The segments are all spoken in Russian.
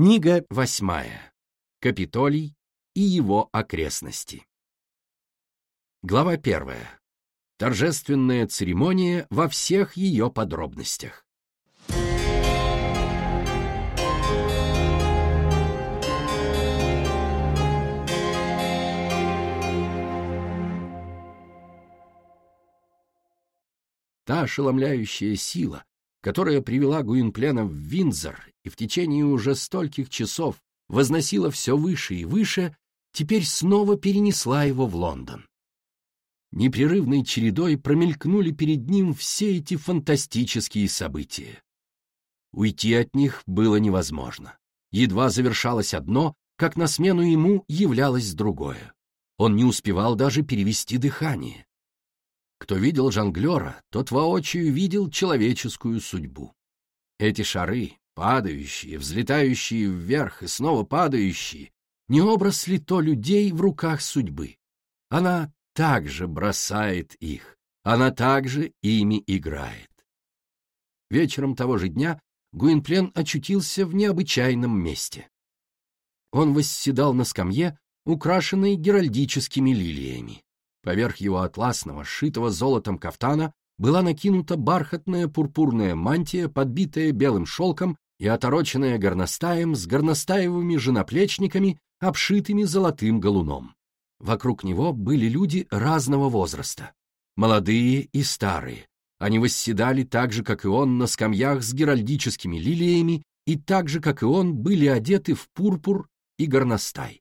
Книга восьмая. Капитолий и его окрестности. Глава первая. Торжественная церемония во всех ее подробностях. Та ошеломляющая сила, которая привела Гуинплена в Виндзор и в течение уже стольких часов возносила все выше и выше, теперь снова перенесла его в Лондон. Непрерывной чередой промелькнули перед ним все эти фантастические события. Уйти от них было невозможно. Едва завершалось одно, как на смену ему являлось другое. Он не успевал даже перевести дыхание. Кто видел жонглера, тот воочию видел человеческую судьбу. Эти шары, падающие, взлетающие вверх и снова падающие, не образ ли то людей в руках судьбы? Она также бросает их, она также ими играет. Вечером того же дня Гуинплен очутился в необычайном месте. Он восседал на скамье, украшенной геральдическими лилиями. Поверх его атласного, сшитого золотом кафтана была накинута бархатная пурпурная мантия, подбитая белым шелком и отороченная горностаем с горностаевыми же наплечниками, обшитыми золотым галуном. Вокруг него были люди разного возраста, молодые и старые. Они восседали так же, как и он, на скамьях с геральдическими лилиями, и так же, как и он, были одеты в пурпур и горностай.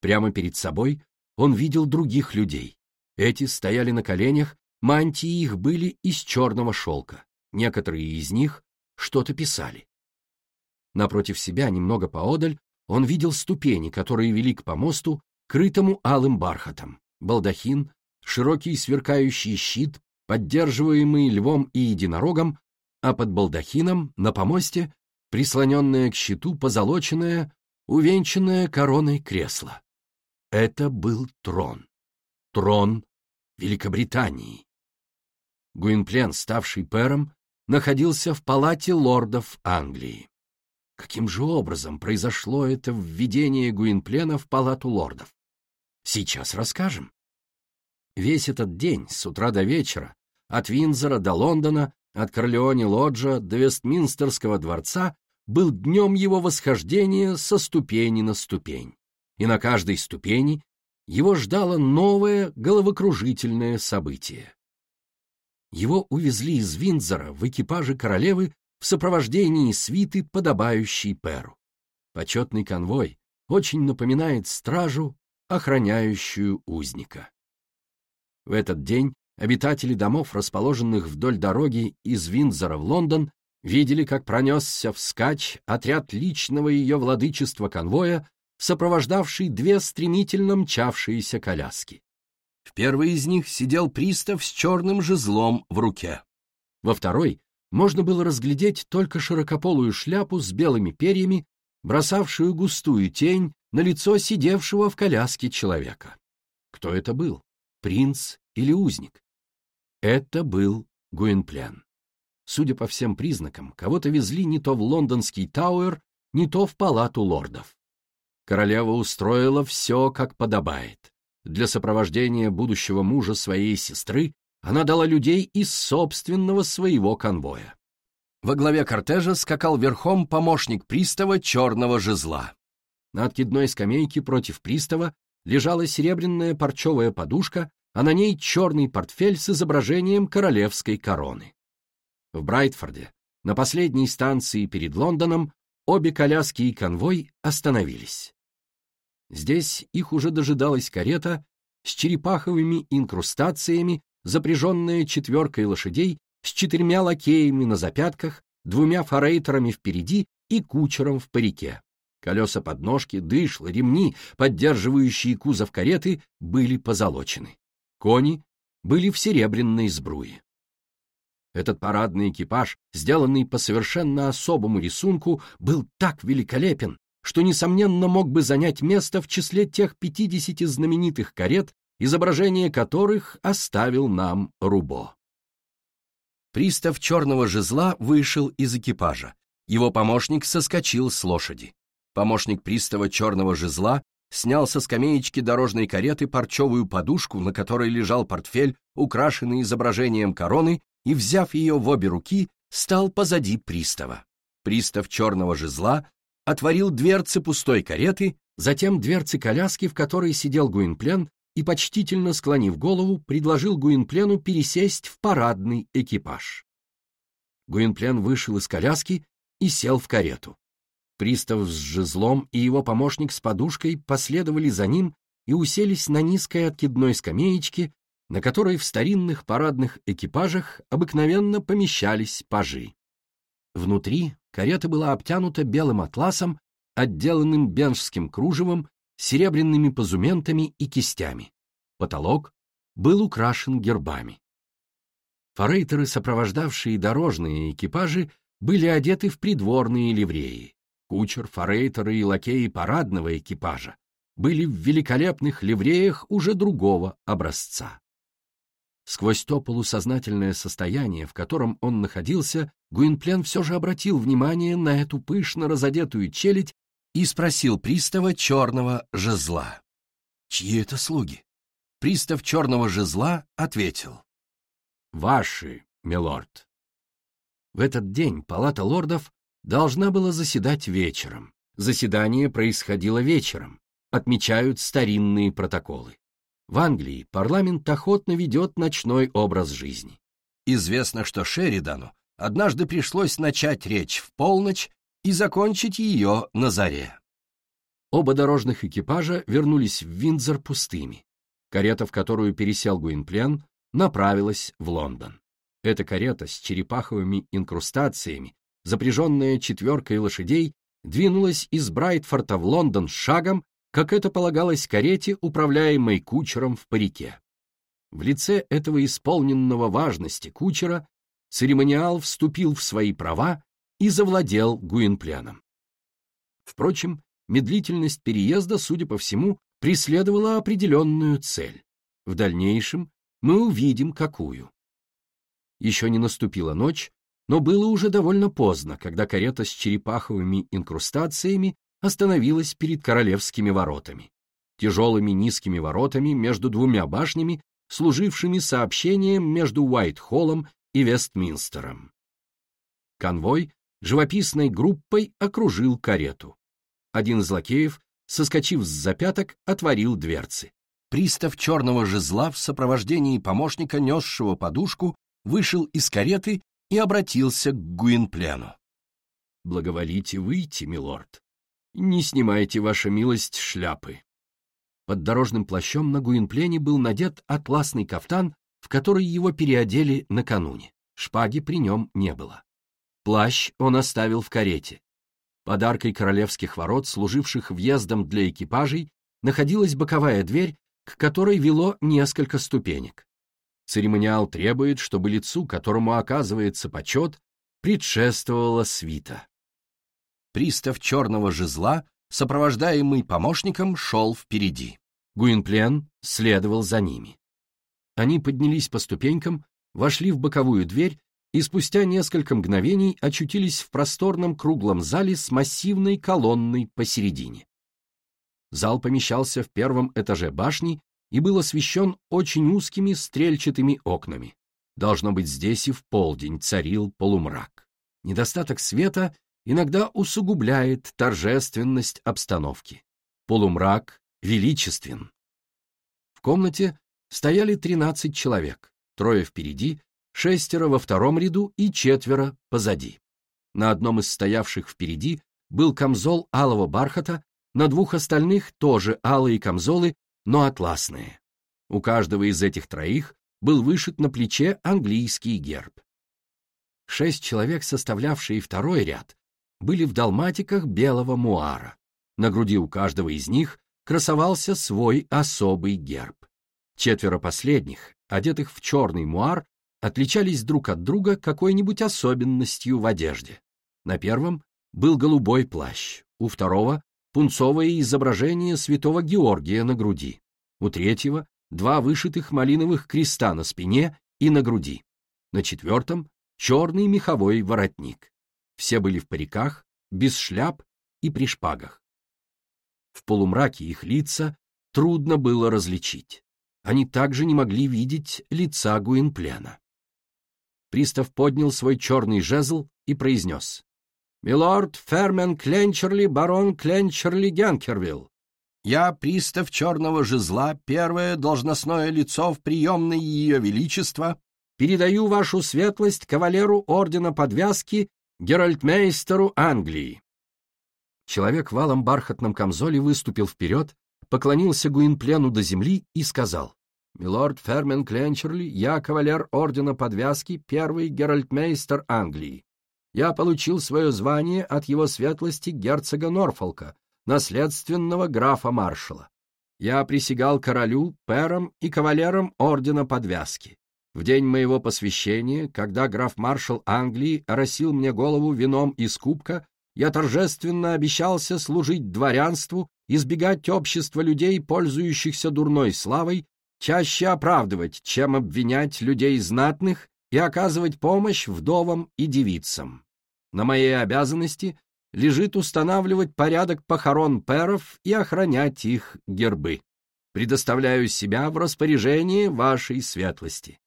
Прямо перед собой он видел других людей. Эти стояли на коленях, мантии их были из черного шелка. Некоторые из них что-то писали. Напротив себя, немного поодаль, он видел ступени, которые вели к помосту, крытому алым бархатом, балдахин, широкий сверкающий щит, поддерживаемый львом и единорогом, а под балдахином, на помосте, прислоненное к щиту позолоченное, увенчанное короной кресло. Это был трон. Трон Великобритании. Гуинплен, ставший пэром, находился в палате лордов Англии. Каким же образом произошло это введение Гуинплена в палату лордов? Сейчас расскажем. Весь этот день, с утра до вечера, от Винзора до Лондона, от Корлеоне-Лоджа до Вестминстерского дворца, был днем его восхождения со ступени на ступень и на каждой ступени его ждало новое головокружительное событие. Его увезли из Виндзора в экипаже королевы в сопровождении свиты, подобающей Перу. Почетный конвой очень напоминает стражу, охраняющую узника. В этот день обитатели домов, расположенных вдоль дороги из Виндзора в Лондон, видели, как пронесся вскачь отряд личного ее владычества конвоя сопровождавший две стремительно мчавшиеся коляски. В первой из них сидел пристав с черным жезлом в руке. Во второй можно было разглядеть только широкополую шляпу с белыми перьями, бросавшую густую тень на лицо сидевшего в коляске человека. Кто это был? Принц или узник? Это был Гуинплен. Судя по всем признакам, кого-то везли не то в лондонский Тауэр, не то в палату лордов. Королева устроила все, как подобает. Для сопровождения будущего мужа своей сестры она дала людей из собственного своего конвоя. Во главе кортежа скакал верхом помощник пристава черного жезла. На откидной скамейке против пристава лежала серебряная парчевая подушка, а на ней черный портфель с изображением королевской короны. В Брайтфорде, на последней станции перед Лондоном, обе коляски и конвой остановились. Здесь их уже дожидалась карета с черепаховыми инкрустациями, запряженная четверкой лошадей с четырьмя лакеями на запятках, двумя форейтерами впереди и кучером в парике. Колеса подножки, дышло, ремни, поддерживающие кузов кареты, были позолочены. Кони были в серебряной сбруе. Этот парадный экипаж, сделанный по совершенно особому рисунку, был так великолепен, что, несомненно, мог бы занять место в числе тех 50 знаменитых карет, изображение которых оставил нам Рубо. Пристав черного жезла вышел из экипажа, Его помощник соскочил с лошади. Помощник пристава черного жезла снял со скамеечки дорожной кареты парчевую подушку, на которой лежал портфель, украшенный изображением короны, и, взяв ее в обе руки, стал позади пристава. Пристав черного жезла отворил дверцы пустой кареты, затем дверцы коляски, в которой сидел Гуинплен, и, почтительно склонив голову, предложил Гуинплену пересесть в парадный экипаж. Гуинплен вышел из коляски и сел в карету. Пристав с жезлом и его помощник с подушкой последовали за ним и уселись на низкой откидной скамеечке, на которой в старинных парадных экипажах обыкновенно помещались пажи. Внутри карета была обтянута белым атласом, отделанным бенжским кружевом, серебряными позументами и кистями. Потолок был украшен гербами. Форейтеры, сопровождавшие дорожные экипажи, были одеты в придворные ливреи. Кучер, форейтеры и лакеи парадного экипажа были в великолепных ливреях уже другого образца. Сквозь то полусознательное состояние, в котором он находился, Гуинплен все же обратил внимание на эту пышно разодетую челядь и спросил пристава черного жезла. «Чьи это слуги?» Пристав черного жезла ответил. «Ваши, милорд». В этот день палата лордов должна была заседать вечером. Заседание происходило вечером, отмечают старинные протоколы. В Англии парламент охотно ведет ночной образ жизни. Известно, что Шеридану однажды пришлось начать речь в полночь и закончить ее на заре. Оба дорожных экипажа вернулись в Виндзор пустыми. Карета, в которую пересел Гуинплен, направилась в Лондон. Эта карета с черепаховыми инкрустациями запряженная четверкой лошадей, двинулась из Брайтфорта в Лондон шагом, как это полагалось карете, управляемой кучером в парике. В лице этого исполненного важности кучера церемониал вступил в свои права и завладел Гуинпляном. Впрочем, медлительность переезда, судя по всему, преследовала определенную цель. В дальнейшем мы увидим, какую. Еще не наступила ночь, но было уже довольно поздно, когда карета с черепаховыми инкрустациями остановилась перед королевскими воротами, тяжелыми низкими воротами между двумя башнями, служившими сообщением между Уайт-Холлом и Вестминстером. Конвой живописной группой окружил карету. Один из лакеев, соскочив с запяток, отворил дверцы. Пристав черного жезла в сопровождении помощника, несшего подушку, вышел из кареты и обратился к Гуинплену. «Благоволите выйти, милорд. Не снимайте, ваша милость, шляпы». Под дорожным плащом на Гуинплене был надет атласный кафтан, в который его переодели накануне. Шпаги при нем не было. Плащ он оставил в карете. Подаркой королевских ворот, служивших въездом для экипажей, находилась боковая дверь, к которой вело несколько ступенек. Церемониал требует, чтобы лицу, которому оказывается почет, предшествовала свита. Пристав черного жезла, сопровождаемый помощником, шел впереди. Гуинплен следовал за ними. Они поднялись по ступенькам, вошли в боковую дверь и спустя несколько мгновений очутились в просторном круглом зале с массивной колонной посередине. Зал помещался в первом этаже башни и был освещен очень узкими стрельчатыми окнами. Должно быть, здесь и в полдень царил полумрак. Недостаток света иногда усугубляет торжественность обстановки. Полумрак величествен. В комнате стояли 13 человек, трое впереди, шестеро во втором ряду и четверо позади. На одном из стоявших впереди был камзол алого бархата, на двух остальных тоже алые камзолы но атласные. У каждого из этих троих был вышит на плече английский герб. Шесть человек, составлявшие второй ряд, были в далматиках белого муара. На груди у каждого из них красовался свой особый герб. Четверо последних, одетых в черный муар, отличались друг от друга какой-нибудь особенностью в одежде. На первом был голубой плащ, у второго пунцовое изображение святого Георгия на груди, у третьего — два вышитых малиновых креста на спине и на груди, на четвертом — черный меховой воротник. Все были в париках, без шляп и при шпагах. В полумраке их лица трудно было различить. Они также не могли видеть лица Гуинплена. Пристав поднял свой черный жезл и произнес. «Милорд Фермен Кленчерли, барон Кленчерли Генкервилл, я пристав черного жезла, первое должностное лицо в приемной Ее Величества, передаю вашу светлость кавалеру ордена подвязки Геральтмейстеру Англии». Человек в алом бархатном камзоле выступил вперед, поклонился Гуинплену до земли и сказал, «Милорд Фермен Кленчерли, я кавалер ордена подвязки, первый геральтмейстер Англии. Я получил свое звание от его светлости герцога Норфолка, наследственного графа-маршала. Я присягал королю, перам и кавалерам ордена подвязки. В день моего посвящения, когда граф-маршал Англии оросил мне голову вином из кубка, я торжественно обещался служить дворянству, избегать общества людей, пользующихся дурной славой, чаще оправдывать, чем обвинять людей знатных и оказывать помощь вдовам и девицам. На моей обязанности лежит устанавливать порядок похорон перов и охранять их гербы. Предоставляю себя в распоряжение вашей светлости.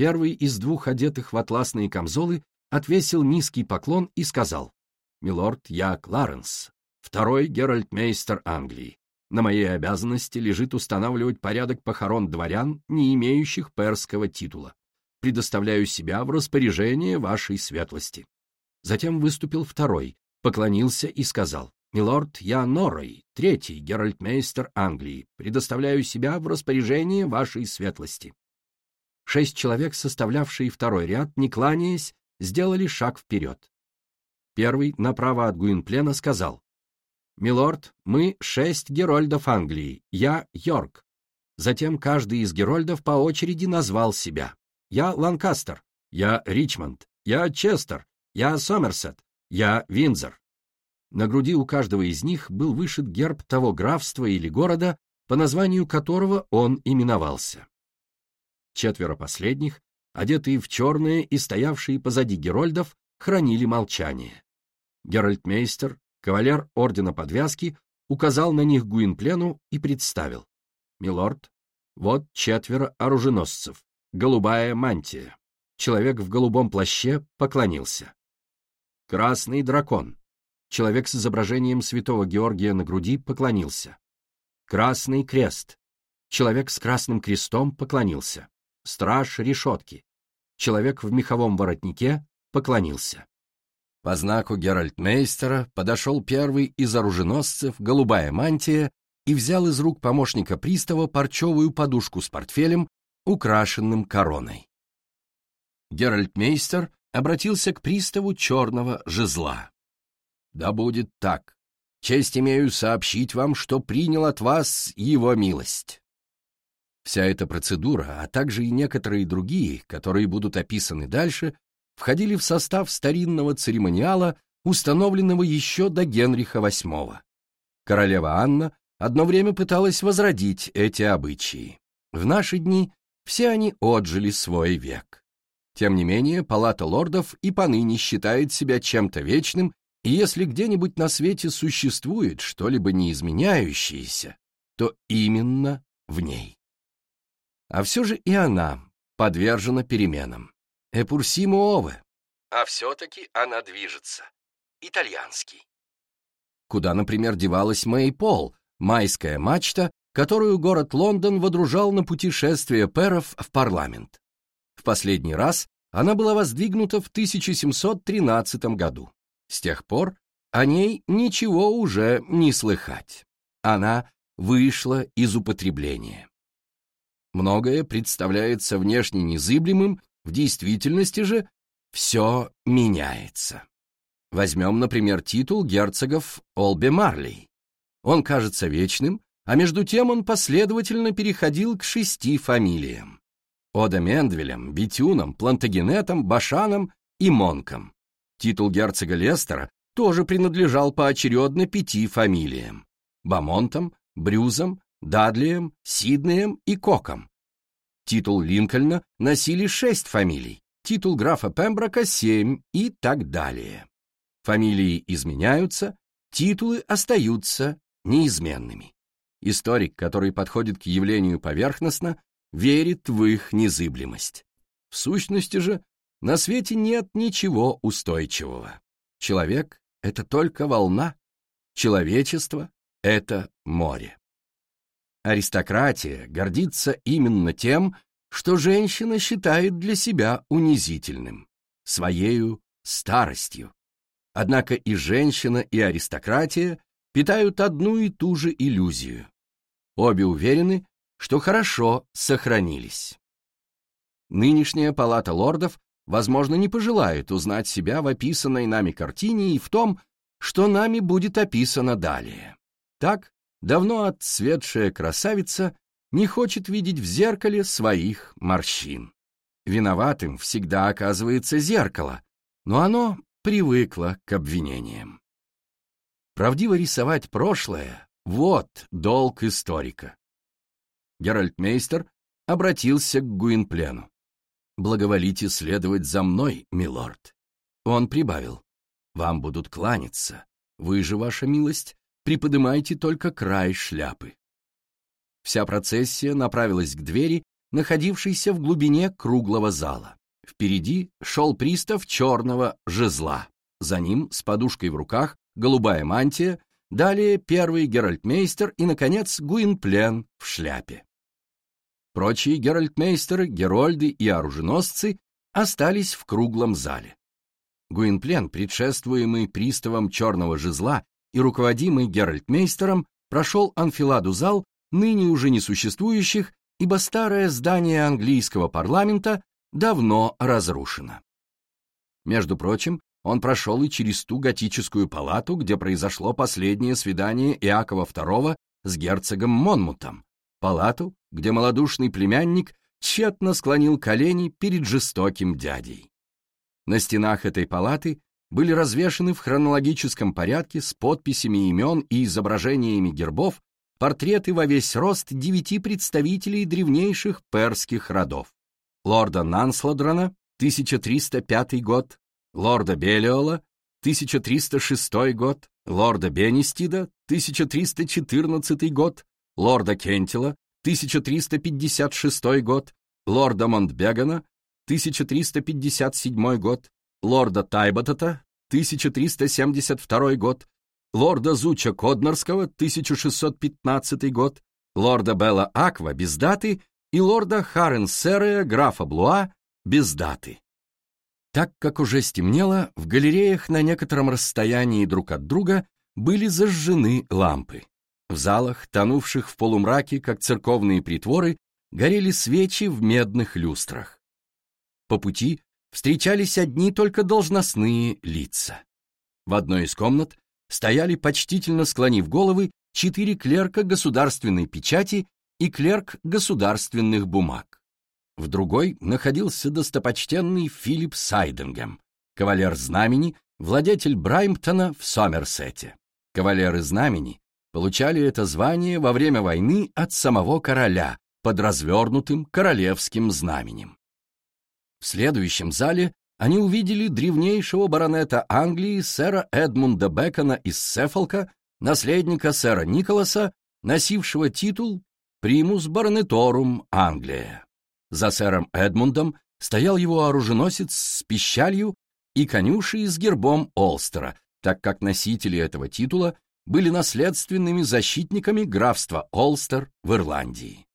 Первый из двух одетых в атласные камзолы отвесил низкий поклон и сказал, «Милорд, я Кларенс, второй геральтмейстер Англии. На моей обязанности лежит устанавливать порядок похорон дворян, не имеющих перского титула. Предоставляю себя в распоряжение вашей светлости». Затем выступил второй, поклонился и сказал, «Милорд, я Норрой, третий геральтмейстер Англии, предоставляю себя в распоряжение вашей светлости». Шесть человек, составлявшие второй ряд, не кланяясь, сделали шаг вперед. Первый, направо от Гуинплена, сказал, «Милорд, мы шесть герольдов Англии, я Йорк». Затем каждый из герольдов по очереди назвал себя. «Я Ланкастер», «Я Ричмонд», «Я Честер», «Я Сомерсет», «Я Винзор». На груди у каждого из них был вышит герб того графства или города, по названию которого он именовался. Четверо последних, одетые в черное и стоявшие позади Герольдов, хранили молчание. Геральтмейстер, кавалер ордена подвязки, указал на них Гуинплену и представил. «Милорд, вот четверо оруженосцев, голубая мантия». Человек в голубом плаще поклонился. Красный дракон. Человек с изображением святого Георгия на груди поклонился. Красный крест. Человек с красным крестом поклонился. Страж решетки. Человек в меховом воротнике поклонился. По знаку Геральтмейстера подошел первый из оруженосцев, голубая мантия, и взял из рук помощника пристава парчевую подушку с портфелем, украшенным короной. Геральтмейстер обратился к приставу черного жезла. «Да будет так. Честь имею сообщить вам, что принял от вас его милость». Вся эта процедура, а также и некоторые другие, которые будут описаны дальше, входили в состав старинного церемониала, установленного еще до Генриха VIII. Королева Анна одно время пыталась возродить эти обычаи. В наши дни все они отжили свой век. Тем не менее, Палата лордов и поныне считает себя чем-то вечным, и если где-нибудь на свете существует что-либо неизменяющееся, то именно в ней. А все же и она подвержена переменам. Эпурсимо ове. А все-таки она движется. Итальянский. Куда, например, девалась Мэй Пол, майская мачта, которую город Лондон водружал на путешествие перов в парламент. В последний раз она была воздвигнута в 1713 году. С тех пор о ней ничего уже не слыхать. Она вышла из употребления. Многое представляется внешне незыблемым, в действительности же все меняется. Возьмем, например, титул герцогов Олбе-Марлей. Он кажется вечным, а между тем он последовательно переходил к шести фамилиям. Ода Мендвелем, Битюном, Плантагенетом, Башаном и Монком. Титул герцога Лестера тоже принадлежал поочередно пяти фамилиям – Бамонтом, Брюзом, Дадлием, Сиднеем и Коком. Титул Линкольна носили шесть фамилий – титул графа Пемброка семь и так далее. Фамилии изменяются, титулы остаются неизменными. Историк, который подходит к явлению поверхностно, верит в их незыблемость. В сущности же, на свете нет ничего устойчивого. Человек — это только волна, человечество — это море. Аристократия гордится именно тем, что женщина считает для себя унизительным, своею старостью. Однако и женщина, и аристократия питают одну и ту же иллюзию. Обе уверены, что хорошо сохранились. Нынешняя палата лордов, возможно, не пожелает узнать себя в описанной нами картине и в том, что нами будет описано далее. Так, давно отцветшая красавица не хочет видеть в зеркале своих морщин. Виноватым всегда оказывается зеркало, но оно привыкло к обвинениям. Правдиво рисовать прошлое — вот долг историка. Геральт Мейстер обратился к Гуинплену. «Благоволите следовать за мной, милорд». Он прибавил. «Вам будут кланяться. Вы же, ваша милость, приподымайте только край шляпы». Вся процессия направилась к двери, находившейся в глубине круглого зала. Впереди шел пристав черного жезла. За ним, с подушкой в руках, голубая мантия, далее первый геральтмейстер и, наконец, Гуинплен в шляпе. Прочие геральтмейстеры, герольды и оруженосцы остались в круглом зале. Гуинплен, предшествуемый приставом черного жезла и руководимый геральтмейстером, прошел анфиладу зал ныне уже несуществующих, ибо старое здание английского парламента давно разрушено. Между прочим, он прошел и через ту готическую палату, где произошло последнее свидание Иакова II с герцогом Монмутом, палату, где малодушный племянник тщетно склонил колени перед жестоким дядей. На стенах этой палаты были развешаны в хронологическом порядке с подписями имен и изображениями гербов портреты во весь рост девяти представителей древнейших перских родов. Лорда Нансладрона, 1305 год, лорда Белиола, 1306 год, лорда Бенестида, 1314 год, лорда Кентила, 1356 год, лорда Монтбегана, 1357 год, лорда Тайботата, 1372 год, лорда Зуча Коднорского, 1615 год, лорда Белла Аква без даты и лорда Харен Серрея, графа Блуа, без даты. Так как уже стемнело, в галереях на некотором расстоянии друг от друга были зажжены лампы. В залах, тонувших в полумраке, как церковные притворы, горели свечи в медных люстрах. По пути встречались одни только должностные лица. В одной из комнат стояли, почтительно склонив головы, четыре клерка государственной печати и клерк государственных бумаг. В другой находился достопочтенный Филипп Сайдингем, кавалер знамени, владетель Браймптона в Сомерсете. Кавалеры знамени получали это звание во время войны от самого короля под развернутым королевским знаменем. В следующем зале они увидели древнейшего баронета Англии сэра Эдмунда Бекона из Сефолка, наследника сэра Николаса, носившего титул «Примус баронеторум Англия». За сэром Эдмундом стоял его оруженосец с пищалью и конюшей с гербом Олстера, так как носители этого титула были наследственными защитниками графства Олстер в Ирландии.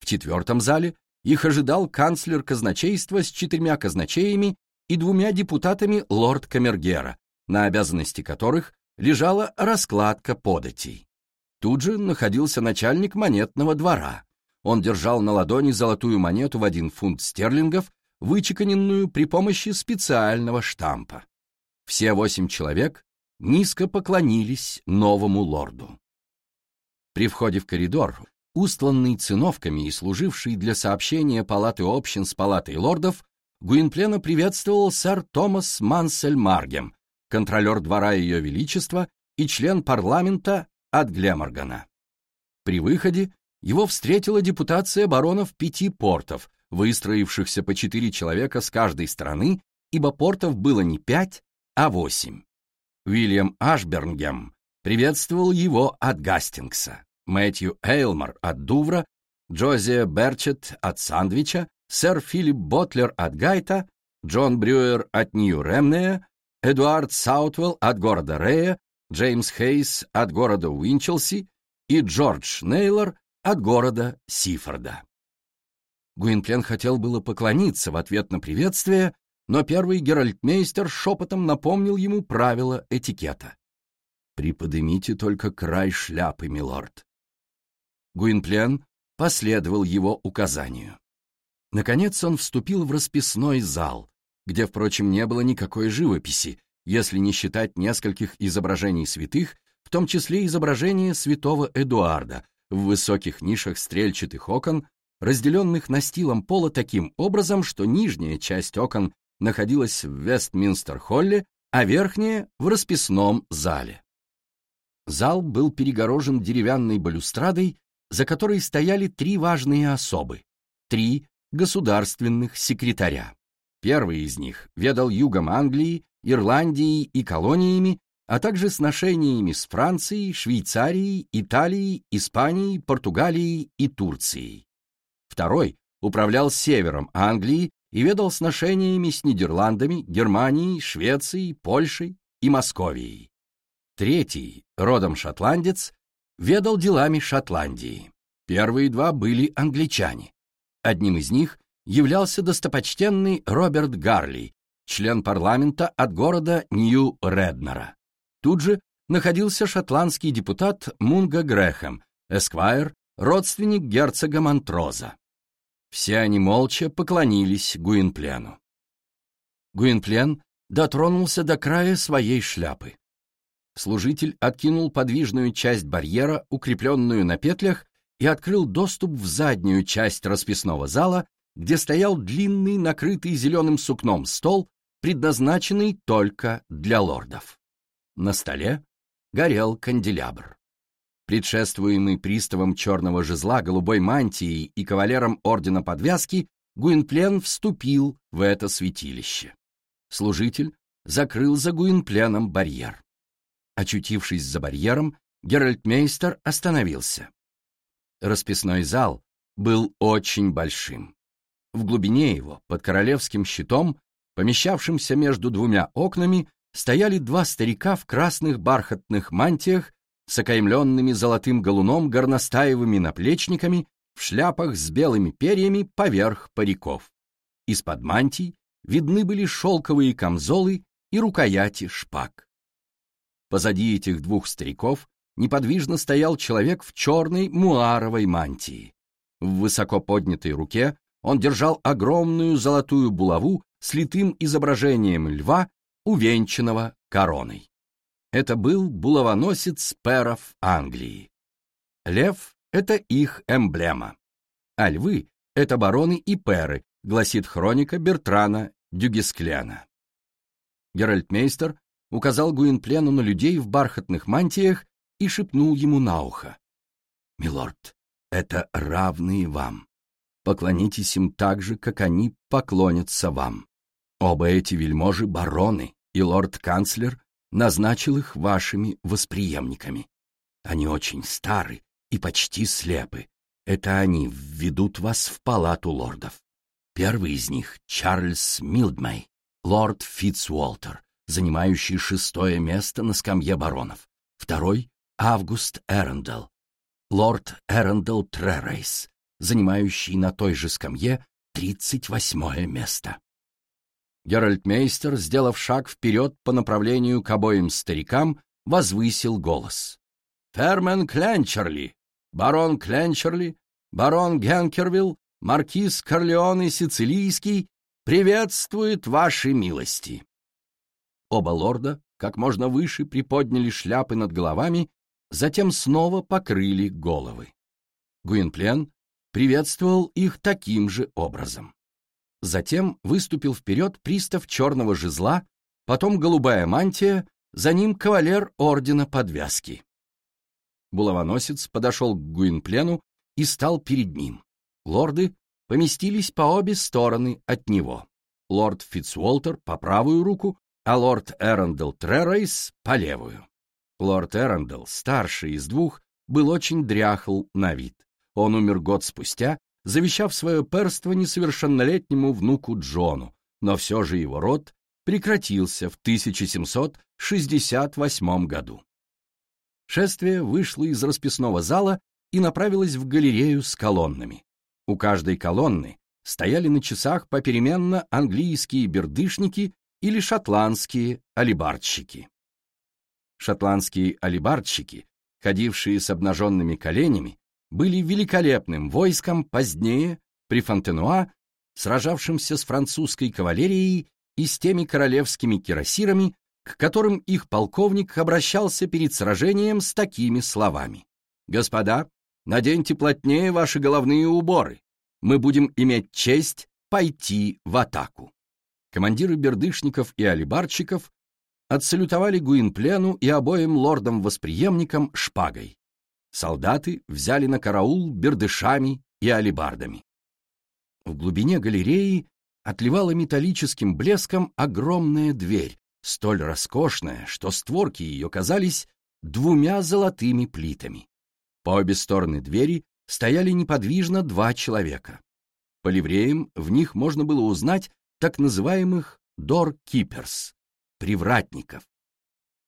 В четвертом зале их ожидал канцлер казначейства с четырьмя казначеями и двумя депутатами лорд Камергера, на обязанности которых лежала раскладка податей. Тут же находился начальник монетного двора. Он держал на ладони золотую монету в один фунт стерлингов, вычеканенную при помощи специального штампа. Все восемь человек низко поклонились новому лорду. При входе в коридор устланный циновками и служивший для сообщения палаты общин с палатой лордов, Гуинплена приветствовал сэр Томас Мансель Маргем, контролер двора Ее Величества и член парламента от Глеморгана. При выходе его встретила депутация баронов пяти портов, выстроившихся по четыре человека с каждой стороны, ибо портов было не пять, а восемь. Уильям Ашбернгем приветствовал его от Гастингса, Мэтью Эйлмор от Дувра, Джозия Берчет от Сандвича, сэр Филипп Ботлер от Гайта, Джон Брюер от Нью-Ромнея, Эдуард Саутвелл от города Рея, Джеймс Хейс от города Уинчелси и Джордж Нейлор от города Сифорда. Гуинплен хотел было поклониться в ответ на приветствие, но первый герольдмейстер шепотом напомнил ему правила этикета. «Приподнимите только край шляпы, милорд». Гуинплен последовал его указанию. Наконец он вступил в расписной зал, где, впрочем, не было никакой живописи, если не считать нескольких изображений святых, в том числе изображение святого Эдуарда в высоких нишах стрельчатых окон, разделенных настилом пола таким образом, что нижняя часть окон находилась в Вестминстер-холле, а верхняя — в расписном зале. Зал был перегорожен деревянной балюстрадой, за которой стояли три важные особы, три государственных секретаря. Первый из них ведал югом Англии, Ирландией и колониями, а также сношениями с Францией, Швейцарией, Италией, Испанией, Португалией и Турцией. Второй управлял севером Англии и ведал сношениями с Нидерландами, Германией, Швецией, Польшей и Московией. Третий, родом шотландец, ведал делами Шотландии. Первые два были англичане. Одним из них являлся достопочтенный Роберт Гарли, член парламента от города Нью-Реднера. Тут же находился шотландский депутат Мунга Грэхэм, эсквайр, родственник герцога Монтроза. Все они молча поклонились Гуинплену. Гуинплен дотронулся до края своей шляпы. Служитель откинул подвижную часть барьера, укрепленную на петлях, и открыл доступ в заднюю часть расписного зала, где стоял длинный, накрытый зеленым сукном стол, предназначенный только для лордов. На столе горел канделябр. Предшествуемый приставом черного жезла, голубой мантией и кавалером ордена подвязки, Гуинплен вступил в это святилище. Служитель закрыл за Гуинпленом барьер. Очутившись за барьером, Геральтмейстер остановился. Расписной зал был очень большим. В глубине его, под королевским щитом, помещавшимся между двумя окнами, стояли два старика в красных бархатных мантиях с окаймленными золотым галуном горностаевыми наплечниками в шляпах с белыми перьями поверх париков. Из-под мантий видны были шелковые камзолы и рукояти шпаг. Позади этих двух стариков неподвижно стоял человек в черной муаровой мантии. В высоко поднятой руке он держал огромную золотую булаву с литым изображением льва, увенчанного короной. Это был булавоносец перов Англии. Лев — это их эмблема. А львы — это бароны и перы, гласит хроника Бертрана Дюгескляна. Геральтмейстер указал Гуинплену на людей в бархатных мантиях и шепнул ему на ухо. «Милорд, это равные вам. Поклонитесь им так же, как они поклонятся вам. Оба эти вельможи — бароны, и лорд-канцлер назначил их вашими восприемниками. Они очень стары и почти слепы. Это они введут вас в палату лордов. Первый из них — Чарльз Милдмей, лорд Фитцуолтер, занимающий шестое место на скамье баронов. Второй — Август Эрендел, лорд Эрендел Тререйс, занимающий на той же скамье тридцать восьмое место. Геральтмейстер, сделав шаг вперед по направлению к обоим старикам, возвысил голос. «Фермен Кленчерли, барон Кленчерли, барон Генкервилл, маркиз Корлеоне Сицилийский приветствует ваши милости!» Оба лорда как можно выше приподняли шляпы над головами, затем снова покрыли головы. Гуинплен приветствовал их таким же образом. Затем выступил вперед пристав черного жезла, потом голубая мантия, за ним кавалер ордена подвязки. Булавоносец подошел к Гуинплену и стал перед ним. Лорды поместились по обе стороны от него. Лорд Фитцуолтер по правую руку, а лорд Эрондел Тререйс по левую. Лорд Эрондел, старший из двух, был очень дряхл на вид. Он умер год спустя, завещав свое перство несовершеннолетнему внуку Джону, но все же его род прекратился в 1768 году. Шествие вышло из расписного зала и направилось в галерею с колоннами. У каждой колонны стояли на часах попеременно английские бердышники или шотландские алибардщики. Шотландские алибардщики, ходившие с обнаженными коленями, были великолепным войском позднее, при Фонтенуа, сражавшимся с французской кавалерией и с теми королевскими кирасирами, к которым их полковник обращался перед сражением с такими словами. «Господа, наденьте плотнее ваши головные уборы. Мы будем иметь честь пойти в атаку». Командиры бердышников и алибарчиков отсалютовали Гуинплену и обоим лордам-восприемникам шпагой. Солдаты взяли на караул бердышами и алибардами. В глубине галереи отливала металлическим блеском огромная дверь, столь роскошная, что створки ее казались двумя золотыми плитами. По обе стороны двери стояли неподвижно два человека. По ливреям в них можно было узнать так называемых «дор-киперс» — привратников.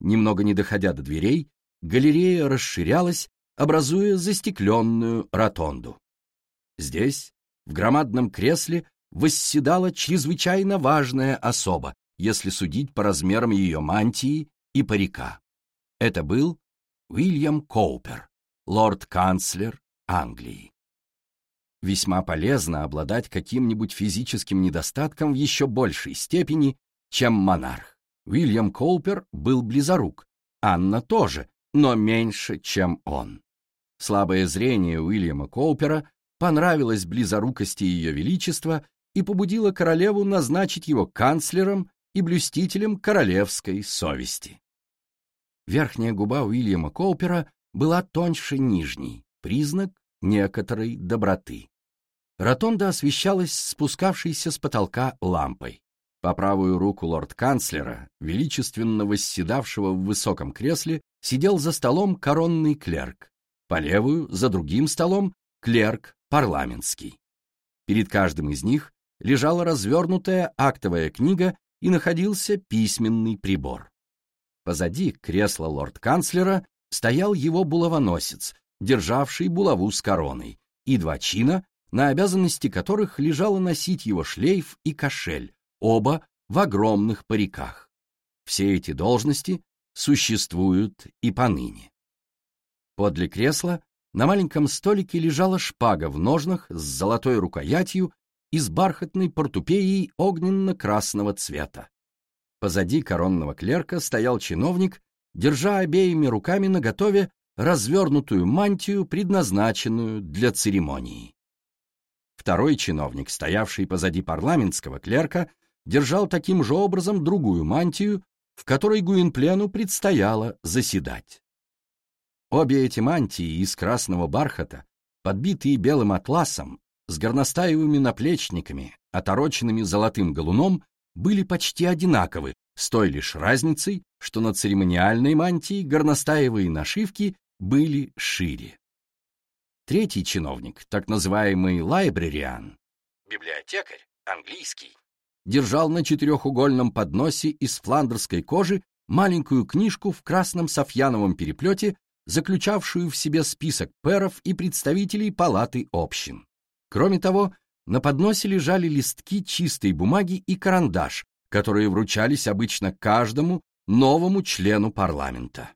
Немного не доходя до дверей, галерея расширялась, образуя застекленную ротонду. Здесь, в громадном кресле, восседала чрезвычайно важная особа, если судить по размерам ее мантии и парика. Это был Уильям Коупер, лорд-канцлер Англии. Весьма полезно обладать каким-нибудь физическим недостатком в еще большей степени, чем монарх. Уильям Коупер был близорук, Анна тоже, но меньше, чем он. Слабое зрение Уильяма Коупера понравилось близорукости Ее Величества и побудило королеву назначить его канцлером и блюстителем королевской совести. Верхняя губа Уильяма Коупера была тоньше нижней, признак некоторой доброты. Ротонда освещалась спускавшейся с потолка лампой. По правую руку лорд-канцлера, величественно восседавшего в высоком кресле, сидел за столом коронный клерк. По левую, за другим столом, клерк парламентский. Перед каждым из них лежала развернутая актовая книга и находился письменный прибор. Позади кресла лорд-канцлера стоял его булавоносец, державший булаву с короной, и два чина, на обязанности которых лежало носить его шлейф и кошель, оба в огромных париках. Все эти должности существуют и поныне. Подле кресла на маленьком столике лежала шпага в ножнах с золотой рукоятью и с бархатной портупеей огненно-красного цвета. Позади коронного клерка стоял чиновник, держа обеими руками наготове развернутую мантию, предназначенную для церемонии. Второй чиновник, стоявший позади парламентского клерка, держал таким же образом другую мантию, в которой Гуинплену предстояло заседать. Обе эти мантии из красного бархата, подбитые белым атласом, с горностаевыми наплечниками, отороченными золотым галуном, были почти одинаковы, с той лишь разницей, что на церемониальной мантии горностаевые нашивки были шире. Третий чиновник, так называемый лайбрериан, библиотекарь, английский, держал на четырехугольном подносе из фландерской кожи маленькую книжку в красном софьяновом переплете, заключавшую в себе список пэров и представителей палаты общин. Кроме того, на подносе лежали листки чистой бумаги и карандаш, которые вручались обычно каждому новому члену парламента.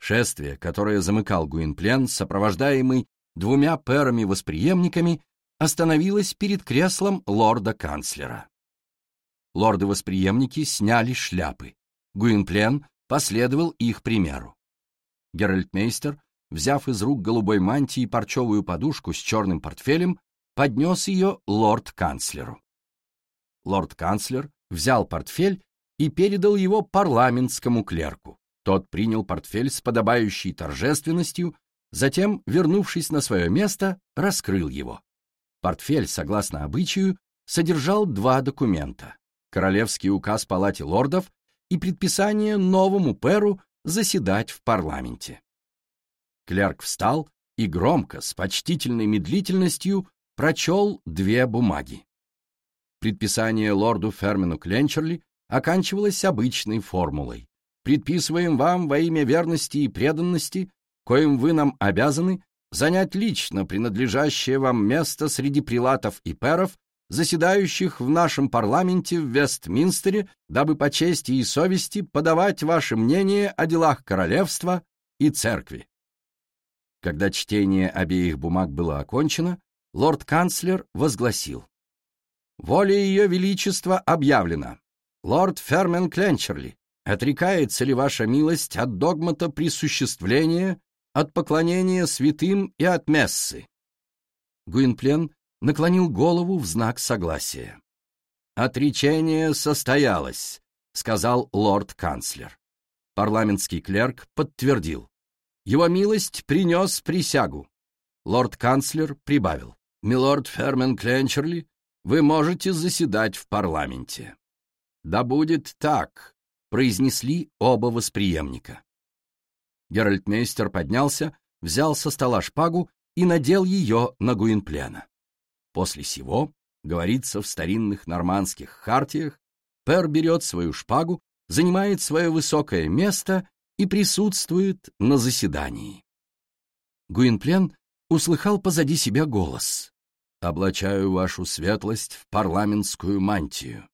Шествие, которое замыкал Гуинплен, сопровождаемый двумя пэрами-восприемниками, остановилось перед креслом лорда-канцлера. Лорды-восприемники сняли шляпы. Гуинплен последовал их примеру. Геральтмейстер, взяв из рук голубой мантии парчевую подушку с черным портфелем, поднес ее лорд-канцлеру. Лорд-канцлер взял портфель и передал его парламентскому клерку. Тот принял портфель с подобающей торжественностью, затем, вернувшись на свое место, раскрыл его. Портфель, согласно обычаю, содержал два документа — Королевский указ Палате лордов и предписание новому перу заседать в парламенте. Клерк встал и громко, с почтительной медлительностью, прочел две бумаги. Предписание лорду Фермину Кленчерли оканчивалось обычной формулой. «Предписываем вам во имя верности и преданности, коим вы нам обязаны, занять лично принадлежащее вам место среди прилатов и перов, заседающих в нашем парламенте в Вестминстере, дабы по чести и совести подавать ваше мнение о делах королевства и церкви. Когда чтение обеих бумаг было окончено, лорд-канцлер возгласил. «Воля Ее Величества объявлена. Лорд Фермен Кленчерли, отрекается ли ваша милость от догмата присуществления, от поклонения святым и от мессы?» Гуинплен наклонил голову в знак согласия. «Отречение состоялось», — сказал лорд-канцлер. Парламентский клерк подтвердил. Его милость принес присягу. Лорд-канцлер прибавил. «Милорд Фермен Кленчерли, вы можете заседать в парламенте». «Да будет так», — произнесли оба восприемника. Геральтмейстер поднялся, взял со стола шпагу и надел ее на Гуинплена. После сего, говорится в старинных нормандских хартиях, Пер берет свою шпагу, занимает свое высокое место и присутствует на заседании. Гуинплен услыхал позади себя голос. «Облачаю вашу светлость в парламентскую мантию».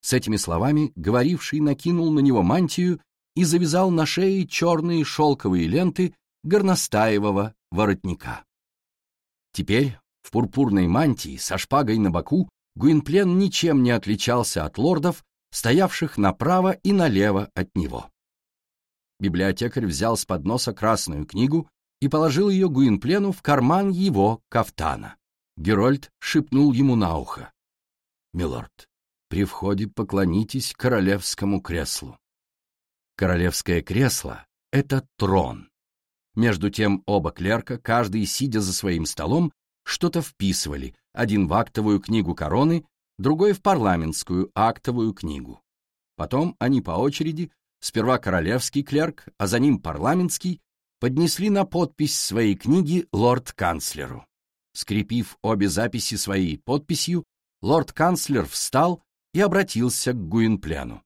С этими словами говоривший накинул на него мантию и завязал на шее черные шелковые ленты горностаевого воротника. Теперь в пурпурной мантии со шпагой на боку Гуинплен ничем не отличался от лордов, стоявших направо и налево от него. Библиотекарь взял с подноса красную книгу и положил ее Гуинплену в карман его кафтана. Герольд шепнул ему на ухо. «Милорд, при входе поклонитесь королевскому креслу». Королевское кресло — это трон. Между тем оба клерка, каждый сидя за своим столом, что-то вписывали, один в актовую книгу короны, другой в парламентскую актовую книгу. Потом они по очереди сперва королевский клерк, а за ним парламентский, поднесли на подпись своей книги лорд-канцлеру. Скрепив обе записи своей подписью, лорд-канцлер встал и обратился к Гуинпляну.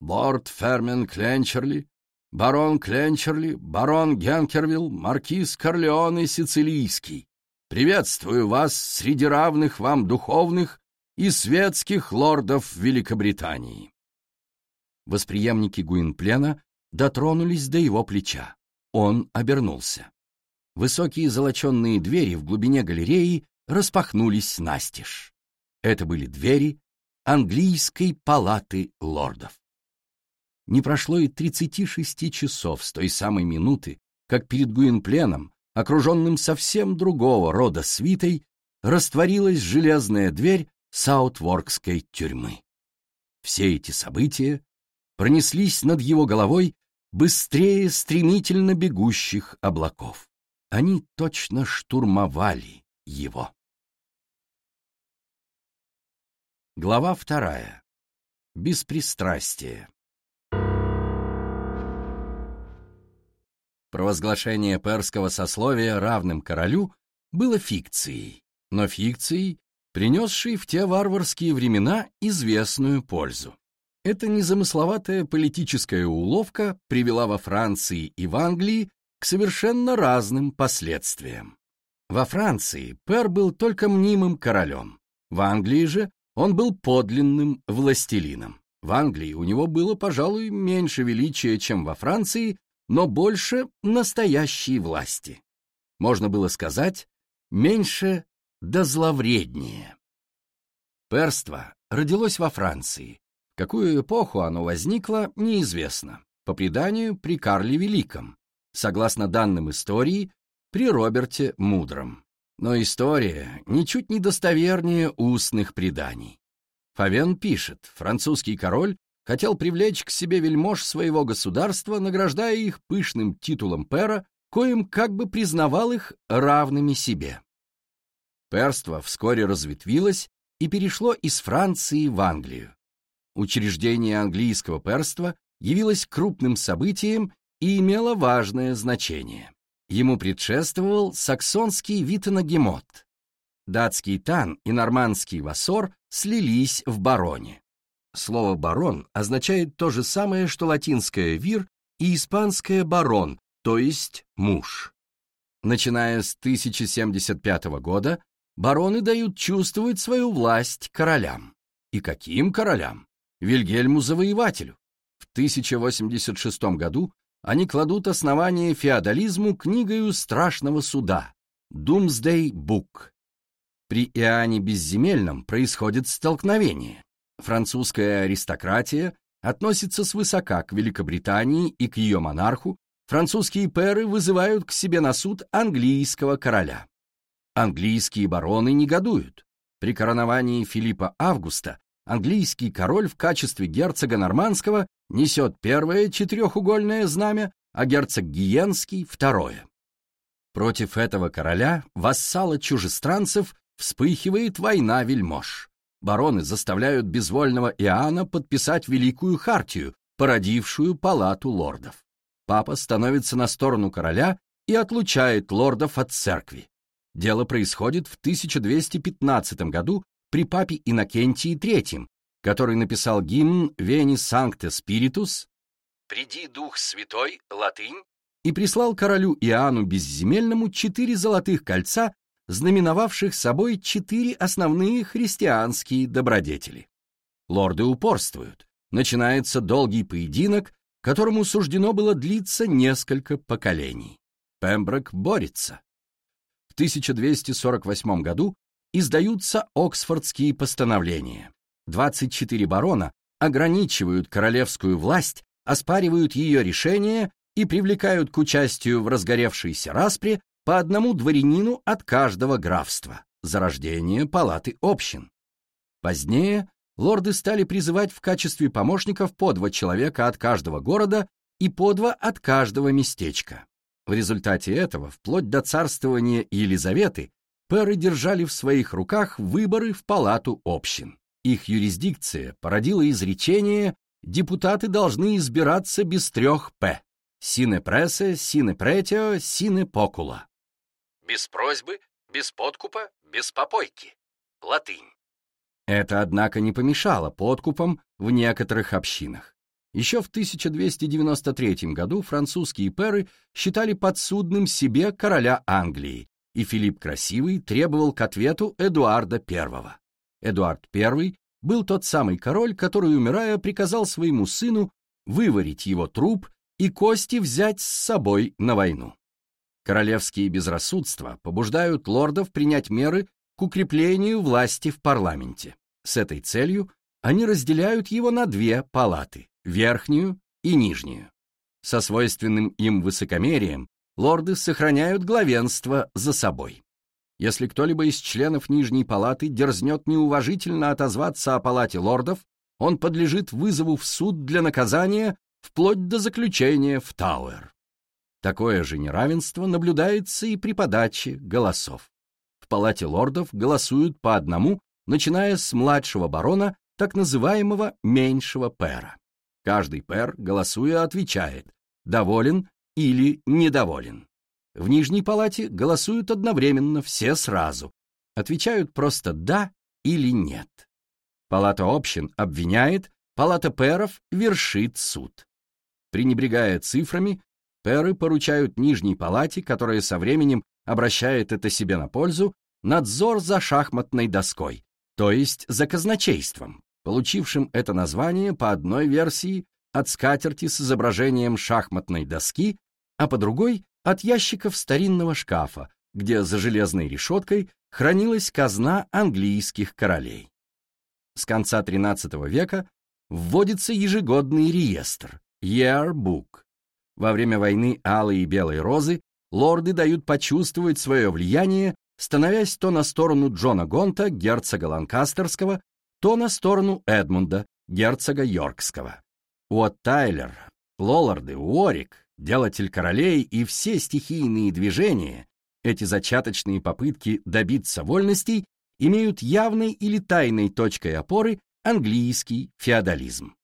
«Лорд Фермен Кленчерли, барон Кленчерли, барон Генкервилл, маркиз Корлеоне Сицилийский, приветствую вас среди равных вам духовных и светских лордов Великобритании. Восприемники Гуинплена дотронулись до его плеча. Он обернулся. Высокие золоченные двери в глубине галереи распахнулись настежь. Это были двери английской палаты лордов. Не прошло и 36 часов с той самой минуты, как перед Гуинпленом, окруженным совсем другого рода свитой, растворилась железная дверь Саутворкской тюрьмы. Все эти события пронеслись над его головой быстрее стремительно бегущих облаков. Они точно штурмовали его. Глава вторая. Беспристрастие. Провозглашение перского сословия равным королю было фикцией, но фикцией, принесшей в те варварские времена известную пользу. Эта незамысловатая политическая уловка привела во Франции и в Англии к совершенно разным последствиям. Во Франции Пер был только мнимым королем. В Англии же он был подлинным властелином. В Англии у него было, пожалуй, меньше величия, чем во Франции, но больше настоящей власти. Можно было сказать, меньше да зловреднее. Перство родилось во Франции, какую эпоху оно возникло, неизвестно. По преданию, при Карле Великом. Согласно данным истории, при Роберте Мудром. Но история ничуть не достовернее устных преданий. Фавен пишет, французский король хотел привлечь к себе вельмож своего государства, награждая их пышным титулом пера, коим как бы признавал их равными себе. Перство вскоре разветвилось и перешло из Франции в Англию. Учреждение английского перства явилось крупным событием и имело важное значение. Ему предшествовал саксонский Виттенагемот. Датский тан и нормандский вассор слились в бароне. Слово «барон» означает то же самое, что латинское «вир» и испанское «барон», то есть «муж». Начиная с 1075 года, бароны дают чувствовать свою власть королям. И каким королям? Вильгельму Завоевателю. В 1086 году они кладут основание феодализму книгою страшного суда «Doomsday Book». При Иоанне Безземельном происходит столкновение. Французская аристократия относится свысока к Великобритании и к ее монарху, французские пэры вызывают к себе на суд английского короля. Английские бароны негодуют. При короновании Филиппа Августа английский король в качестве герцога нормандского несет первое четырехугольное знамя, а герцог Гиенский — второе. Против этого короля, вассала чужестранцев, вспыхивает война вельмож. Бароны заставляют безвольного Иоанна подписать Великую Хартию, породившую палату лордов. Папа становится на сторону короля и отлучает лордов от церкви. Дело происходит в 1215 году при папе Иннокентии III, который написал гимн «Вени Санкте Спиритус» «Приди, Дух Святой» латынь, и прислал королю Иоанну Безземельному четыре золотых кольца, знаменовавших собой четыре основные христианские добродетели. Лорды упорствуют. Начинается долгий поединок, которому суждено было длиться несколько поколений. Пемброк борется. В 1248 году издаются Оксфордские постановления. 24 барона ограничивают королевскую власть, оспаривают ее решения и привлекают к участию в разгоревшейся распре по одному дворянину от каждого графства за рождение палаты общин. Позднее лорды стали призывать в качестве помощников по два человека от каждого города и по два от каждого местечка. В результате этого, вплоть до царствования Елизаветы, пэры держали в своих руках выборы в палату общин. Их юрисдикция породила изречение «депутаты должны избираться без трех «п» — «сине прессе», «сине претио», «сине покула». Без просьбы, без подкупа, без попойки. Латынь. Это, однако, не помешало подкупам в некоторых общинах. Еще в 1293 году французские пэры считали подсудным себе короля Англии, и Филипп Красивый требовал к ответу Эдуарда I. Эдуард I был тот самый король, который, умирая, приказал своему сыну выварить его труп и кости взять с собой на войну. Королевские безрассудства побуждают лордов принять меры к укреплению власти в парламенте. С этой целью они разделяют его на две палаты – верхнюю и нижнюю. Со свойственным им высокомерием лорды сохраняют главенство за собой. Если кто-либо из членов Нижней Палаты дерзнет неуважительно отозваться о Палате лордов, он подлежит вызову в суд для наказания вплоть до заключения в Тауэр. Такое же неравенство наблюдается и при подаче голосов. В Палате лордов голосуют по одному, начиная с младшего барона, так называемого меньшего пэра. Каждый пэр, голосуя, отвечает «доволен» или «недоволен». В Нижней палате голосуют одновременно все сразу. Отвечают просто «да» или «нет». Палата общин обвиняет, палата пэров вершит суд. Пренебрегая цифрами, пэры поручают Нижней палате, которая со временем обращает это себе на пользу, надзор за шахматной доской, то есть за казначейством, получившим это название по одной версии от скатерти с изображением шахматной доски, а по другой от ящиков старинного шкафа, где за железной решеткой хранилась казна английских королей. С конца XIII века вводится ежегодный реестр Year Book. Во время войны Алой и Белой Розы лорды дают почувствовать свое влияние, становясь то на сторону Джона Гонта, герцога Ланкастерского, то на сторону Эдмунда, герцога Йоркского. Уотт Тайлер, Лолларды, Уорик, делатель королей и все стихийные движения Эти зачаточные попытки добиться вольностей имеют явной или тайной точкой опоры английский феодализм.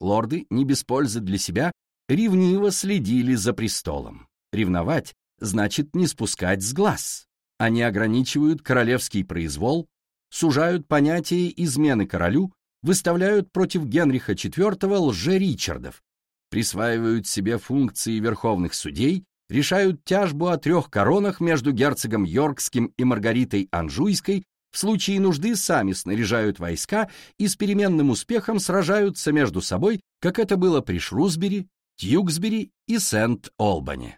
Лорды, не без пользы для себя, ревниво следили за престолом. Ревновать значит не спускать с глаз. Они ограничивают королевский произвол, сужают понятие измены королю, выставляют против Генриха IV лже-Ричардов, присваивают себе функции верховных судей, решают тяжбу о трех коронах между герцогом Йоркским и Маргаритой Анжуйской, в случае нужды сами снаряжают войска и с переменным успехом сражаются между собой, как это было при Шрусбери, Тьюксбери и Сент-Олбани.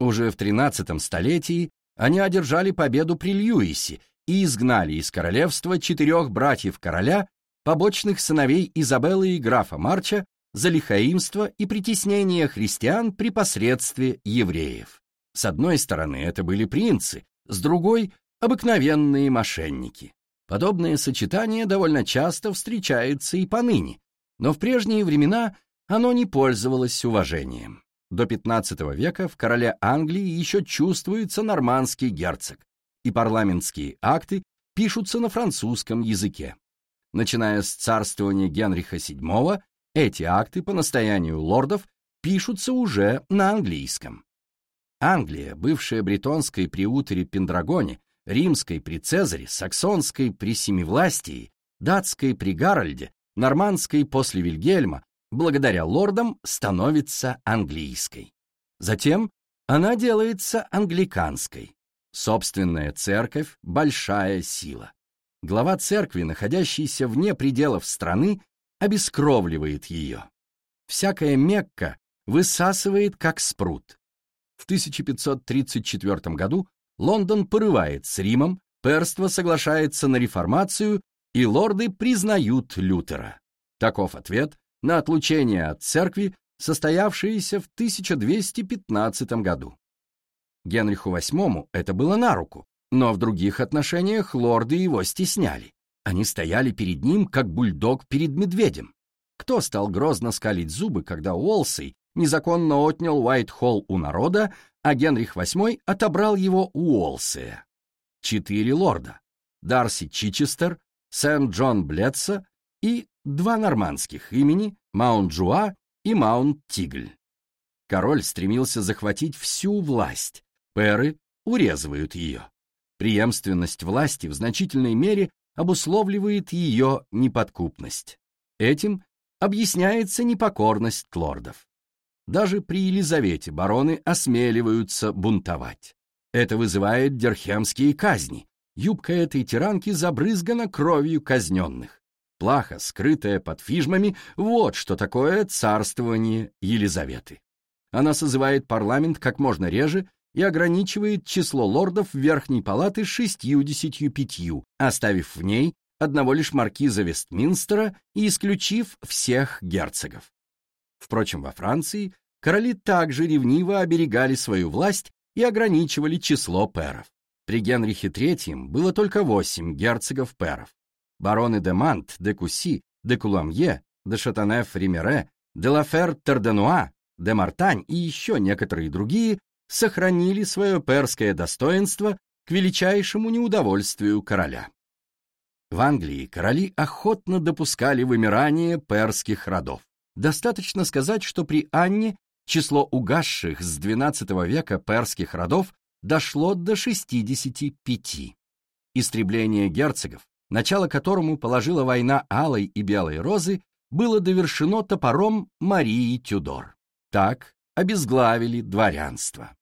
Уже в XIII столетии они одержали победу при Льюисе и изгнали из королевства четырех братьев короля, побочных сыновей Изабеллы и графа Марча, за лихаимство и притеснение христиан при посредстве евреев. С одной стороны, это были принцы, с другой — обыкновенные мошенники. Подобное сочетание довольно часто встречается и поныне, но в прежние времена оно не пользовалось уважением. До XV века в короле Англии еще чувствуется нормандский герцог, и парламентские акты пишутся на французском языке. Начиная с царствования Генриха VII, эти акты по настоянию лордов пишутся уже на английском. Англия, бывшая бретонской при Утере Пендрагоне, римской при Цезаре, саксонской при Семивластии, датской при Гарольде, нормандской после Вильгельма, благодаря лордам становится английской. Затем она делается англиканской. Собственная церковь — большая сила. Глава церкви, находящийся вне пределов страны, обескровливает ее. Всякая Мекка высасывает, как спрут. В 1534 году Лондон порывает с Римом, перство соглашается на реформацию, и лорды признают Лютера. Таков ответ на отлучение от церкви, состоявшееся в 1215 году. Генриху VIII это было на руку, но в других отношениях лорды его стесняли. Они стояли перед ним, как бульдог перед медведем. Кто стал грозно скалить зубы, когда Уолсей незаконно отнял Уайт-Холл у народа, а Генрих VIII отобрал его у Уолсея? Четыре лорда — Дарси Чичестер, Сент-Джон Блетса и два нормандских имени Маунт-Жуа и Маунт-Тигль. Король стремился захватить всю власть, перы урезывают ее. Преемственность власти в значительной мере обусловливает ее неподкупность. Этим объясняется непокорность лордов. Даже при Елизавете бароны осмеливаются бунтовать. Это вызывает дерхемские казни. Юбка этой тиранки забрызгана кровью казненных. Плаха, скрытая под фижмами, вот что такое царствование Елизаветы. Она созывает парламент как можно реже и ограничивает число лордов Верхней Палаты 65, оставив в ней одного лишь маркиза Вестминстера и исключив всех герцогов. Впрочем, во Франции короли также ревниво оберегали свою власть и ограничивали число перов. При Генрихе III было только восемь герцогов-перов. Бароны де Мант, де Куси, де Куламье, де Шатанеф-Римере, де Лафер Терденуа, де Мартань и еще некоторые другие сохранили свое перское достоинство к величайшему неудовольствию короля. В Англии короли охотно допускали вымирание перских родов. Достаточно сказать, что при Анне число угасших с XII века перских родов дошло до 65. Истребление герцогов, начало которому положила война Алой и Белой Розы, было довершено топором Марии Тюдор. Так обезглавили дворянство.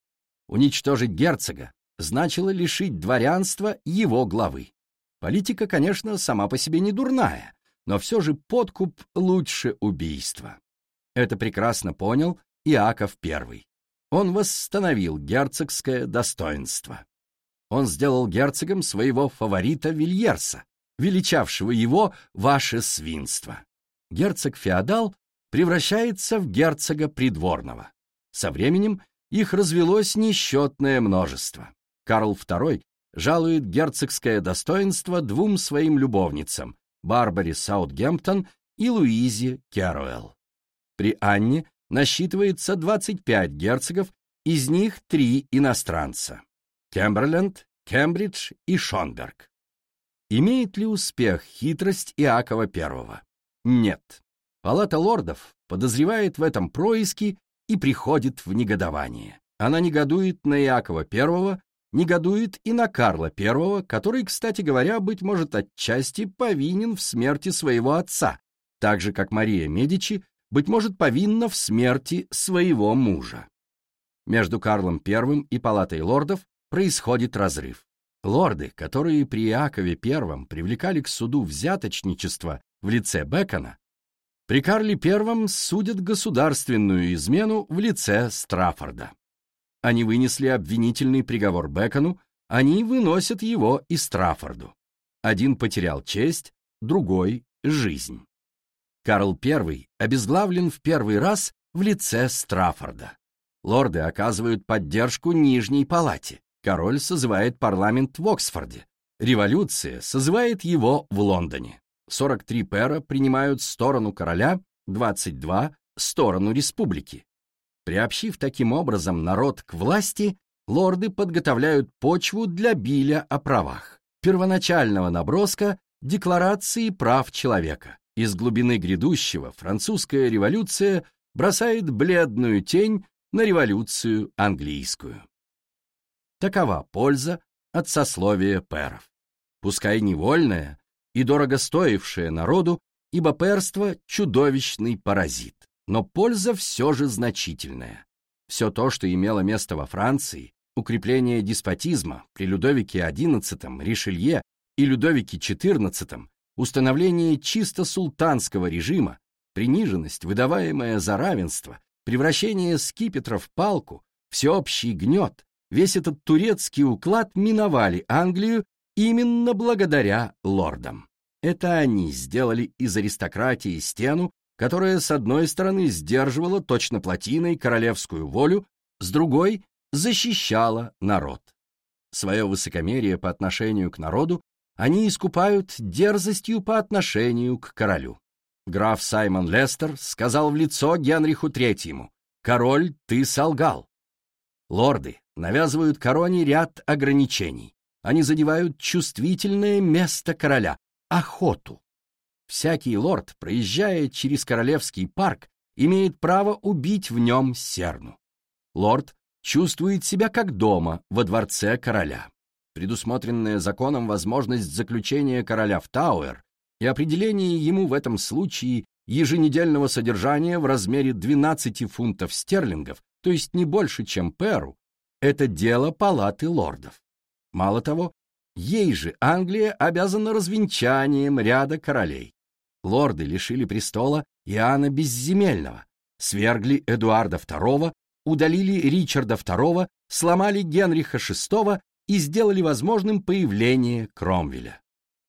Уничтожить герцога значило лишить дворянства его главы. Политика, конечно, сама по себе не дурная, но все же подкуп лучше убийства. Это прекрасно понял Иаков I. Он восстановил герцогское достоинство. Он сделал герцогом своего фаворита Вильерса, величавшего его «ваше свинство». Герцог-феодал превращается в герцога придворного. Со временем их развелось несчетное множество. Карл II жалует герцогское достоинство двум своим любовницам — Барбаре Саутгемптон и Луизе Керуэлл. При Анне насчитывается 25 герцогов, из них три иностранца. Кемберленд, Кембридж и Шонберг. Имеет ли успех хитрость Иакова I? Нет. Палата лордов подозревает в этом происки и приходит в негодование. Она негодует на Иакова I, негодует и на Карла I, который, кстати говоря, быть может, отчасти повинен в смерти своего отца, так же, как Мария Медичи, быть может, повинна в смерти своего мужа. Между Карлом I и Палатой лордов происходит разрыв. Лорды, которые при Иакове I привлекали к суду взяточничество в лице Бекона, при Карле I судят государственную измену в лице Страффорда. Они вынесли обвинительный приговор Бекону, они выносят его и Страффорду. Один потерял честь, другой — жизнь. Карл I обезглавлен в первый раз в лице Страффорда. Лорды оказывают поддержку Нижней палате. Король созывает парламент в Оксфорде. Революция созывает его в Лондоне. 43 пера принимают сторону короля, 22 — сторону республики. Приобщив таким образом народ к власти, лорды подготовляют почву для биля о правах, первоначального наброска Декларации прав человека. Из глубины грядущего французская революция бросает бледную тень на революцию английскую. Такова польза от сословия перов. Пускай невольная и дорого стоившая народу, ибо перство — чудовищный паразит. Но польза все же значительная. Все то, что имело место во Франции, укрепление деспотизма при Людовике XI, Ришелье и Людовике XIV, установление чисто султанского режима, приниженность, выдаваемая за равенство, превращение скипетра в палку, всеобщий гнет, весь этот турецкий уклад миновали Англию именно благодаря лордам. Это они сделали из аристократии стену, которая с одной стороны сдерживала точно плотиной королевскую волю, с другой защищала народ. Свое высокомерие по отношению к народу они искупают дерзостью по отношению к королю. Граф Саймон Лестер сказал в лицо Генриху Третьему, «Король, ты солгал». Лорды навязывают короне ряд ограничений. Они задевают чувствительное место короля — охоту. Всякий лорд, проезжая через Королевский парк, имеет право убить в нем серну. Лорд чувствует себя как дома во дворце короля. Предусмотренная законом возможность заключения короля в Тауэр и определение ему в этом случае еженедельного содержания в размере 12 фунтов стерлингов, то есть не больше, чем Перу, это дело палаты лордов. Мало того, ей же Англия обязана развенчанием ряда королей. Лорды лишили престола Иоанна Безземельного, свергли Эдуарда II, удалили Ричарда II, сломали Генриха VI и сделали возможным появление Кромвеля.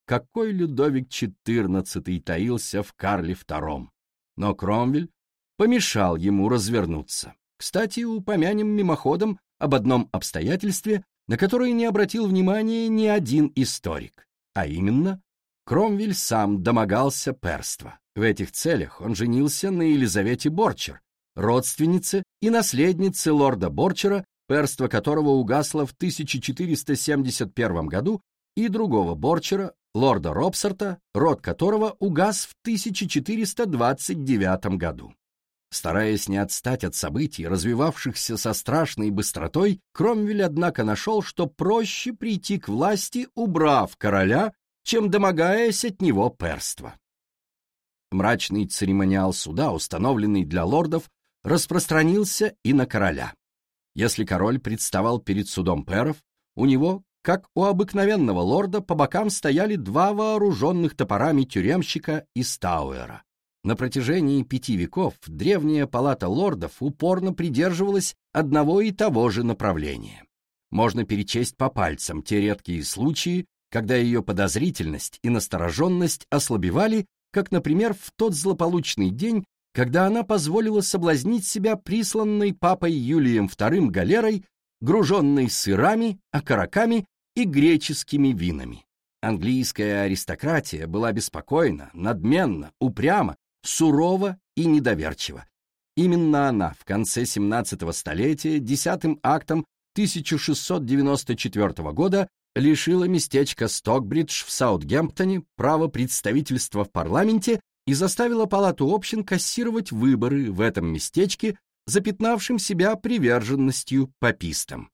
Какой Людовик XIV таился в Карле II, но Кромвель помешал ему развернуться. Кстати, упомянем мимоходом об одном обстоятельстве, на которое не обратил внимания ни один историк, а именно Кромвель сам домогался перства. В этих целях он женился на Елизавете Борчер, родственнице и наследнице лорда Борчера, перство которого угасло в 1471 году, и другого Борчера, лорда Робсарта, род которого угас в 1429 году. Стараясь не отстать от событий, развивавшихся со страшной быстротой, Кромвель, однако, нашел, что проще прийти к власти, убрав короля чем домогаясь от него перства. Мрачный церемониал суда, установленный для лордов, распространился и на короля. Если король представал перед судом перов, у него, как у обыкновенного лорда, по бокам стояли два вооруженных топорами тюремщика из Тауэра. На протяжении пяти веков древняя палата лордов упорно придерживалась одного и того же направления. Можно перечесть по пальцам те редкие случаи, когда ее подозрительность и настороженность ослабевали, как, например, в тот злополучный день, когда она позволила соблазнить себя присланной папой Юлием II галерой, груженной сырами, окороками и греческими винами. Английская аристократия была беспокойна, надменна, упряма, сурова и недоверчива. Именно она в конце 17 столетия десятым актом 1694 года лишила местечко Стокбридж в Саутгемптоне права представительства в парламенте и заставила палату общин кассировать выборы в этом местечке, запятнавшим себя приверженностью папистам.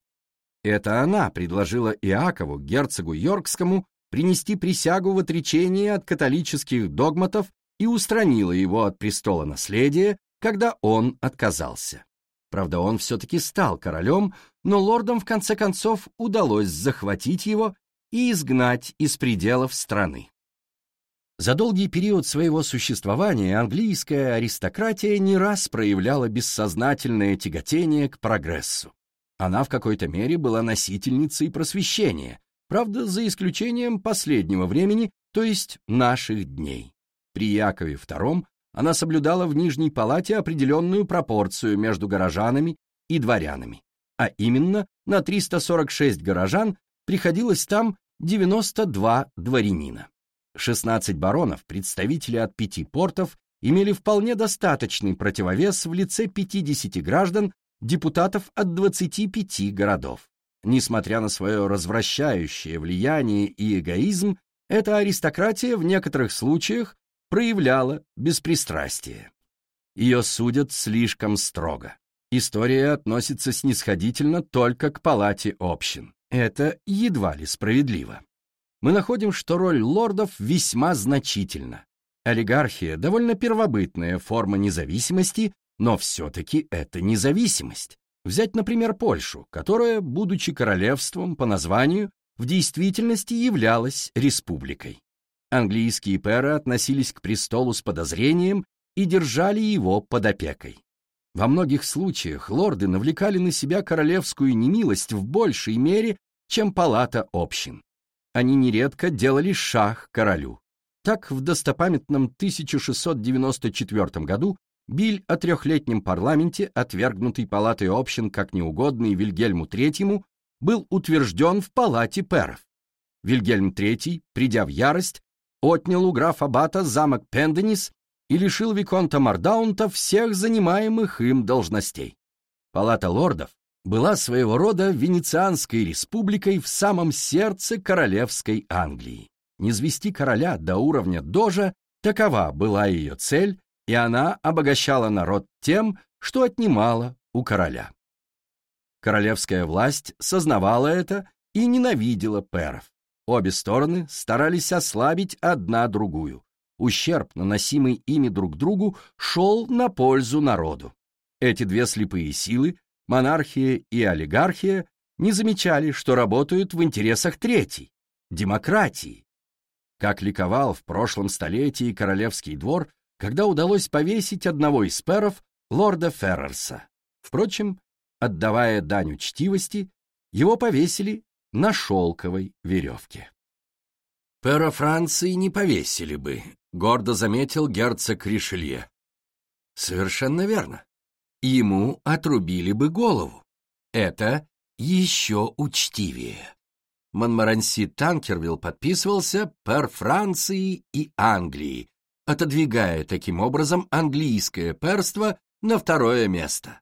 Это она предложила Иакову, герцогу Йоркскому, принести присягу в отречении от католических догматов и устранила его от престола наследия, когда он отказался. Правда, он все-таки стал королем, но лордам в конце концов удалось захватить его и изгнать из пределов страны. За долгий период своего существования английская аристократия не раз проявляла бессознательное тяготение к прогрессу. Она в какой-то мере была носительницей просвещения, правда, за исключением последнего времени, то есть наших дней. При Якове II она соблюдала в Нижней Палате определенную пропорцию между горожанами и дворянами, а именно на 346 горожан приходилось там 92 дворянина. 16 баронов, представители от пяти портов, имели вполне достаточный противовес в лице 50 граждан, депутатов от 25 городов. Несмотря на свое развращающее влияние и эгоизм, эта аристократия в некоторых случаях проявляла беспристрастие. Ее судят слишком строго. История относится снисходительно только к палате общин. Это едва ли справедливо мы находим, что роль лордов весьма значительна. Олигархия — довольно первобытная форма независимости, но все-таки это независимость. Взять, например, Польшу, которая, будучи королевством по названию, в действительности являлась республикой. Английские пэры относились к престолу с подозрением и держали его под опекой. Во многих случаях лорды навлекали на себя королевскую немилость в большей мере, чем палата общин они нередко делали шах королю. Так, в достопамятном 1694 году Биль о трехлетнем парламенте, отвергнутый палатой общин как неугодный Вильгельму III, был утвержден в палате перов. Вильгельм III, придя в ярость, отнял у графа Бата замок Пенденис и лишил Виконта Мардаунта всех занимаемых им должностей. Палата лордов была своего рода Венецианской республикой в самом сердце королевской Англии. Низвести короля до уровня дожа – такова была ее цель, и она обогащала народ тем, что отнимала у короля. Королевская власть сознавала это и ненавидела перов. Обе стороны старались ослабить одна другую. Ущерб, наносимый ими друг другу, шел на пользу народу. Эти две слепые силы монархия и олигархия не замечали, что работают в интересах третьей – демократии. Как ликовал в прошлом столетии королевский двор, когда удалось повесить одного из перов, лорда Феррерса. Впрочем, отдавая дань учтивости, его повесили на шелковой веревке. «Пера Франции не повесили бы», — гордо заметил герцог Ришелье. «Совершенно верно ему отрубили бы голову. Это еще учтивее. Монмаранси Танкервилл подписывался «Пер Франции и Англии», отодвигая таким образом английское перство на второе место.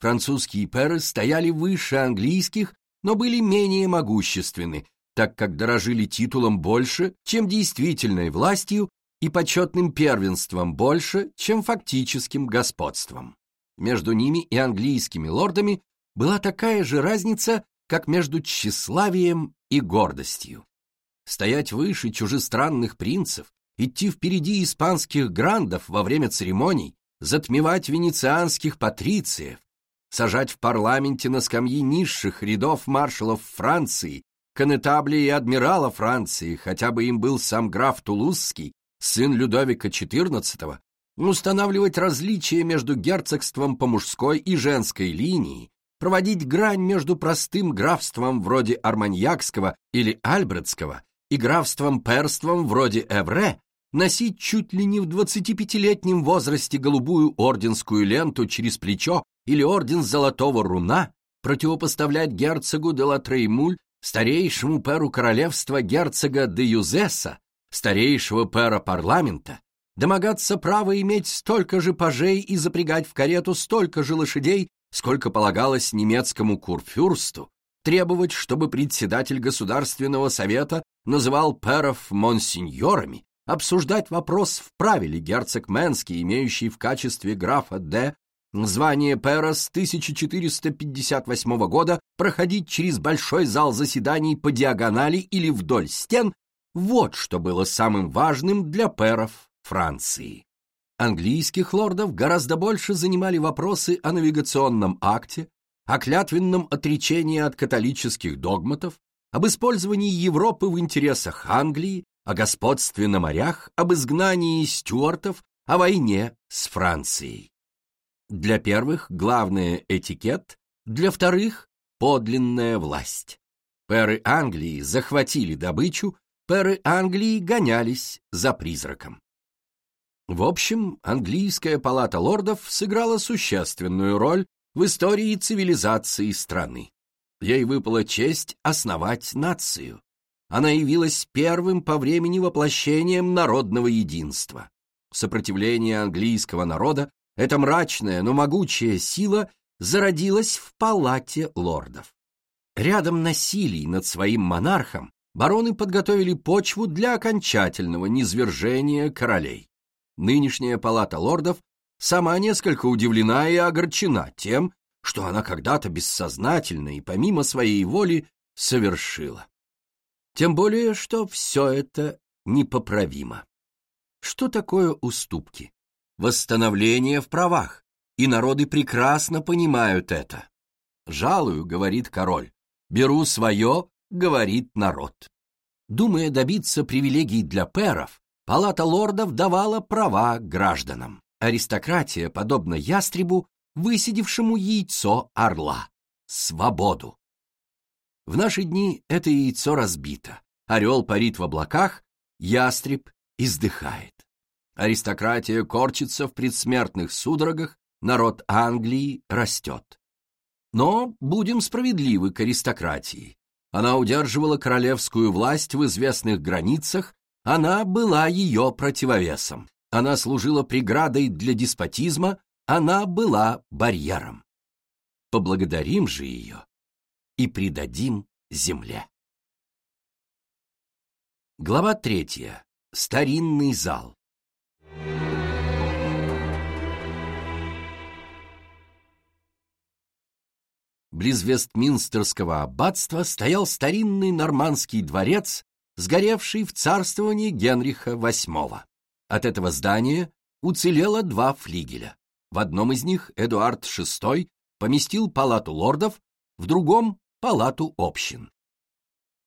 Французские перы стояли выше английских, но были менее могущественны, так как дорожили титулом больше, чем действительной властью, и почетным первенством больше, чем фактическим господством. Между ними и английскими лордами была такая же разница, как между тщеславием и гордостью. Стоять выше чужестранных принцев, идти впереди испанских грандов во время церемоний, затмевать венецианских патрициев, сажать в парламенте на скамьи низших рядов маршалов Франции, конетаблей и адмирала Франции, хотя бы им был сам граф Тулузский, сын Людовика XIV, устанавливать различия между герцогством по мужской и женской линии, проводить грань между простым графством вроде Арманьякского или Альбретского и графством-перством вроде Эвре, носить чуть ли не в 25-летнем возрасте голубую орденскую ленту через плечо или орден золотого руна, противопоставлять герцогу де Латреймуль, старейшему перу королевства герцога де Юзеса, старейшего пера парламента, домогаться права иметь столько же пажей и запрягать в карету столько же лошадей, сколько полагалось немецкому курфюрсту, требовать, чтобы председатель Государственного совета называл перов монсеньорами, обсуждать вопрос, вправе ли герцог Менский, имеющий в качестве графа Д. звание пера с 1458 года, проходить через большой зал заседаний по диагонали или вдоль стен, вот что было самым важным для перов Франции. Английских лордов гораздо больше занимали вопросы о навигационном акте, о клятвенном отречении от католических догматов, об использовании Европы в интересах Англии, о господстве на морях, об изгнании стюартов, о войне с Францией. Для первых главный этикет, для вторых подлинная власть. Перы Англии захватили добычу, перы Англии гонялись за призраком. В общем, английская палата лордов сыграла существенную роль в истории цивилизации страны. Ей выпала честь основать нацию. Она явилась первым по времени воплощением народного единства. Сопротивление английского народа, эта мрачная, но могучая сила, зародилась в палате лордов. Рядом насилий над своим монархом бароны подготовили почву для окончательного низвержения королей. Нынешняя палата лордов сама несколько удивлена и огорчена тем, что она когда-то бессознательно и помимо своей воли совершила. Тем более, что все это непоправимо. Что такое уступки? Восстановление в правах, и народы прекрасно понимают это. «Жалую», — говорит король, — «беру свое», — говорит народ. Думая добиться привилегий для перов, Палата лордов давала права гражданам. Аристократия, подобно ястребу, высидевшему яйцо орла. Свободу. В наши дни это яйцо разбито. Орел парит в облаках, ястреб издыхает. Аристократия корчится в предсмертных судорогах, народ Англии растет. Но будем справедливы к аристократии. Она удерживала королевскую власть в известных границах, она была ее противовесом. Она служила преградой для деспотизма, она была барьером. Поблагодарим же ее и предадим земле. Глава третья. Старинный зал. Близ Вестминстерского аббатства стоял старинный нормандский дворец, сгоревший в царствовании Генриха VIII. От этого здания уцелело два флигеля. В одном из них Эдуард VI поместил палату лордов, в другом — палату общин.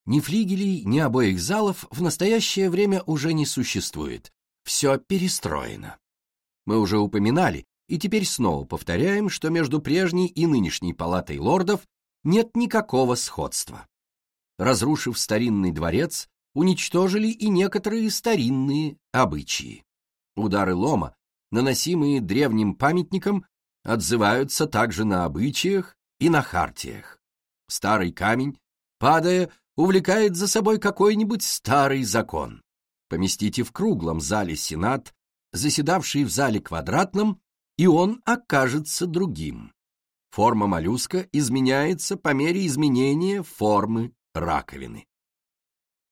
Ни флигелей, ни обоих залов в настоящее время уже не существует. Все перестроено. Мы уже упоминали, и теперь снова повторяем, что между прежней и нынешней палатой лордов нет никакого сходства. Разрушив старинный дворец, уничтожили и некоторые старинные обычаи. Удары лома, наносимые древним памятникам, отзываются также на обычаях и на хартиях. Старый камень, падая, увлекает за собой какой-нибудь старый закон. Поместите в круглом зале Сенат, заседавший в зале квадратном, и он окажется другим. Форма моллюска изменяется по мере изменения формы раковины.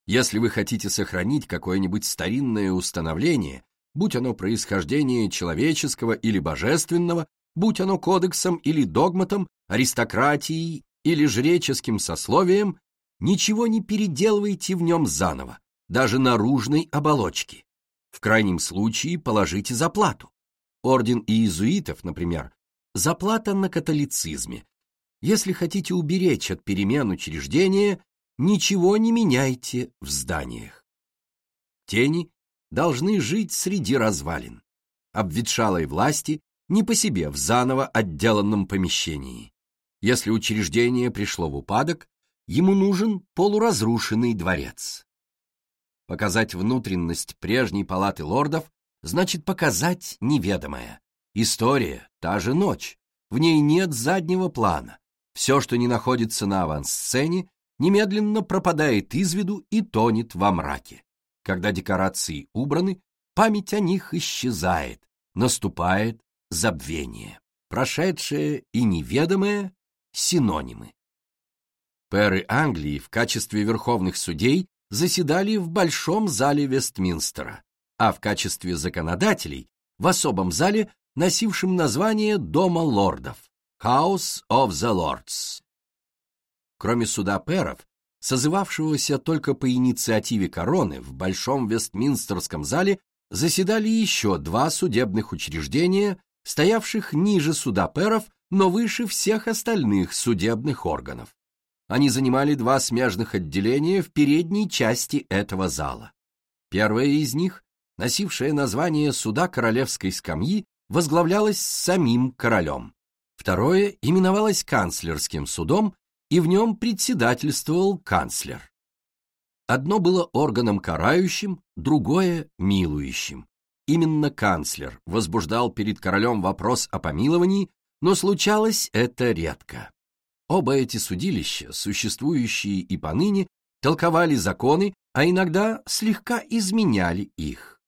Если вы хотите сохранить какое-нибудь старинное установление, будь оно происхождение человеческого или божественного, будь оно кодексом или догматом, аристократией или жреческим сословием, ничего не переделывайте в нем заново, даже наружной оболочки. В крайнем случае положите заплату. Орден иезуитов, например, заплата на католицизме. Если хотите уберечь от перемен учреждения, ничего не меняйте в зданиях. Тени должны жить среди развалин. Обветшалой власти не по себе в заново отделанном помещении. Если учреждение пришло в упадок, ему нужен полуразрушенный дворец. Показать внутренность прежней палаты лордов значит показать неведомое. История — та же ночь, в ней нет заднего плана. Все, что не находится на авансцене, немедленно пропадает из виду и тонет во мраке. Когда декорации убраны, память о них исчезает, наступает забвение. Прошедшее и неведомое — синонимы. Пэры Англии в качестве верховных судей заседали в Большом зале Вестминстера, а в качестве законодателей в особом зале, носившем название Дома лордов House of the Lords. Кроме суда пэров, созывавшегося только по инициативе короны, в Большом Вестминстерском зале заседали еще два судебных учреждения, стоявших ниже суда пэров, но выше всех остальных судебных органов. Они занимали два смежных отделения в передней части этого зала. Первое из них, носившее название суда королевской скамьи, возглавлялось самим королем. Второе именовалось канцлерским судом, и в нем председательствовал канцлер. Одно было органом карающим, другое — милующим. Именно канцлер возбуждал перед королем вопрос о помиловании, но случалось это редко. Оба эти судилища, существующие и поныне, толковали законы, а иногда слегка изменяли их.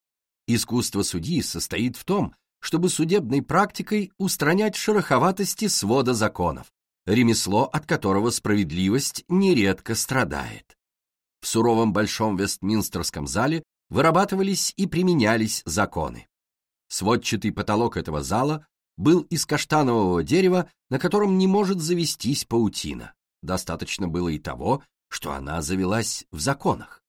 Искусство судьи состоит в том, чтобы судебной практикой устранять шероховатости свода законов, ремесло, от которого справедливость нередко страдает. В суровом Большом Вестминстерском зале вырабатывались и применялись законы. Сводчатый потолок этого зала был из каштанового дерева, на котором не может завестись паутина. Достаточно было и того, что она завелась в законах.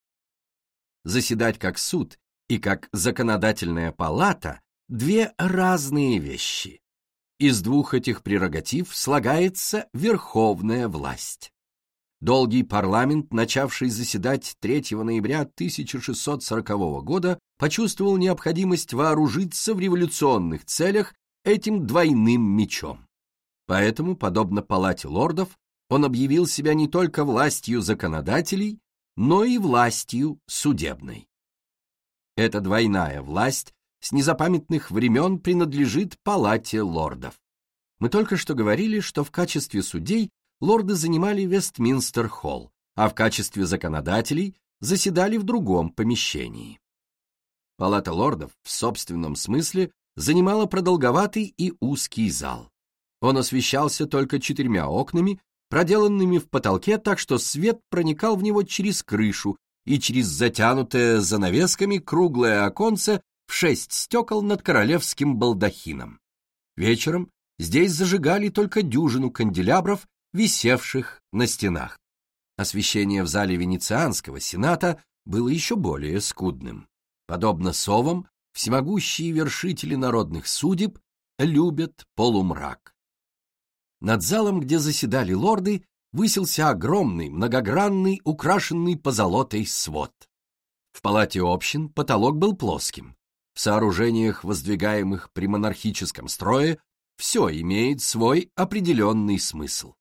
Заседать как суд и как законодательная палата – две разные вещи. Из двух этих прерогатив слагается верховная власть. Долгий парламент, начавший заседать 3 ноября 1640 года, почувствовал необходимость вооружиться в революционных целях этим двойным мечом. Поэтому, подобно палате лордов, он объявил себя не только властью законодателей, но и властью судебной. Эта двойная власть с незапамятных времен принадлежит палате лордов. Мы только что говорили, что в качестве судей лорды занимали Вестминстер-холл, а в качестве законодателей заседали в другом помещении. Палата лордов в собственном смысле занимала продолговатый и узкий зал. Он освещался только четырьмя окнами, проделанными в потолке так, что свет проникал в него через крышу и через затянутое занавесками круглое оконце в шесть стекол над королевским балдахином. Вечером здесь зажигали только дюжину канделябров, висевших на стенах. Освещение в зале Венецианского сената было еще более скудным. Подобно совам, всемогущие вершители народных судеб любят полумрак. Над залом, где заседали лорды, высился огромный, многогранный, украшенный позолотой свод. В палате общин потолок был плоским. В сооружениях, воздвигаемых при монархическом строе, все имеет свой определенный смысл.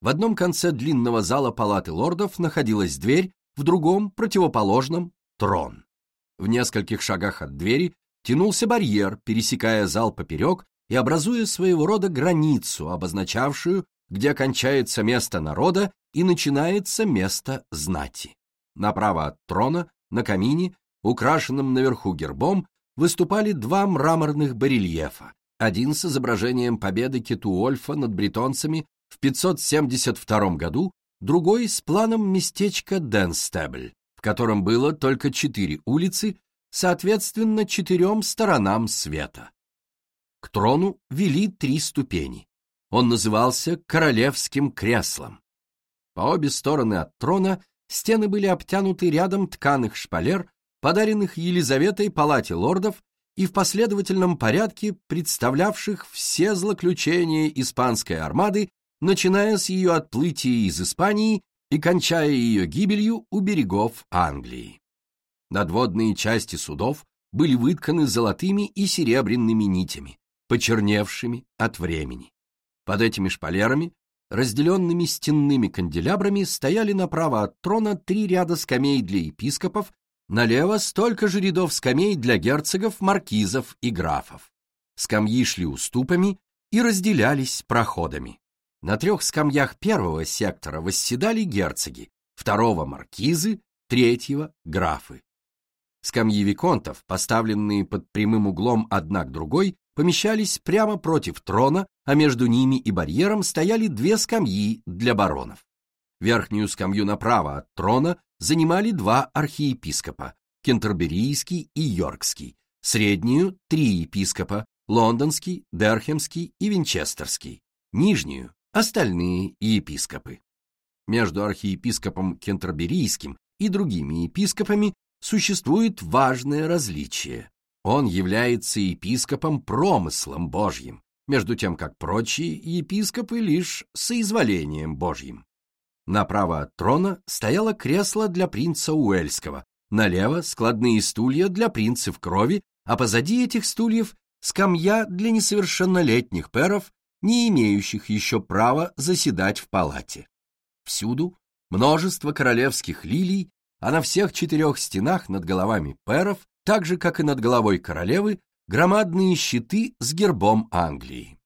В одном конце длинного зала палаты лордов находилась дверь, в другом, противоположном, трон. В нескольких шагах от двери тянулся барьер, пересекая зал поперек и образуя своего рода границу, обозначавшую, где кончается место народа и начинается место знати. Направо от трона, на камине, украшенном наверху гербом, выступали два мраморных барельефа, один с изображением победы Кетуольфа над бретонцами в 572 году, другой с планом местечка Денстебль, котором было только четыре улицы, соответственно четырем сторонам света. К трону вели три ступени. Он назывался королевским креслом. По обе стороны от трона стены были обтянуты рядом тканых шпалер, подаренных Елизаветой палате лордов и в последовательном порядке представлявших все злоключения испанской армады, начиная с ее отплытия из Испании и кончая ее гибелью у берегов Англии. Надводные части судов были вытканы золотыми и серебряными нитями, почерневшими от времени. Под этими шпалерами, разделенными стенными канделябрами, стояли направо от трона три ряда скамей для епископов, налево столько же рядов скамей для герцогов, маркизов и графов. Скамьи шли уступами и разделялись проходами. На трех скамьях первого сектора восседали герцоги, второго — маркизы, третьего — графы. Скамьи виконтов, поставленные под прямым углом одна к другой, помещались прямо против трона, а между ними и барьером стояли две скамьи для баронов. Верхнюю скамью направо от трона занимали два архиепископа – Кентерберийский и Йоркский, среднюю – три епископа – Лондонский, Дерхемский и Винчестерский, нижнюю – остальные епископы. Между архиепископом Кентерберийским и другими епископами существует важное различие. Он является епископом промыслом Божьим, между тем как прочие епископы лишь соизволением Божьим. Направо от трона стояло кресло для принца Уэльского, налево складные стулья для принцев крови, а позади этих стульев скамья для несовершеннолетних перов, не имеющих еще права заседать в палате. Всюду множество королевских лилий, а на всех четырех стенах над головами перов, так же, как и над головой королевы, громадные щиты с гербом Англии.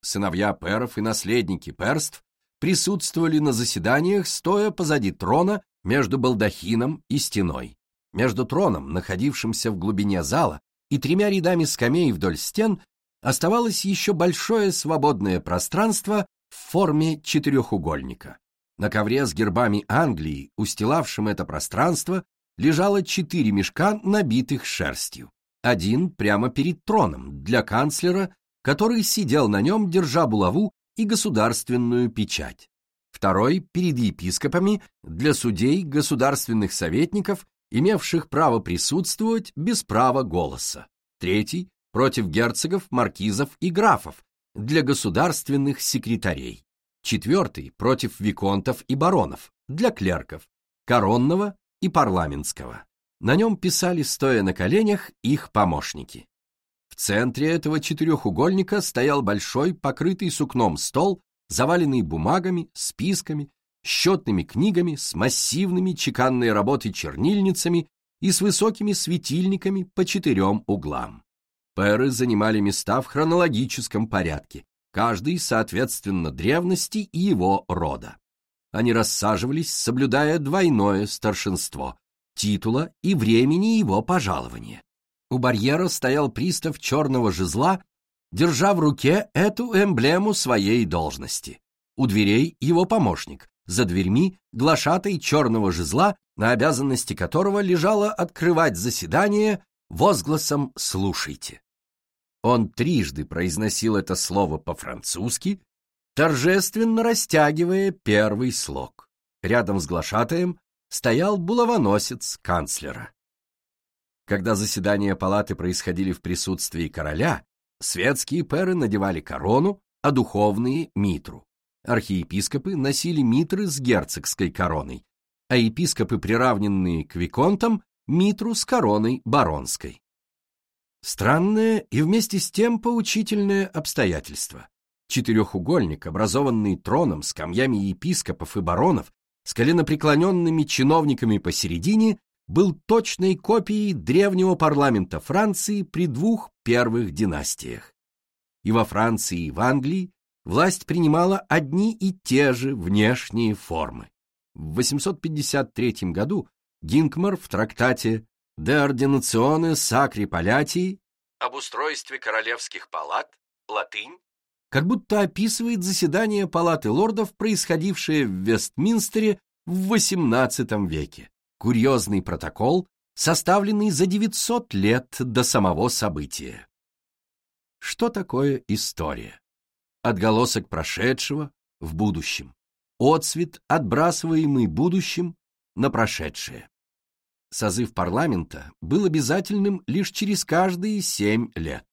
Сыновья перов и наследники перств присутствовали на заседаниях, стоя позади трона между балдахином и стеной. Между троном, находившимся в глубине зала, и тремя рядами скамей вдоль стен оставалось еще большое свободное пространство в форме четырехугольника. На ковре с гербами Англии, устилавшим это пространство, лежало четыре мешка, набитых шерстью. Один прямо перед троном, для канцлера, который сидел на нем, держа булаву и государственную печать. Второй перед епископами для судей, государственных советников, имевших право присутствовать без права голоса. Третий против герцогов, маркизов и графов для государственных секретарей. Четвертый против виконтов и баронов для клерков, коронного и парламентского. На нем писали, стоя на коленях, их помощники. В центре этого четырехугольника стоял большой, покрытый сукном стол, заваленный бумагами, списками, счетными книгами, с массивными чеканной работы чернильницами и с высокими светильниками по четырем углам. Пэры занимали места в хронологическом порядке, каждый соответственно древности и его рода. Они рассаживались, соблюдая двойное старшинство – титула и времени его пожалования. У барьера стоял пристав черного жезла, держа в руке эту эмблему своей должности. У дверей его помощник, за дверьми глашатай черного жезла, на обязанности которого лежало открывать заседание возгласом «слушайте». Он трижды произносил это слово по-французски, торжественно растягивая первый слог. Рядом с глашатаем стоял булавоносец канцлера. Когда заседания палаты происходили в присутствии короля, светские перы надевали корону, а духовные — митру. Архиепископы носили митры с герцогской короной, а епископы, приравненные к виконтам, митру с короной баронской. Странное и вместе с тем поучительное обстоятельство. Четырехугольник, образованный троном, скамьями епископов и баронов, с коленопреклоненными чиновниками посередине, был точной копией древнего парламента Франции при двух первых династиях. И во Франции, и в Англии власть принимала одни и те же внешние формы. В 853 году Гинкмар в трактате «De ordinazione sacri palati» об устройстве королевских палат, латынь, как будто описывает заседание палаты лордов, происходившее в Вестминстере в XVIII веке. Курьезный протокол, составленный за 900 лет до самого события. Что такое история? Отголосок прошедшего в будущем. Отцвет, отбрасываемый будущим на прошедшее. Созыв парламента был обязательным лишь через каждые семь лет.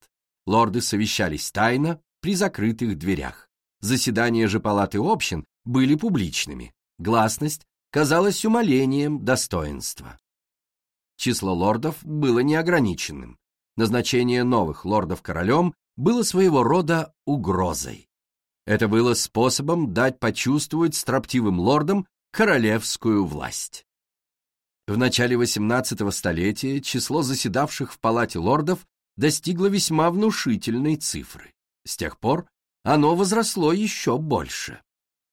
Лорды совещались тайно при закрытых дверях. Заседания же палаты общин были публичными. Гласность казалось умалением достоинства. Число лордов было неограниченным. Назначение новых лордов королем было своего рода угрозой. Это было способом дать почувствовать строптивым лордам королевскую власть. В начале XVIII столетия число заседавших в палате лордов достигло весьма внушительной цифры. С тех пор оно возросло еще больше.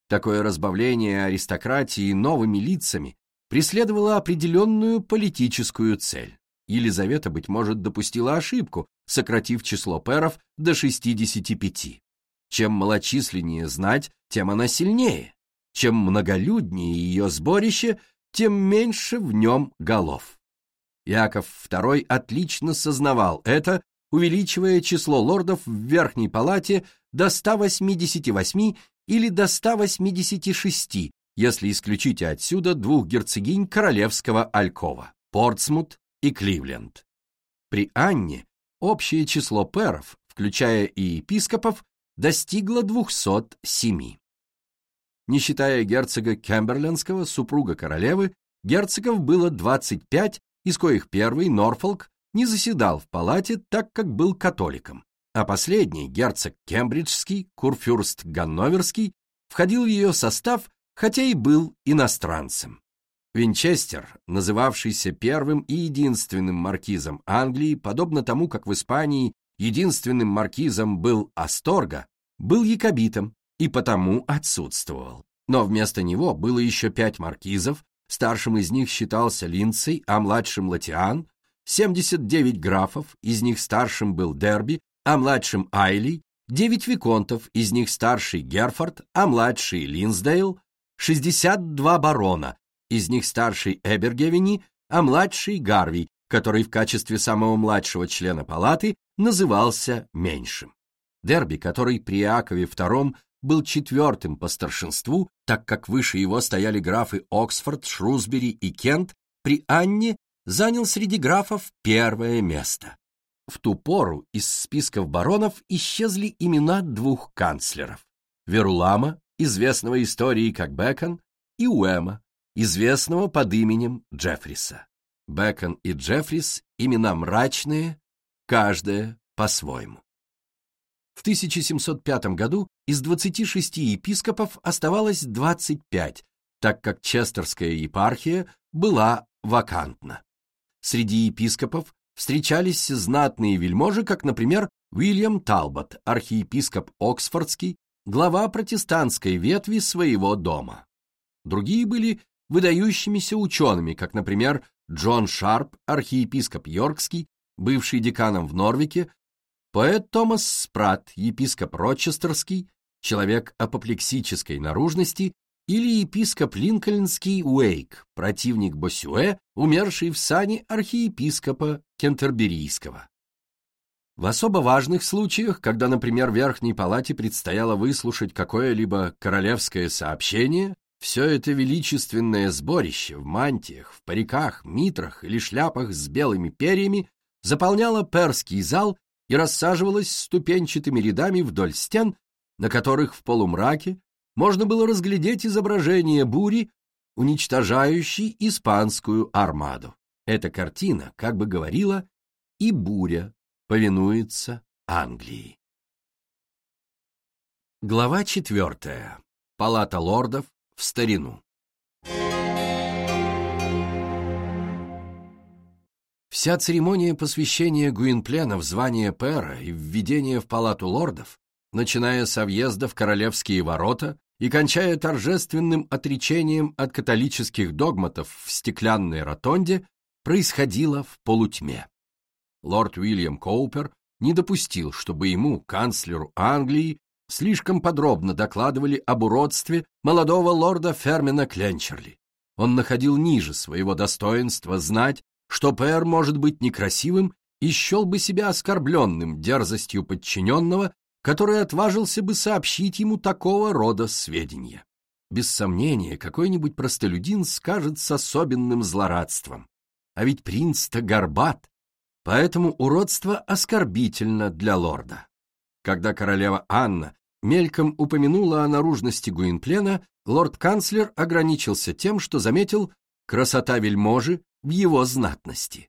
Такое разбавление аристократии новыми лицами преследовало определенную политическую цель. Елизавета, быть может, допустила ошибку, сократив число перов до 65. Чем малочисленнее знать, тем она сильнее. Чем многолюднее ее сборище, тем меньше в нем голов. Яков II отлично сознавал это, увеличивая число лордов в Верхней Палате до 188 или до 186, если исключить отсюда двух герцогинь королевского Алькова – Портсмут и Кливленд. При Анне общее число пэров, включая и епископов, достигло 207. Не считая герцога Кемберлендского, супруга королевы, герцогов было 25, из коих первый, Норфолк, не заседал в палате, так как был католиком, а последний, герцог Кембриджский, курфюрст Ганноверский, входил в ее состав, хотя и был иностранцем. Винчестер, называвшийся первым и единственным маркизом Англии, подобно тому, как в Испании единственным маркизом был Асторга, был якобитом и потому отсутствовал. Но вместо него было еще пять маркизов, старшим из них считался Линдсей, а младшим Латиан, 79 графов, из них старшим был Дерби, а младшим Айли, 9 виконтов, из них старший Герфорд, а младший Линсдейл, 62 барона, из них старший Эбергевени, а младший Гарви, который в качестве самого младшего члена палаты назывался меньшим. Дерби, который при Иакове II был четвертым по старшинству, так как выше его стояли графы Оксфорд, Шрусбери и Кент, при Анне занял среди графов первое место. В ту пору из списков баронов исчезли имена двух канцлеров – Верулама, известного истории как Бекон, и Уэма, известного под именем Джеффриса. Бекон и Джеффрис – имена мрачные, каждое по-своему. В 1705 году из 26 епископов оставалось 25, так как Честерская епархия была вакантна. Среди епископов встречались знатные вельможи, как, например, Уильям Талбот, архиепископ Оксфордский, глава протестантской ветви своего дома. Другие были выдающимися учеными, как, например, Джон Шарп, архиепископ Йоркский, бывший деканом в Норвике, поэт Томас Спрат, епископ Рочестерский, человек апоплексической наружности, или епископ Линкольнский Уэйк, противник Босюэ, умерший в сане архиепископа Кентерберийского. В особо важных случаях, когда, например, Верхней Палате предстояло выслушать какое-либо королевское сообщение, все это величественное сборище в мантиях, в париках, митрах или шляпах с белыми перьями заполняло перский зал и рассаживалось ступенчатыми рядами вдоль стен, на которых в полумраке можно было разглядеть изображение бури, уничтожающей испанскую армаду. Эта картина как бы говорила «И буря повинуется Англии». Глава четвертая. Палата лордов в старину. Вся церемония посвящения Гуинплена в звание пэра и введения в палату лордов, начиная со въезда в королевские ворота и кончая торжественным отречением от католических догматов в стеклянной ротонде, происходила в полутьме. Лорд Уильям Коупер не допустил, чтобы ему, канцлеру Англии, слишком подробно докладывали об уродстве молодого лорда Фермина Кленчерли. Он находил ниже своего достоинства знать, что Пэр может быть некрасивым и счел бы себя оскорбленным дерзостью подчиненного, который отважился бы сообщить ему такого рода сведения. Без сомнения, какой-нибудь простолюдин скажет с особенным злорадством. А ведь принц-то горбат, поэтому уродство оскорбительно для лорда. Когда королева Анна мельком упомянула о наружности Гуинплена, лорд-канцлер ограничился тем, что заметил красота вельможи в его знатности.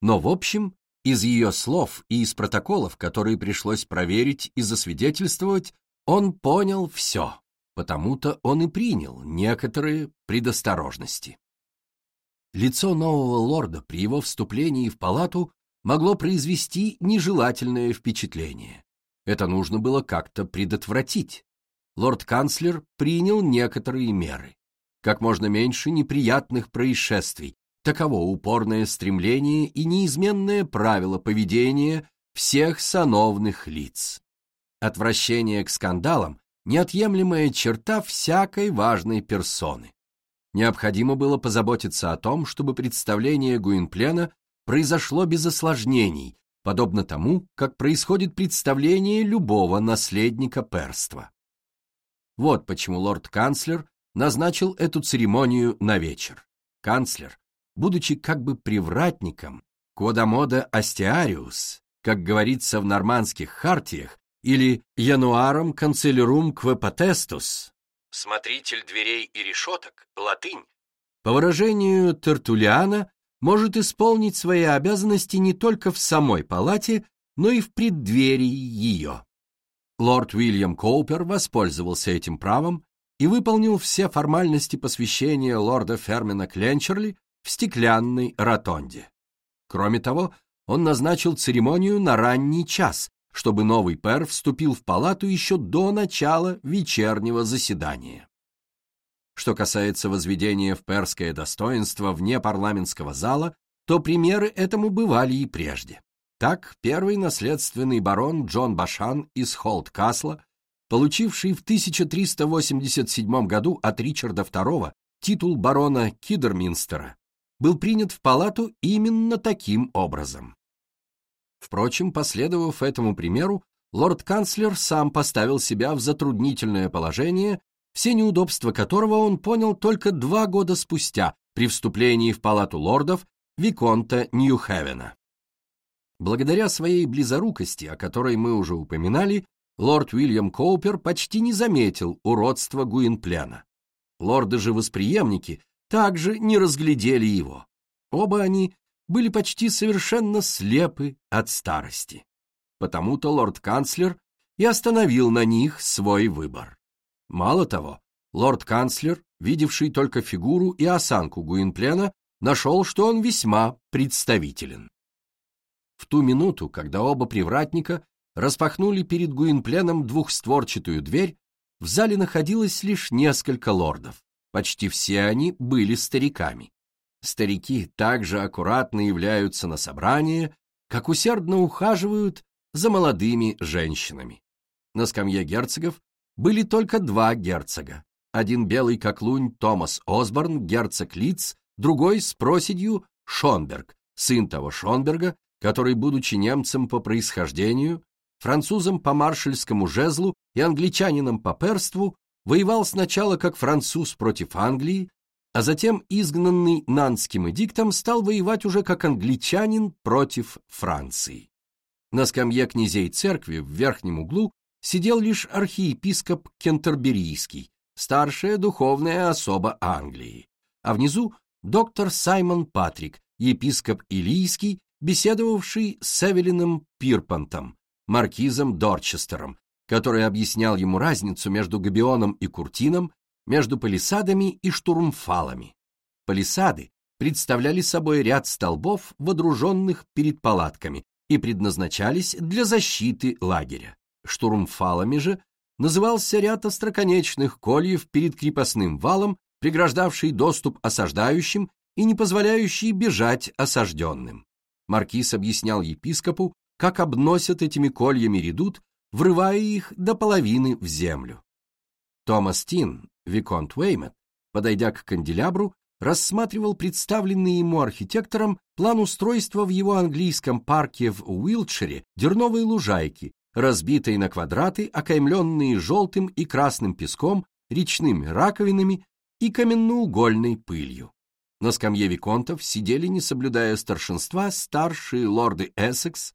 Но, в общем, из ее слов и из протоколов, которые пришлось проверить и засвидетельствовать, он понял все, потому-то он и принял некоторые предосторожности. Лицо нового лорда при его вступлении в палату могло произвести нежелательное впечатление. Это нужно было как-то предотвратить. Лорд-канцлер принял некоторые меры. Как можно меньше неприятных происшествий. Таково упорное стремление и неизменное правило поведения всех сановных лиц. Отвращение к скандалам неотъемлемая черта всякой важной персоны. Необходимо было позаботиться о том, чтобы представление Гуинплена произошло без осложнений, подобно тому, как происходит представление любого наследника перства. Вот почему лорд-канцлер назначил эту церемонию на вечер. Канцлер, будучи как бы привратником, Квадамода Астиариус, как говорится в нормандских хартиях, или Януаром канцелярум квепотестус, смотритель дверей и решеток, латынь, по выражению Тертулиана, может исполнить свои обязанности не только в самой палате, но и в преддверии ее. Лорд Уильям Коупер воспользовался этим правом и выполнил все формальности посвящения лорда Фермина Кленчерли в стеклянной ротонде. Кроме того, он назначил церемонию на ранний час, чтобы новый пэр вступил в палату еще до начала вечернего заседания. Что касается возведения в перское достоинство вне парламентского зала, то примеры этому бывали и прежде. Так, первый наследственный барон Джон Башан из Холт-Касла, получивший в 1387 году от Ричарда II титул барона Кидерминстера, был принят в палату именно таким образом. Впрочем, последовав этому примеру, лорд-канцлер сам поставил себя в затруднительное положение, все неудобства которого он понял только два года спустя при вступлении в палату лордов Виконта Ньюхевена. Благодаря своей близорукости, о которой мы уже упоминали, лорд Уильям Коупер почти не заметил уродства Гуинпляна. Лорды же восприемники также не разглядели его. Оба они были почти совершенно слепы от старости. Потому-то лорд-канцлер и остановил на них свой выбор. Мало того, лорд-канцлер, видевший только фигуру и осанку Гуинплена, нашел, что он весьма представителен. В ту минуту, когда оба привратника распахнули перед Гуинпленом двухстворчатую дверь, в зале находилось лишь несколько лордов. Почти все они были стариками старики также аккуратно являются на собрание, как усердно ухаживают за молодыми женщинами. На скамье герцогов были только два герцога. Один белый как лунь Томас Осборн, герцог Лиц, другой с проседью Шонберг, сын того Шонберга, который, будучи немцем по происхождению, французом по маршальскому жезлу и англичанином по перству, воевал сначала как француз против Англии, а затем изгнанный Нанским эдиктом стал воевать уже как англичанин против Франции. На скамье князей церкви в верхнем углу сидел лишь архиепископ Кентерберийский, старшая духовная особа Англии, а внизу доктор Саймон Патрик, епископ Илийский, беседовавший с Эвелином Пирпантом, маркизом Дорчестером, который объяснял ему разницу между Габионом и Куртином между палисадами и штурмфалами. Палисады представляли собой ряд столбов, водруженных перед палатками, и предназначались для защиты лагеря. Штурмфалами же назывался ряд остроконечных кольев перед крепостным валом, преграждавший доступ осаждающим и не позволяющий бежать осажденным. Маркиз объяснял епископу, как обносят этими кольями редут, врывая их до половины в землю. Томас Тин, Виконт Уэймет, подойдя к канделябру, рассматривал представленный ему архитектором план устройства в его английском парке в Уилтшире дерновой лужайки, разбитой на квадраты, окаймленные желтым и красным песком, речными раковинами и каменноугольной пылью. На скамье виконтов сидели, не соблюдая старшинства, старшие лорды Эссекс,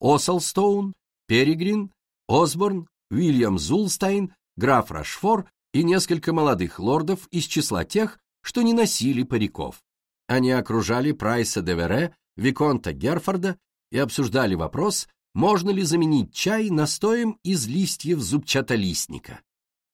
Оселстоун, Перегрин, Осборн, Уильям Зулстайн, граф Рашфор и несколько молодых лордов из числа тех, что не носили париков. Они окружали Прайса де Вере, Виконта Герфорда и обсуждали вопрос, можно ли заменить чай настоем из листьев зубчатолистника.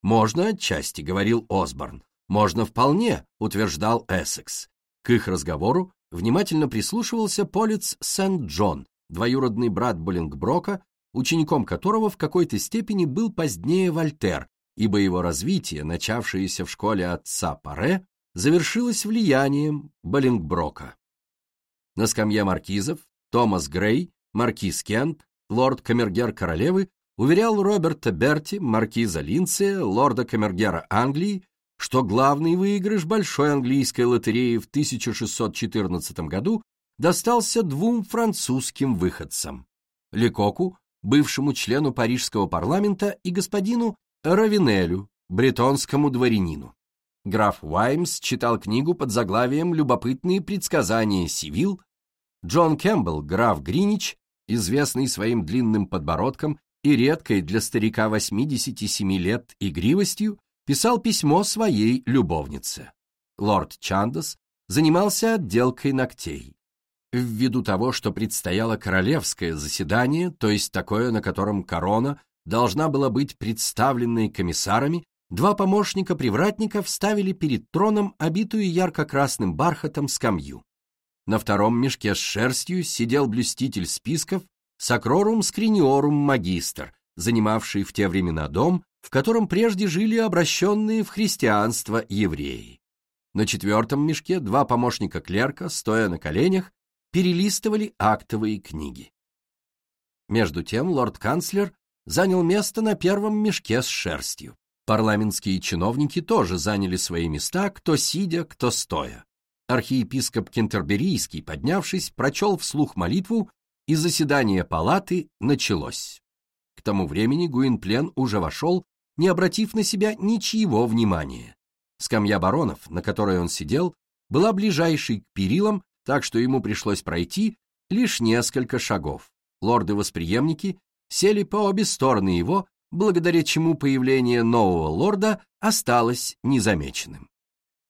«Можно отчасти», — говорил Осборн. «Можно вполне», — утверждал Эссекс. К их разговору внимательно прислушивался Полиц Сент-Джон, двоюродный брат Боллингброка, учеником которого в какой-то степени был позднее Вольтер, ибо его развитие, начавшееся в школе отца Паре, завершилось влиянием Боллингброка. На скамье маркизов Томас Грей, маркиз Кент, лорд Камергер королевы уверял Роберта Берти, маркиза Линция, лорда Камергера Англии, что главный выигрыш большой английской лотереи в 1614 году достался двум французским выходцам – Лекоку, бывшему члену парижского парламента, и господину Равинелю, бретонскому дворянину. Граф Уаймс читал книгу под заглавием «Любопытные предсказания Сивил», Джон Кэмпбелл, граф Гринич, известный своим длинным подбородком и редкой для старика 87 лет игривостью, писал письмо своей любовнице. Лорд Чандас занимался отделкой ногтей. Ввиду того, что предстояло королевское заседание, то есть такое, на котором корона должна была быть представленной комиссарами, два помощника привратника вставили перед троном обитую ярко-красным бархатом скамью. На втором мешке с шерстью сидел блюститель списков Сакрорум Скриниорум Магистр, занимавший в те времена дом, в котором прежде жили обращенные в христианство евреи. На четвертом мешке два помощника клерка, стоя на коленях, перелистывали актовые книги. Между тем лорд-канцлер занял место на первом мешке с шерстью. Парламентские чиновники тоже заняли свои места, кто сидя, кто стоя. Архиепископ Кентерберийский, поднявшись, прочел вслух молитву, и заседание палаты началось. К тому времени Гуинплен уже вошел, не обратив на себя ничьего внимания. Скамья баронов, на которой он сидел, была ближайшей к перилам, так что ему пришлось пройти лишь несколько шагов. Лорды-восприемники сели по обе стороны его, благодаря чему появление нового лорда осталось незамеченным.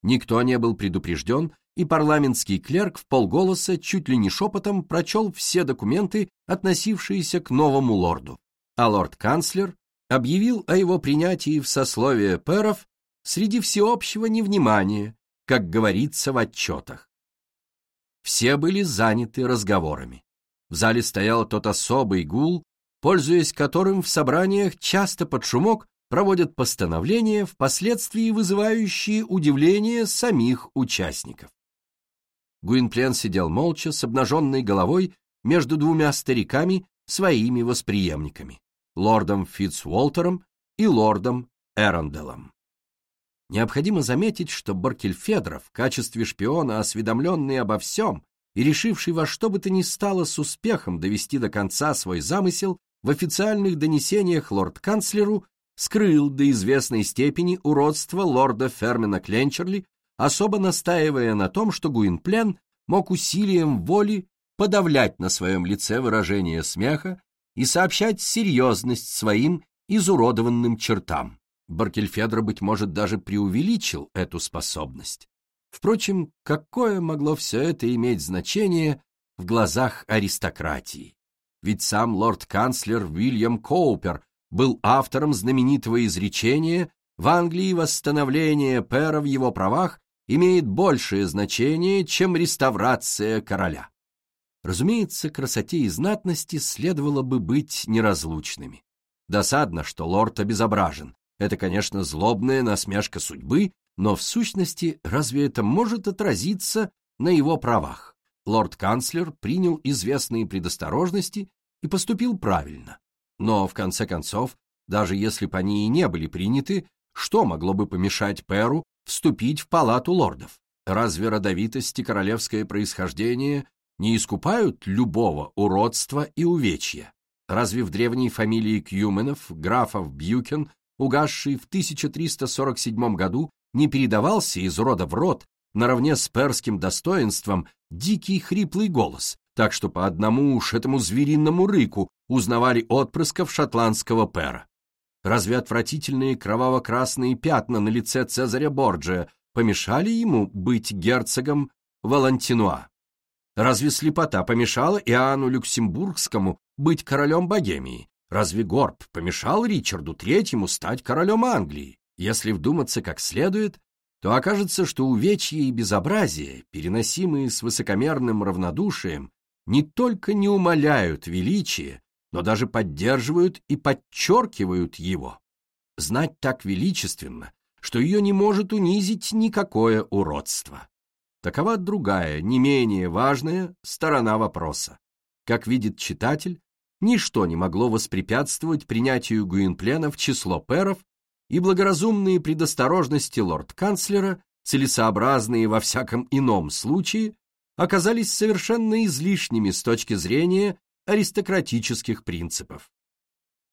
Никто не был предупрежден, и парламентский клерк в полголоса, чуть ли не шепотом, прочел все документы, относившиеся к новому лорду. А лорд-канцлер объявил о его принятии в сословие пэров среди всеобщего невнимания, как говорится в отчетах. Все были заняты разговорами. В зале стоял тот особый гул, пользуясь которым в собраниях часто под шумок проводят постановления, впоследствии вызывающие удивление самих участников. Гуинплен сидел молча, с обнаженной головой, между двумя стариками, своими восприемниками, лордом Фитцуолтером и лордом Эронделом. Необходимо заметить, что Баркельфедро в качестве шпиона, осведомленный обо всем и решивший во что бы то ни стало с успехом довести до конца свой замысел, в официальных донесениях лорд-канцлеру скрыл до известной степени уродство лорда Фермина Кленчерли особо настаивая на том, что Гуинплен мог усилием воли подавлять на своем лице выражение смеха и сообщать серьезность своим изуродованным чертам. Баркельфедро, быть может, даже преувеличил эту способность. Впрочем, какое могло все это иметь значение в глазах аристократии? Ведь сам лорд-канцлер Уильям Коупер был автором знаменитого изречения «В Англии восстановление пера в его правах имеет большее значение, чем реставрация короля. Разумеется, красоте и знатности следовало бы быть неразлучными. Досадно, что лорд обезображен. Это, конечно, злобная насмешка судьбы, но в сущности разве это может отразиться на его правах? Лорд-канцлер принял известные предосторожности и поступил правильно. Но, в конце концов, даже если бы они и не были приняты, что могло бы помешать Перу вступить в палату лордов. Разве родовитость и королевское происхождение не искупают любого уродства и увечья? Разве в древней фамилии Кьюменов, графов Бьюкен, угасший в 1347 году, не передавался из рода в род, наравне с перским достоинством, дикий хриплый голос, так что по одному уж этому звериному рыку узнавали отпрысков шотландского пера? Разве отвратительные кроваво-красные пятна на лице Цезаря Борджия помешали ему быть герцогом Валантинуа? Разве слепота помешала Иоанну Люксембургскому быть королем Богемии? Разве горб помешал Ричарду Третьему стать королем Англии? Если вдуматься как следует, то окажется, что увечья и безобразие, переносимые с высокомерным равнодушием, не только не умаляют величие, но даже поддерживают и подчеркивают его. Знать так величественно, что ее не может унизить никакое уродство. Такова другая, не менее важная сторона вопроса. Как видит читатель, ничто не могло воспрепятствовать принятию Гуинплена в число пэров, и благоразумные предосторожности лорд-канцлера, целесообразные во всяком ином случае, оказались совершенно излишними с точки зрения аристократических принципов.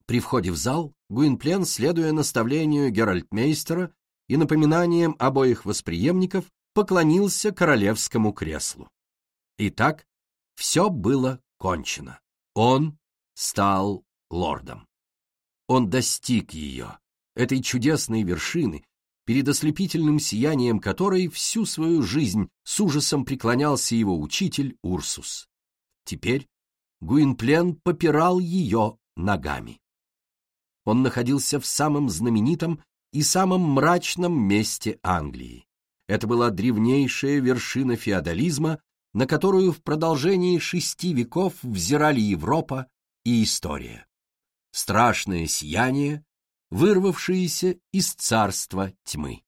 При входе в зал Гуинплен, следуя наставлению Геральтмейстера и напоминаниям обоих восприемников, поклонился королевскому креслу. Итак, все было кончено. Он стал лордом. Он достиг ее, этой чудесной вершины, перед ослепительным сиянием которой всю свою жизнь с ужасом преклонялся его учитель Урсус. Теперь Гуинплен попирал ее ногами. Он находился в самом знаменитом и самом мрачном месте Англии. Это была древнейшая вершина феодализма, на которую в продолжении шести веков взирали Европа и история. Страшное сияние, вырвавшееся из царства тьмы.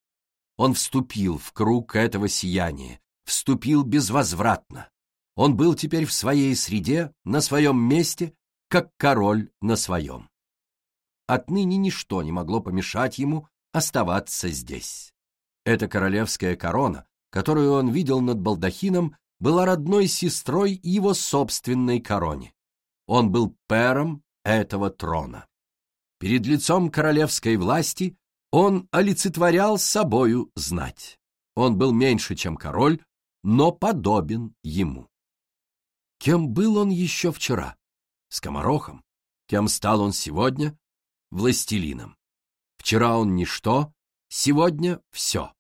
Он вступил в круг этого сияния, вступил безвозвратно. Он был теперь в своей среде, на своем месте, как король на своем. Отныне ничто не могло помешать ему оставаться здесь. Эта королевская корона, которую он видел над балдахином, была родной сестрой его собственной короне. Он был пером этого трона. Перед лицом королевской власти он олицетворял собою знать. Он был меньше, чем король, но подобен ему. Кем был он еще вчера? Скоморохом. Кем стал он сегодня? Властелином. Вчера он ничто, сегодня все.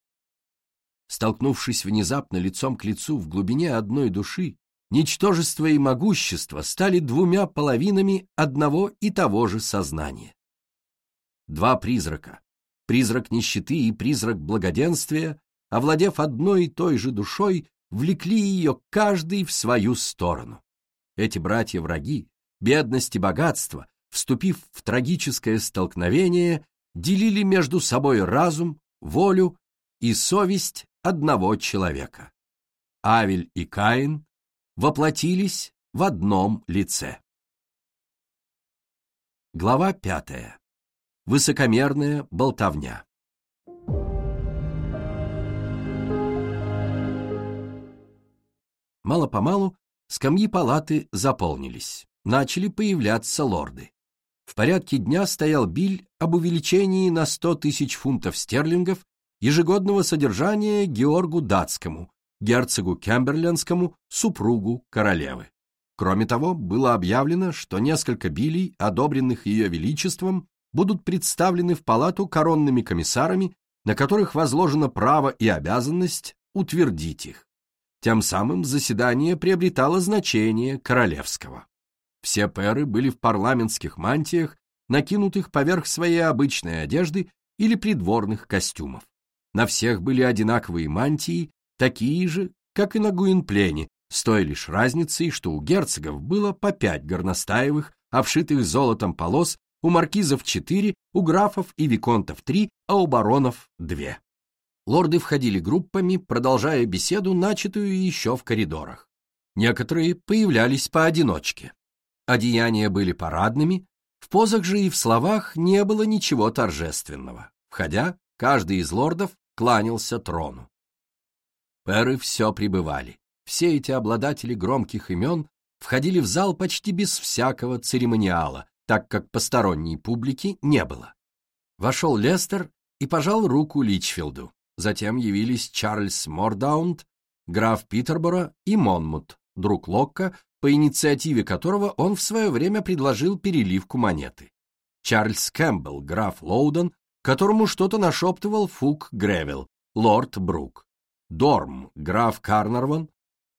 Столкнувшись внезапно лицом к лицу в глубине одной души, ничтожество и могущество стали двумя половинами одного и того же сознания. Два призрака, призрак нищеты и призрак благоденствия, овладев одной и той же душой, влекли ее каждый в свою сторону. Эти братья-враги, бедность и богатство, вступив в трагическое столкновение, делили между собой разум, волю и совесть одного человека. Авель и Каин воплотились в одном лице. Глава пятая. Высокомерная болтовня. Мало-помалу скамьи палаты заполнились. Начали появляться лорды. В порядке дня стоял биль об увеличении на 100 тысяч фунтов стерлингов ежегодного содержания Георгу Датскому, герцогу Кемберлендскому, супругу королевы. Кроме того, было объявлено, что несколько билей, одобренных ее величеством, будут представлены в палату коронными комиссарами, на которых возложено право и обязанность утвердить их. Тем самым заседание приобретало значение королевского. Все пэры были в парламентских мантиях, накинутых поверх своей обычной одежды или придворных костюмов. На всех были одинаковые мантии, такие же, как и на Гуинплене, с той лишь разницей, что у герцогов было по пять горностаевых, обшитых золотом полос, у маркизов четыре, у графов и виконтов три, а у баронов две. Лорды входили группами, продолжая беседу, начатую еще в коридорах. Некоторые появлялись поодиночке. Одеяния были парадными, в позах же и в словах не было ничего торжественного. Входя, каждый из лордов кланялся трону. Пэры все прибывали. Все эти обладатели громких имен входили в зал почти без всякого церемониала, так как посторонней публики не было. Вошел Лестер и пожал руку Личфилду. Затем явились Чарльз Мордаунд, граф Питерборо и Монмут, друг Локка, по инициативе которого он в свое время предложил переливку монеты. Чарльз Кэмпбелл, граф Лоуден, которому что-то нашептывал Фулк Гревилл, лорд Брук, Дорм, граф Карнарвон,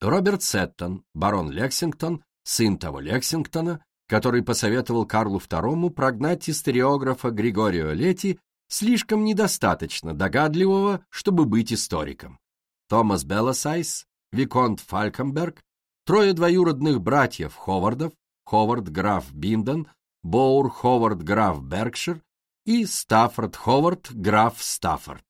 Роберт Сеттон, барон Лексингтон, сын того Лексингтона, который посоветовал Карлу II прогнать историографа Григорио Лети, слишком недостаточно догадливого, чтобы быть историком. Томас Белласайс, виконт Фалькенберг, трое двоюродных братьев Ховардов, Ховард граф Бинден, Боур Ховард граф Беркшир и Стаффорд Ховард, граф Стаффорд,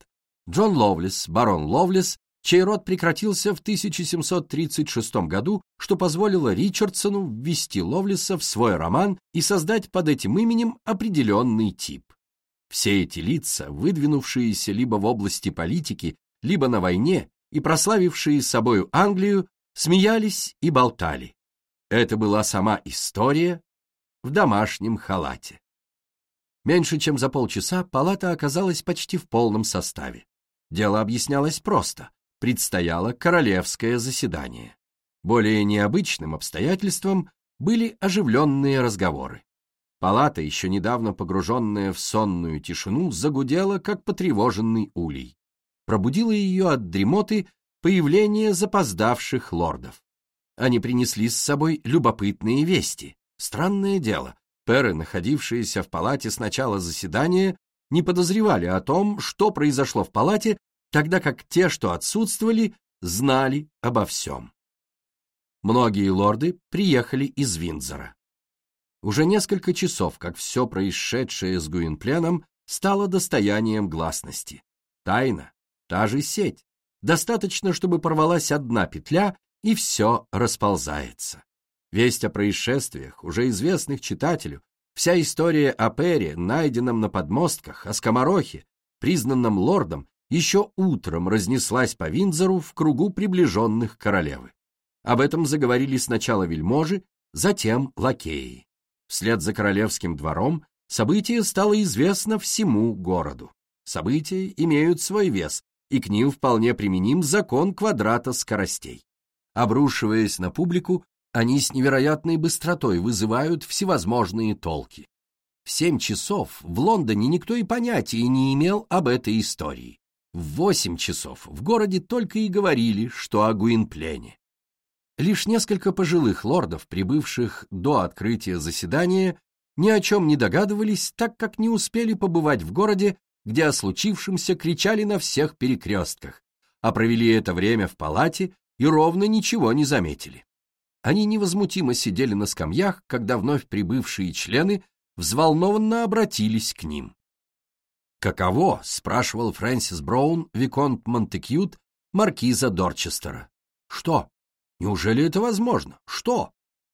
Джон Ловлес, барон Ловлес чей род прекратился в 1736 году, что позволило Ричардсону ввести Ловласа в свой роман и создать под этим именем определенный тип. Все эти лица, выдвинувшиеся либо в области политики, либо на войне и прославившие собою Англию, смеялись и болтали. Это была сама история в домашнем халате. Меньше чем за полчаса палата оказалась почти в полном составе. Дело объяснялось просто. Предстояло королевское заседание. Более необычным обстоятельством были оживленные разговоры. Палата, еще недавно погруженная в сонную тишину, загудела, как потревоженный улей. Пробудило ее от дремоты появление запоздавших лордов. Они принесли с собой любопытные вести. Странное дело, Перы, находившиеся в палате с начала заседания, не подозревали о том, что произошло в палате, тогда как те, что отсутствовали, знали обо всем. Многие лорды приехали из Виндзора. Уже несколько часов, как все происшедшее с Гуинпленом, стало достоянием гласности. Тайна, та же сеть. Достаточно, чтобы порвалась одна петля, и все расползается. Весть о происшествиях, уже известных читателю, вся история о Пере, найденном на подмостках, о скоморохе, признанном лордом, еще утром разнеслась по Виндзору в кругу приближенных королевы. Об этом заговорили сначала вельможи, затем лакеи. Вслед за королевским двором событие стало известно всему городу. События имеют свой вес, и к ним вполне применим закон квадрата скоростей. Обрушиваясь на публику, они с невероятной быстротой вызывают всевозможные толки. В семь часов в Лондоне никто и понятия не имел об этой истории. В восемь часов в городе только и говорили, что о Гуинплене. Лишь несколько пожилых лордов, прибывших до открытия заседания, ни о чем не догадывались, так как не успели побывать в городе, где о случившемся кричали на всех перекрестках, а провели это время в палате и ровно ничего не заметили. Они невозмутимо сидели на скамьях, когда вновь прибывшие члены взволнованно обратились к ним. «Каково?» — спрашивал Фрэнсис Браун, Виконт Монтекьют, маркиза Дорчестера. «Что? Неужели это возможно? Что?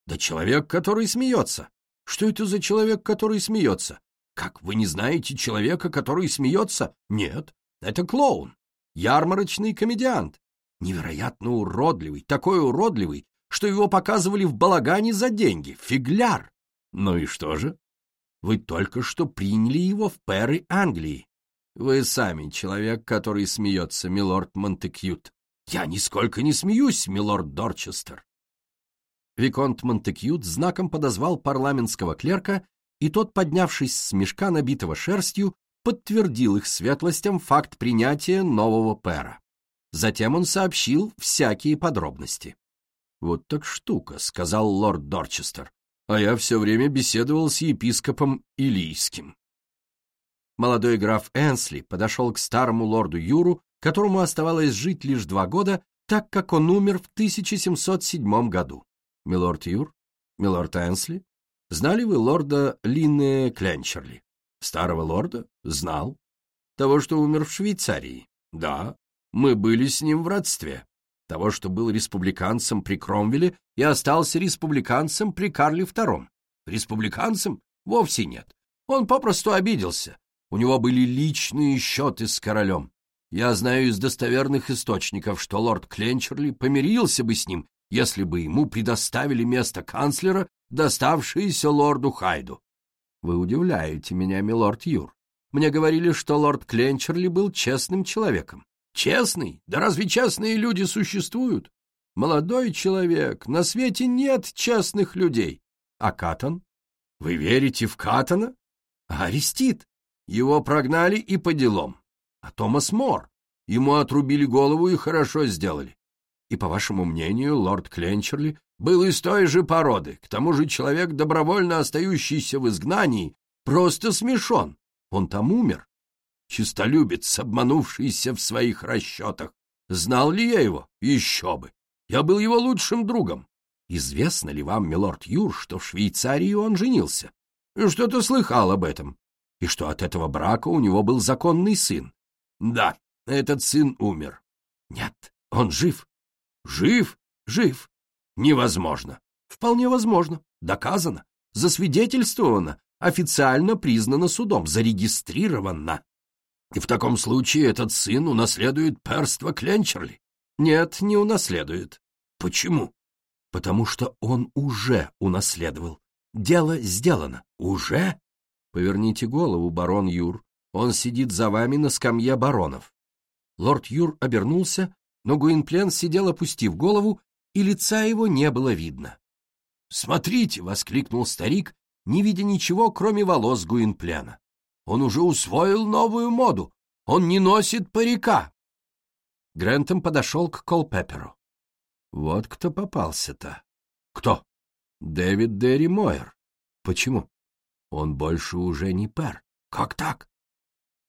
Да человек, который смеется. Что это за человек, который смеется? Как, вы не знаете человека, который смеется? Нет, это клоун, ярмарочный комедиант. Невероятно уродливый, такой уродливый, что его показывали в балагане за деньги. Фигляр! Ну и что же? Вы только что приняли его в перы Англии. Вы сами человек, который смеется, милорд Монтекьют. Я нисколько не смеюсь, милорд Дорчестер. Виконт Монтекьют знаком подозвал парламентского клерка, и тот, поднявшись с мешка, набитого шерстью, подтвердил их светлостям факт принятия нового пера. Затем он сообщил всякие подробности. «Вот так штука», — сказал лорд Дорчестер. «А я все время беседовал с епископом Илийским». Молодой граф Энсли подошел к старому лорду Юру, которому оставалось жить лишь два года, так как он умер в 1707 году. «Милорд Юр? Милорд Энсли? Знали вы лорда Линне Кленчерли?» «Старого лорда? Знал. Того, что умер в Швейцарии?» «Да. Мы были с ним в родстве того, что был республиканцем при Кромвеле и остался республиканцем при Карле II. Республиканцем? Вовсе нет. Он попросту обиделся. У него были личные счеты с королем. Я знаю из достоверных источников, что лорд Кленчерли помирился бы с ним, если бы ему предоставили место канцлера, доставшееся лорду Хайду. Вы удивляете меня, милорд Юр. Мне говорили, что лорд Кленчерли был честным человеком. Честный? Да разве честные люди существуют? Молодой человек, на свете нет честных людей. А Катон? Вы верите в Катона? А Арестит? Его прогнали и по делам. А Томас Мор? Ему отрубили голову и хорошо сделали. И, по вашему мнению, лорд Кленчерли был из той же породы. К тому же человек, добровольно остающийся в изгнании, просто смешон. Он там умер чистолюбец, обманувшийся в своих расчетах. Знал ли я его? Еще бы. Я был его лучшим другом. Известно ли вам, милорд Юр, что в Швейцарии он женился? Что-то слыхал об этом. И что от этого брака у него был законный сын. Да, этот сын умер. Нет, Он жив. Жив, жив. Невозможно. Вполне возможно. Доказано. Засвидетельствовано. Официально признано судом. Зарегистрировано. И в таком случае этот сын унаследует перство Кленчерли? Нет, не унаследует. Почему? Потому что он уже унаследовал. Дело сделано. Уже? Поверните голову, барон Юр. Он сидит за вами на скамье баронов. Лорд Юр обернулся, но Гуинплен сидел, опустив голову, и лица его не было видно. «Смотрите!» — воскликнул старик, не видя ничего, кроме волос Гуинплена. «Он уже усвоил новую моду! Он не носит парика!» Грентом подошел к Колпепперу. «Вот кто попался-то!» «Кто?» «Дэвид Дерри Мойер». «Почему?» «Он больше уже не пэр». «Как так?»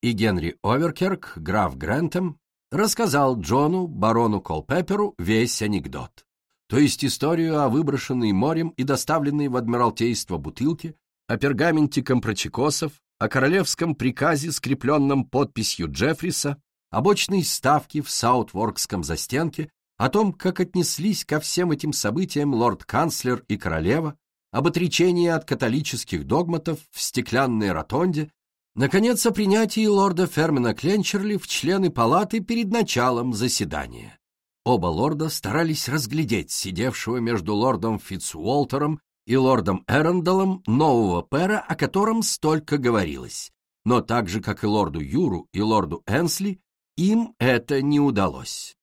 И Генри Оверкерк, граф Грентом, рассказал Джону, барону Колпепперу, весь анекдот то есть историю о выброшенной морем и доставленной в Адмиралтейство бутылке, о пергаменте компрочекосов, о королевском приказе, скрепленном подписью Джеффриса, об очной ставке в Саутворкском застенке, о том, как отнеслись ко всем этим событиям лорд-канцлер и королева, об отречении от католических догматов в стеклянной ротонде, наконец, о принятии лорда Фермена Кленчерли в члены палаты перед началом заседания. Оба лорда старались разглядеть сидевшего между лордом Фитцуолтером и лордом Эрондалом нового пэра, о котором столько говорилось. Но так же, как и лорду Юру и лорду Энсли, им это не удалось.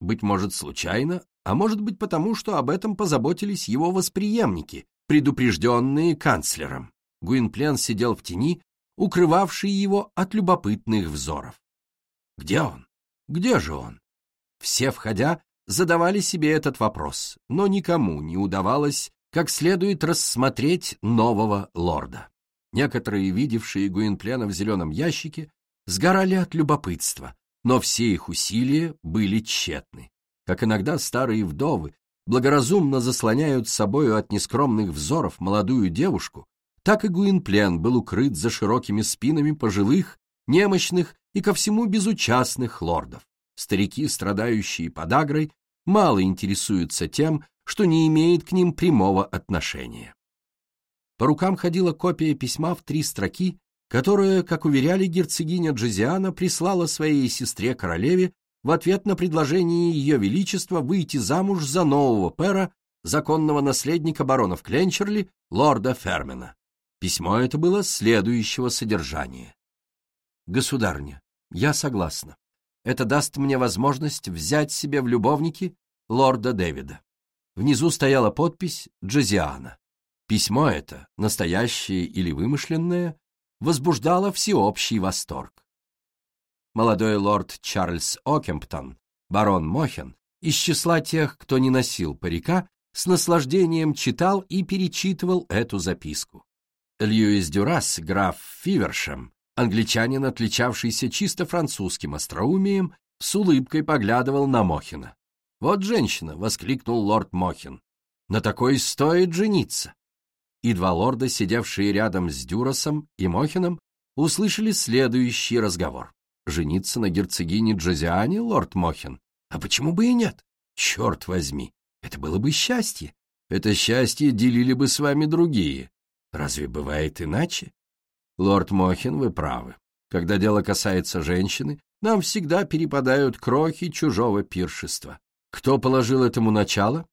Быть может, случайно, а может быть потому, что об этом позаботились его восприемники, предупрежденные канцлером. Гуинплен сидел в тени, укрывавший его от любопытных взоров. Где он? Где же он? Все, входя, задавали себе этот вопрос, но никому не удавалось как следует рассмотреть нового лорда. Некоторые, видевшие Гуинплена в зеленом ящике, сгорали от любопытства, но все их усилия были тщетны. Как иногда старые вдовы благоразумно заслоняют собою от нескромных взоров молодую девушку, так и Гуинплен был укрыт за широкими спинами пожилых, немощных и ко всему безучастных лордов. Старики, страдающие подагрой, мало интересуются тем, что не имеет к ним прямого отношения. По рукам ходила копия письма в три строки, которое, как уверяли герцогиня Джозиана, прислала своей сестре-королеве в ответ на предложение Ее Величества выйти замуж за нового пера, законного наследника баронов Кленчерли, лорда Фермена. Письмо это было следующего содержания. «Государня, я согласна. Это даст мне возможность взять себе в любовники лорда Дэвида. Внизу стояла подпись «Джозиана». Письмо это, настоящее или вымышленное, возбуждало всеобщий восторг. Молодой лорд Чарльз Окемптон, барон Мохен, из числа тех, кто не носил парика, с наслаждением читал и перечитывал эту записку. Льюис Дюрас, граф Фивершем, Англичанин, отличавшийся чисто французским остроумием, с улыбкой поглядывал на Мохина. «Вот женщина!» — воскликнул лорд Мохин. «На такой стоит жениться!» И два лорда, сидевшие рядом с Дюросом и Мохином, услышали следующий разговор. «Жениться на герцогине Джозиане, лорд Мохин? А почему бы и нет? Черт возьми! Это было бы счастье! Это счастье делили бы с вами другие. Разве бывает иначе? Лорд Мохин, вы правы. Когда дело касается женщины, нам всегда перепадают крохи чужого пиршества. Кто положил этому начало?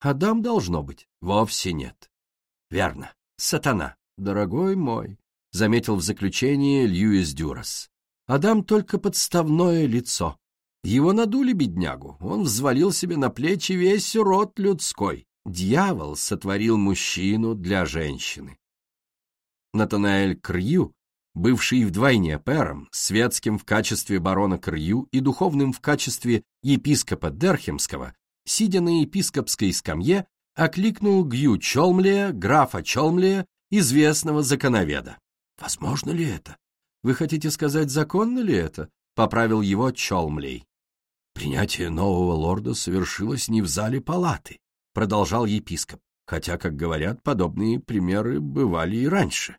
Адам должно быть. Вовсе нет. Верно. Сатана. Дорогой мой, — заметил в заключение Льюис Дюрас. Адам только подставное лицо. Его надули беднягу, он взвалил себе на плечи весь род людской. Дьявол сотворил мужчину для женщины. Натанаэль Крью, бывший вдвойне пером, светским в качестве барона Крью и духовным в качестве епископа Дерхемского, сидя на епископской скамье, окликнул Гью Чолмлия, графа Чолмлия, известного законоведа. «Возможно ли это? Вы хотите сказать, законно ли это?» — поправил его Чолмлей. «Принятие нового лорда совершилось не в зале палаты», — продолжал епископ хотя, как говорят, подобные примеры бывали и раньше.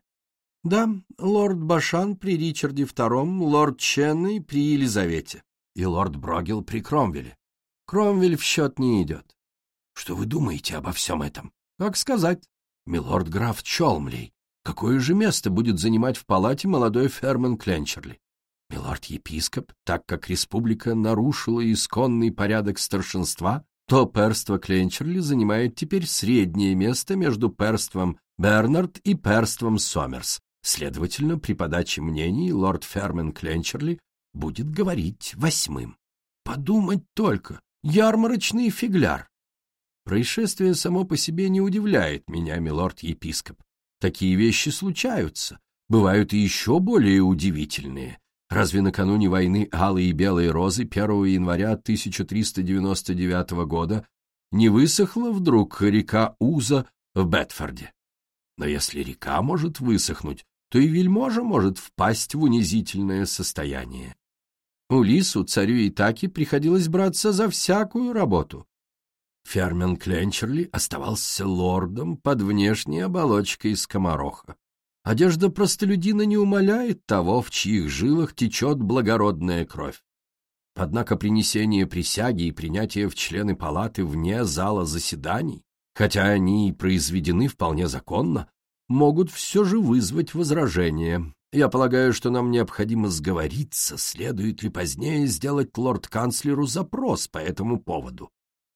Да, лорд Башан при Ричарде II, лорд Ченный при Елизавете. и лорд Брогел при Кромвеле. Кромвель в счет не идет. Что вы думаете обо всем этом? Как сказать? Милорд граф Чолмлей. Какое же место будет занимать в палате молодой Ферман Кленчерли? Милорд-епископ, так как республика нарушила исконный порядок старшинства, то перство Кленчерли занимает теперь среднее место между перством Бернард и перством Сомерс. Следовательно, при подаче мнений лорд Фермен Кленчерли будет говорить восьмым. Подумать только, ярмарочный фигляр. Происшествие само по себе не удивляет меня, милорд-епископ. Такие вещи случаются. Бывают и еще более удивительные. Разве накануне войны алые и белые розы 1 января 1399 года не высохла вдруг река Уза в Бетфорде? Но если река может высохнуть, то и вельможа может впасть в унизительное состояние. Улису, царю Итаки, приходилось браться за всякую работу. Фермен Кленчерли оставался лордом под внешней оболочкой скомороха. Одежда простолюдина не умаляет того, в чьих жилах течет благородная кровь. Однако принесение присяги и принятие в члены палаты вне зала заседаний, хотя они и произведены вполне законно, могут все же вызвать возражения. Я полагаю, что нам необходимо сговориться, следует ли позднее сделать лорд-канцлеру запрос по этому поводу.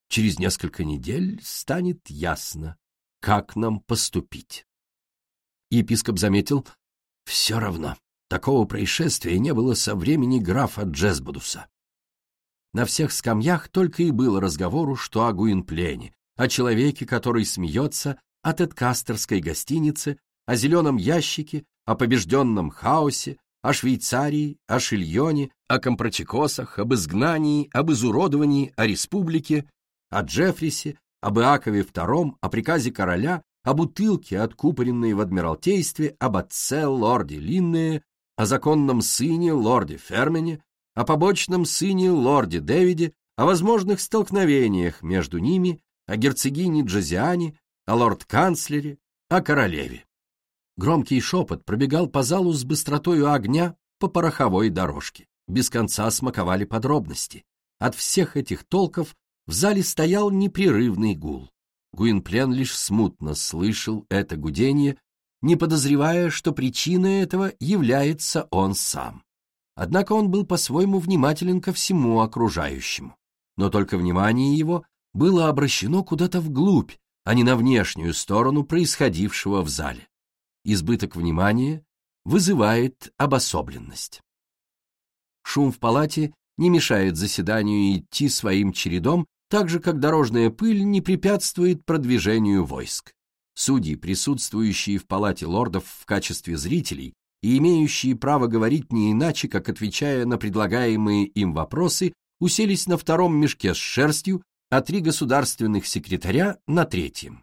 Через несколько недель станет ясно, как нам поступить. Епископ заметил, все равно, такого происшествия не было со времени графа Джезбудуса. На всех скамьях только и было разговору, что о Гуинплене, о человеке, который смеется от Эдкастерской гостиницы, о зеленом ящике, о побежденном хаосе, о Швейцарии, о Шильоне, о компрочекосах, об изгнании, об изуродовании, о республике, о Джеффрисе, об Иакове II, о приказе короля, о бутылке, откупоренной в Адмиралтействе, об отце лорде Линнее, о законном сыне лорде Фермене, о побочном сыне лорде Дэвиде, о возможных столкновениях между ними, о герцогине Джозиане, о лорд-канцлере, о королеве. Громкий шепот пробегал по залу с быстротою огня по пороховой дорожке. Без конца смаковали подробности. От всех этих толков в зале стоял непрерывный гул. Гуинплен лишь смутно слышал это гудение, не подозревая, что причиной этого является он сам. Однако он был по-своему внимателен ко всему окружающему. Но только внимание его было обращено куда-то вглубь, а не на внешнюю сторону происходившего в зале. Избыток внимания вызывает обособленность. Шум в палате не мешает заседанию идти своим чередом так же, как дорожная пыль не препятствует продвижению войск. Судьи, присутствующие в палате лордов в качестве зрителей и имеющие право говорить не иначе, как отвечая на предлагаемые им вопросы, уселись на втором мешке с шерстью, а три государственных секретаря на третьем.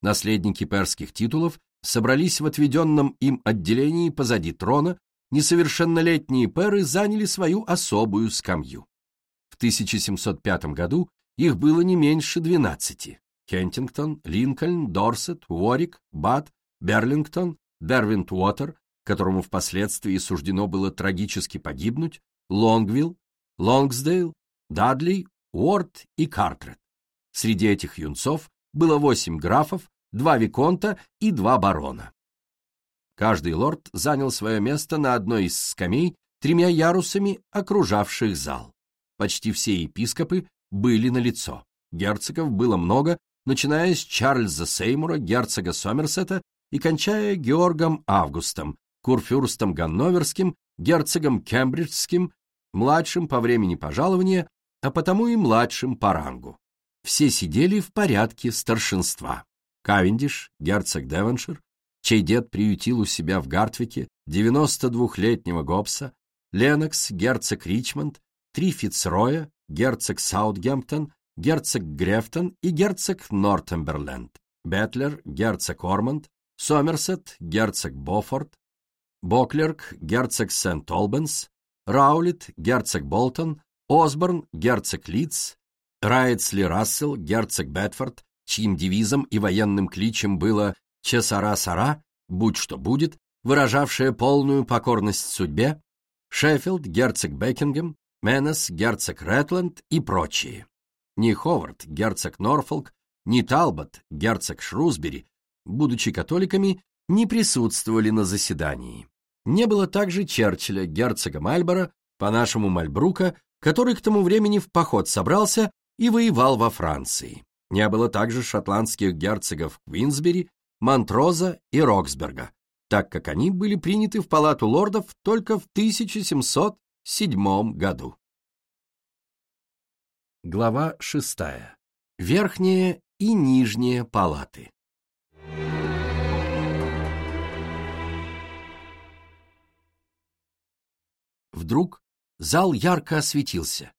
Наследники перских титулов собрались в отведенном им отделении позади трона, несовершеннолетние перы заняли свою особую скамью. В 1705 году их было не меньше двенадцати. Кентингтон, Линкольн, Дорсет, Уорик, Бат, Берлингтон, Дервинт-Уотер, которому впоследствии суждено было трагически погибнуть, Лонгвилл, Лонгсдейл, Дадли, Уорд и Картрет. Среди этих юнцов было восемь графов, два виконта и два барона. Каждый лорд занял свое место на одной из скамей тремя ярусами, окружавших зал. Почти все епископы были налицо. Герцогов было много, начиная с Чарльза Сеймура, герцога Сомерсета, и кончая Георгом Августом, курфюрстом Ганноверским, герцогом Кембриджским, младшим по времени пожалования, а потому и младшим по рангу. Все сидели в порядке старшинства. Кавендиш, герцог Девоншир, чей дед приютил у себя в Гартвике 92-летнего Гоббса, Ленокс, герцог Ричмонд, три Фицроя, герцог Саутгемптон, герцог Грефтон и герцог Нортемберленд, Бетлер, герцог Ормонд, Сомерсет, герцог Бофорд, Боклерк, герцог Сент-Олбенс, Раулит, герцог Болтон, Осборн, герцог Лидс, Райтсли Рассел, герцог Бетфорд, чьим девизом и военным кличем было «Чесара-сара», «Будь что будет», выражавшее полную покорность судьбе, Шеффилд, герцог Бекингем, Менес, герцог Ретленд и прочие. Ни Ховард, герцог Норфолк, ни Талбот, герцог Шрусбери, будучи католиками, не присутствовали на заседании. Не было также Черчилля, герцога Мальборо, по-нашему Мальбрука, который к тому времени в поход собрался и воевал во Франции. Не было также шотландских герцогов Квинсбери, Монтроза и Роксберга, так как они были приняты в палату лордов только в 1707 году. Глава 6. Верхние и нижние палаты. Вдруг зал ярко осветился.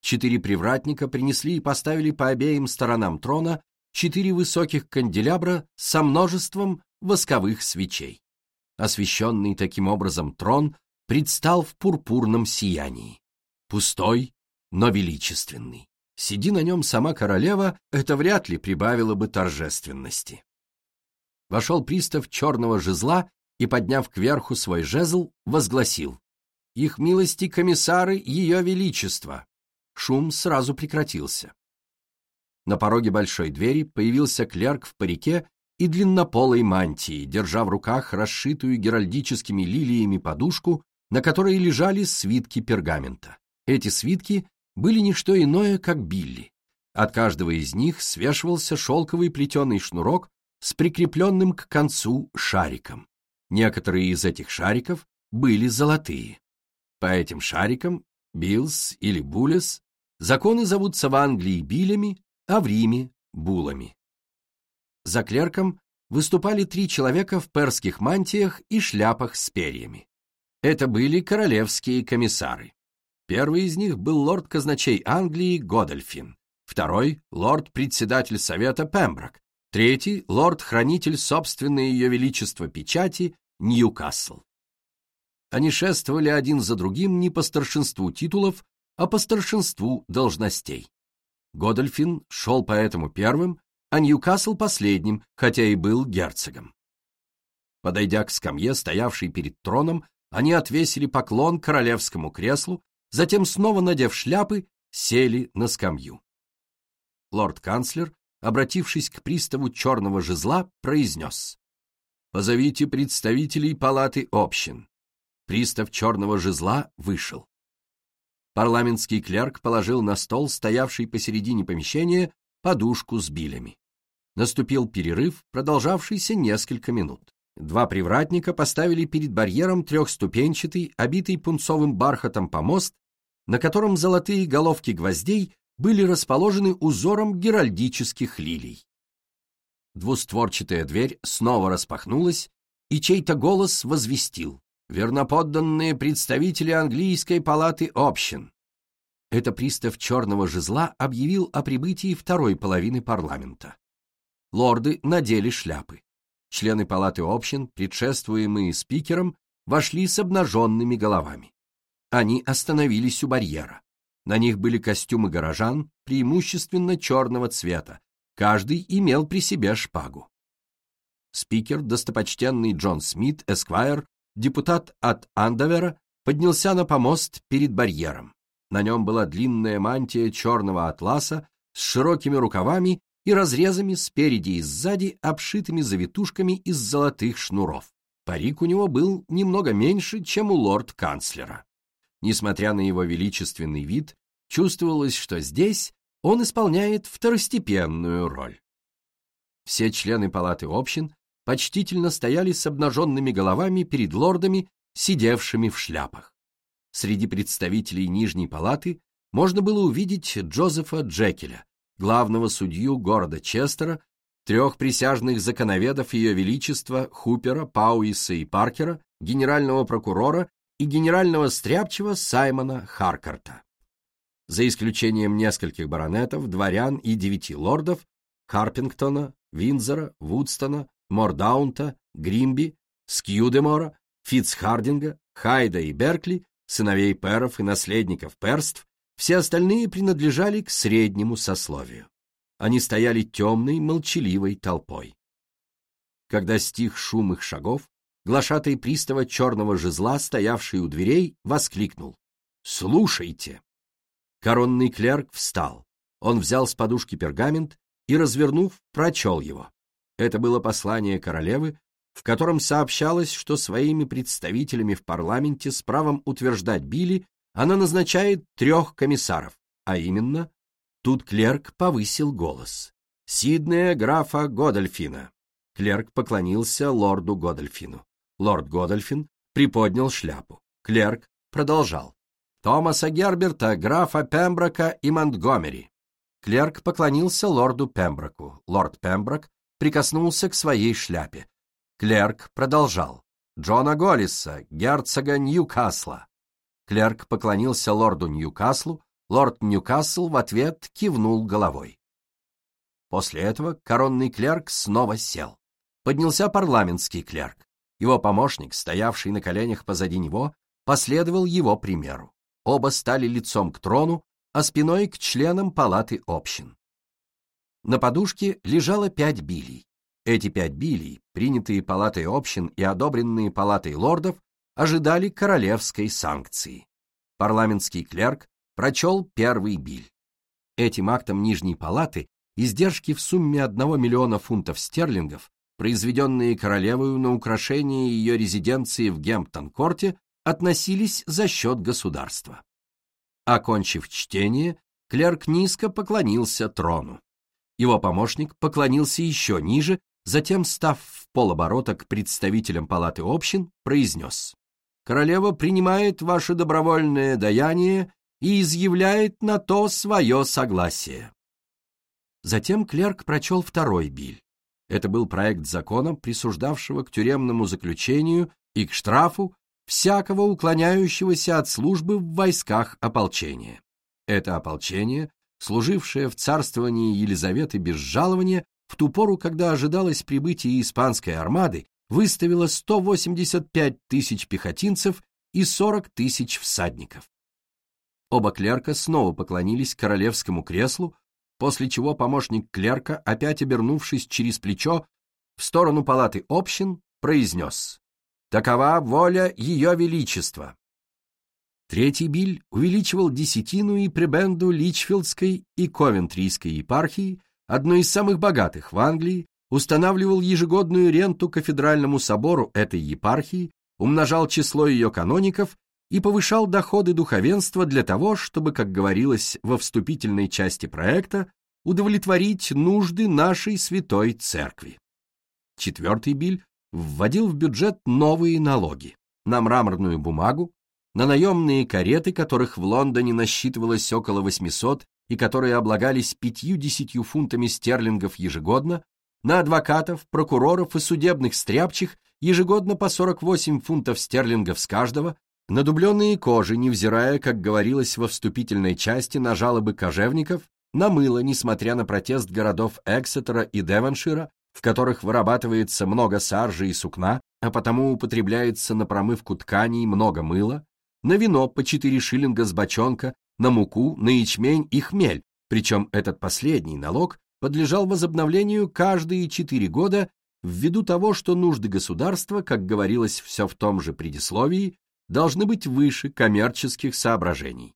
Четыре привратника принесли и поставили по обеим сторонам трона четыре высоких канделябра со множеством восковых свечей. Освещенный таким образом трон предстал в пурпурном сиянии. Пустой, но величественный. Сиди на нем сама королева, это вряд ли прибавило бы торжественности. Вошел пристав черного жезла и, подняв кверху свой жезл, возгласил «Их милости комиссары Ее Величества!» Шум сразу прекратился. На пороге большой двери появился клерк в парике и длиннополой мантии, держа в руках расшитую геральдическими лилиями подушку, на которой лежали свитки пергамента. Эти свитки были не что иное, как билли. От каждого из них свешивался шелковый плетеный шнурок с прикрепленным к концу шариком. Некоторые из этих шариков были золотые. По этим шарикам, bills или bulles, законы зовутся в Англии биллями, а в Риме — буллами. За клерком выступали три человека в перских мантиях и шляпах с перьями. Это были королевские комиссары. Первый из них был лорд-казначей Англии Годольфин, второй — лорд-председатель совета Пемброк, третий — лорд-хранитель собственной ее величества печати Ньюкасл. Они шествовали один за другим не по старшинству титулов, а по старшинству должностей. Годольфин шел поэтому первым, а Ньюкасл последним, хотя и был герцогом. Подойдя к скамье, стоявшей перед троном, они отвесили поклон королевскому креслу, затем, снова надев шляпы, сели на скамью. Лорд-канцлер, обратившись к приставу черного жезла, произнес «Позовите представителей палаты общин». Пристав черного жезла вышел. Парламентский клерк положил на стол, стоявший посередине помещения, подушку с билями. Наступил перерыв, продолжавшийся несколько минут. Два привратника поставили перед барьером трехступенчатый, обитый пунцовым бархатом помост, на котором золотые головки гвоздей были расположены узором геральдических лилий. Двустворчатая дверь снова распахнулась, и чей-то голос возвестил «Верноподданные представители английской палаты общин». Это пристав черного жезла объявил о прибытии второй половины парламента. Лорды надели шляпы. Члены палаты общин, предшествуемые спикером, вошли с обнаженными головами. Они остановились у барьера. На них были костюмы горожан, преимущественно черного цвета. Каждый имел при себе шпагу. Спикер, достопочтенный Джон Смит, эсквайр, депутат от Андовера, поднялся на помост перед барьером. На нем была длинная мантия черного атласа с широкими рукавами и разрезами спереди и сзади, обшитыми завитушками из золотых шнуров. Парик у него был немного меньше, чем у лорд-канцлера. Несмотря на его величественный вид, чувствовалось, что здесь он исполняет второстепенную роль. Все члены палаты общин почтительно стояли с обнаженными головами перед лордами, сидевшими в шляпах. Среди представителей Нижней палаты можно было увидеть Джозефа Джекеля, главного судью города Честера, трех присяжных законоведов Ее Величества Хупера, Пауиса и Паркера, генерального прокурора и генерального стряпчего Саймона Харкарта. За исключением нескольких баронетов, дворян и девяти лордов, Харпингтона, Винзора, Вудстона, Мордаунта, Гримби, Скьюдемора, Фитцхардинга, Хайда и Беркли сыновей перов и наследников перств, все остальные принадлежали к среднему сословию. Они стояли темной, молчаливой толпой. Когда стих шум их шагов, глашатый пристава черного жезла, стоявший у дверей, воскликнул. «Слушайте!» Коронный клерк встал. Он взял с подушки пергамент и, развернув, прочел его. Это было послание королевы, в котором сообщалось, что своими представителями в парламенте с правом утверждать Билли она назначает трех комиссаров, а именно, тут клерк повысил голос. Сиднея графа Годольфина. Клерк поклонился лорду Годольфину. Лорд Годольфин приподнял шляпу. Клерк продолжал. Томаса Герберта, графа Пемброка и Монтгомери. Клерк поклонился лорду Пемброку. Лорд Пемброк прикоснулся к своей шляпе. Клерк продолжал. Джона Голлиса, герцога Ньюкасла. Клерк поклонился лорду Ньюкаслу, лорд Ньюкасл в ответ кивнул головой. После этого коронный клерк снова сел. Поднялся парламентский клерк. Его помощник, стоявший на коленях позади него, последовал его примеру. Оба стали лицом к трону, а спиной к членам палаты общин. На подушке лежало пять билей. Эти пять билей, принятые палатой общин и одобренные палатой лордов, ожидали королевской санкции. Парламентский клерк прочел первый биль. Этим актом Нижней палаты издержки в сумме 1 миллиона фунтов стерлингов, произведенные королевою на украшение ее резиденции в Гемптон-корте, относились за счет государства. Окончив чтение, клерк низко поклонился трону. Его помощник поклонился еще ниже, затем, став в полоборота к представителям палаты общин, произнес «Королева принимает ваше добровольное даяние и изъявляет на то свое согласие». Затем клерк прочел второй биль. Это был проект закона, присуждавшего к тюремному заключению и к штрафу всякого уклоняющегося от службы в войсках ополчения. Это ополчение, служившее в царствовании Елизаветы без жалования, в ту пору, когда ожидалось прибытие испанской армады, выставило 185 тысяч пехотинцев и 40 тысяч всадников. Оба клерка снова поклонились королевскому креслу, после чего помощник клерка, опять обернувшись через плечо в сторону палаты общин, произнес Такова воля Ее Величества. Третий биль увеличивал десятину и пребенду Личфилдской и Ковентрийской епархии, одной из самых богатых в Англии, устанавливал ежегодную ренту кафедральному собору этой епархии, умножал число ее каноников и повышал доходы духовенства для того, чтобы, как говорилось во вступительной части проекта, удовлетворить нужды нашей святой церкви. Четвертый биль вводил в бюджет новые налоги на мраморную бумагу, на наемные кареты, которых в Лондоне насчитывалось около 800 и которые облагались пятью-десятью фунтами стерлингов ежегодно, на адвокатов, прокуроров и судебных стряпчих ежегодно по 48 фунтов стерлингов с каждого, на дубленные кожи, невзирая, как говорилось во вступительной части, на жалобы кожевников, на мыло, несмотря на протест городов Эксетера и Девоншира, в которых вырабатывается много саржи и сукна, а потому употребляется на промывку тканей много мыла, на вино по 4 шиллинга с бочонка, на муку, на ячмень и хмель, причем этот последний налог подлежал возобновлению каждые 4 года ввиду того, что нужды государства, как говорилось все в том же предисловии, должны быть выше коммерческих соображений.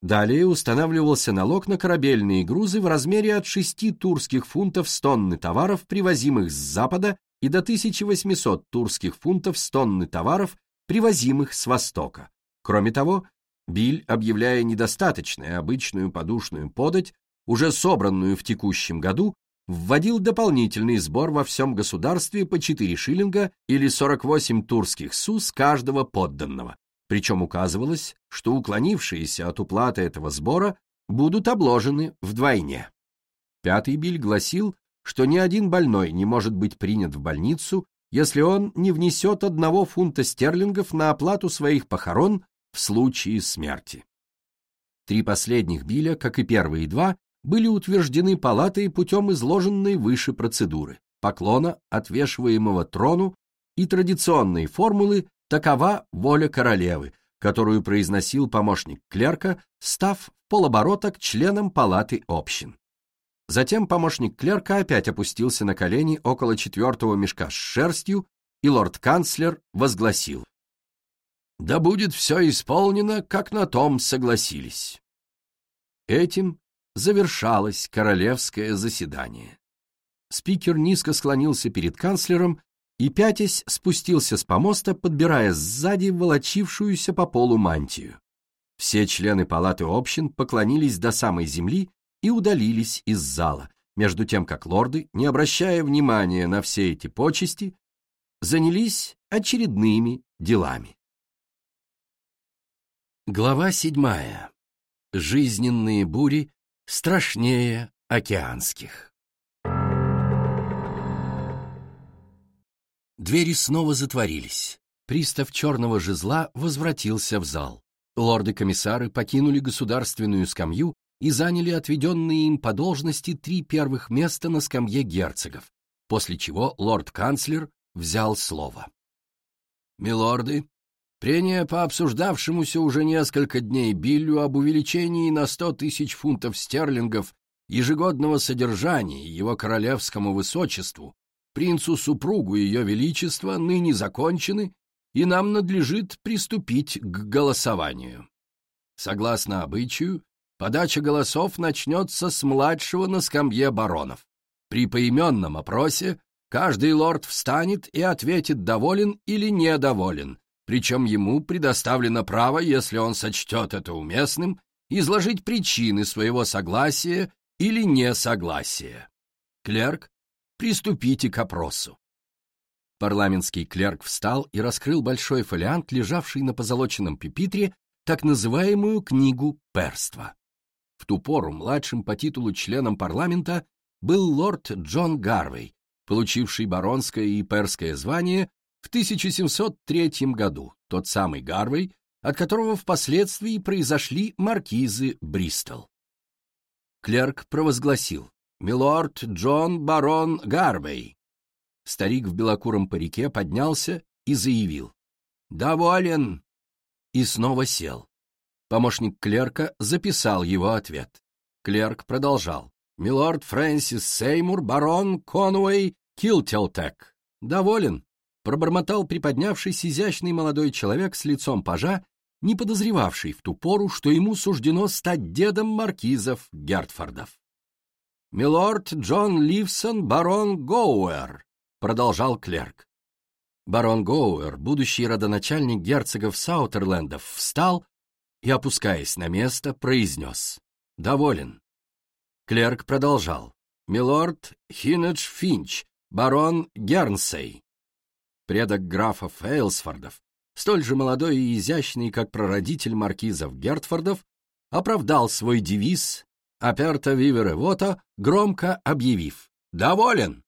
Далее устанавливался налог на корабельные грузы в размере от 6 турских фунтов с тонны товаров, привозимых с Запада, и до 1800 турских фунтов с тонны товаров, привозимых с Востока. Кроме того, Биль, объявляя недостаточной обычную подушную подать, уже собранную в текущем году, вводил дополнительный сбор во всем государстве по 4 шиллинга или 48 турских су с каждого подданного, причем указывалось, что уклонившиеся от уплаты этого сбора будут обложены вдвойне. Пятый биль гласил, что ни один больной не может быть принят в больницу, если он не внесет одного фунта стерлингов на оплату своих похорон в случае смерти. Три последних биля, как и первые два, были утверждены палатой путем изложенной выше процедуры, поклона, отвешиваемого трону и традиционной формулы Такова воля королевы, которую произносил помощник клерка, став полоборота к членам палаты общин. Затем помощник клерка опять опустился на колени около четвертого мешка с шерстью, и лорд-канцлер возгласил. «Да будет все исполнено, как на том согласились». Этим завершалось королевское заседание. Спикер низко склонился перед канцлером и, пятясь, спустился с помоста, подбирая сзади волочившуюся по полу мантию. Все члены палаты общин поклонились до самой земли и удалились из зала, между тем как лорды, не обращая внимания на все эти почести, занялись очередными делами. Глава седьмая. Жизненные бури страшнее океанских. Двери снова затворились. Пристав черного жезла возвратился в зал. Лорды-комиссары покинули государственную скамью и заняли отведенные им по должности три первых места на скамье герцогов, после чего лорд-канцлер взял слово. «Милорды, прения по обсуждавшемуся уже несколько дней биллю об увеличении на сто тысяч фунтов стерлингов ежегодного содержания его королевскому высочеству, принцу-супругу ее величества, ныне закончены, и нам надлежит приступить к голосованию. Согласно обычаю, Подача голосов начнется с младшего на скамье баронов. При поименном опросе каждый лорд встанет и ответит, доволен или недоволен, причем ему предоставлено право, если он сочтет это уместным, изложить причины своего согласия или несогласия. Клерк, приступите к опросу. Парламентский клерк встал и раскрыл большой фолиант, лежавший на позолоченном пепитре, так называемую книгу перства. В ту пору младшим по титулу членом парламента был лорд Джон Гарвей, получивший баронское и перское звание в 1703 году, тот самый Гарвей, от которого впоследствии произошли маркизы Бристол. Клерк провозгласил «Милорд Джон Барон Гарвей». Старик в белокуром парике поднялся и заявил «Доволен!» и снова сел. Помощник клерка записал его ответ. Клерк продолжал. «Милорд Фрэнсис Сеймур, барон Конуэй, Килтелтек». «Доволен», — пробормотал приподнявшийся изящный молодой человек с лицом пажа, не подозревавший в ту пору, что ему суждено стать дедом маркизов Гертфордов. «Милорд Джон Ливсон, барон Гоуэр», — продолжал клерк. Барон Гоуэр, будущий родоначальник герцогов Саутерлендов, встал и, опускаясь на место, произнес «Доволен». Клерк продолжал «Милорд Хинедж Финч, барон Гернсей». Предок графов Эйлсфордов, столь же молодой и изящный, как прародитель маркизов Гертфордов, оправдал свой девиз «Аперта вивере вота», громко объявив «Доволен».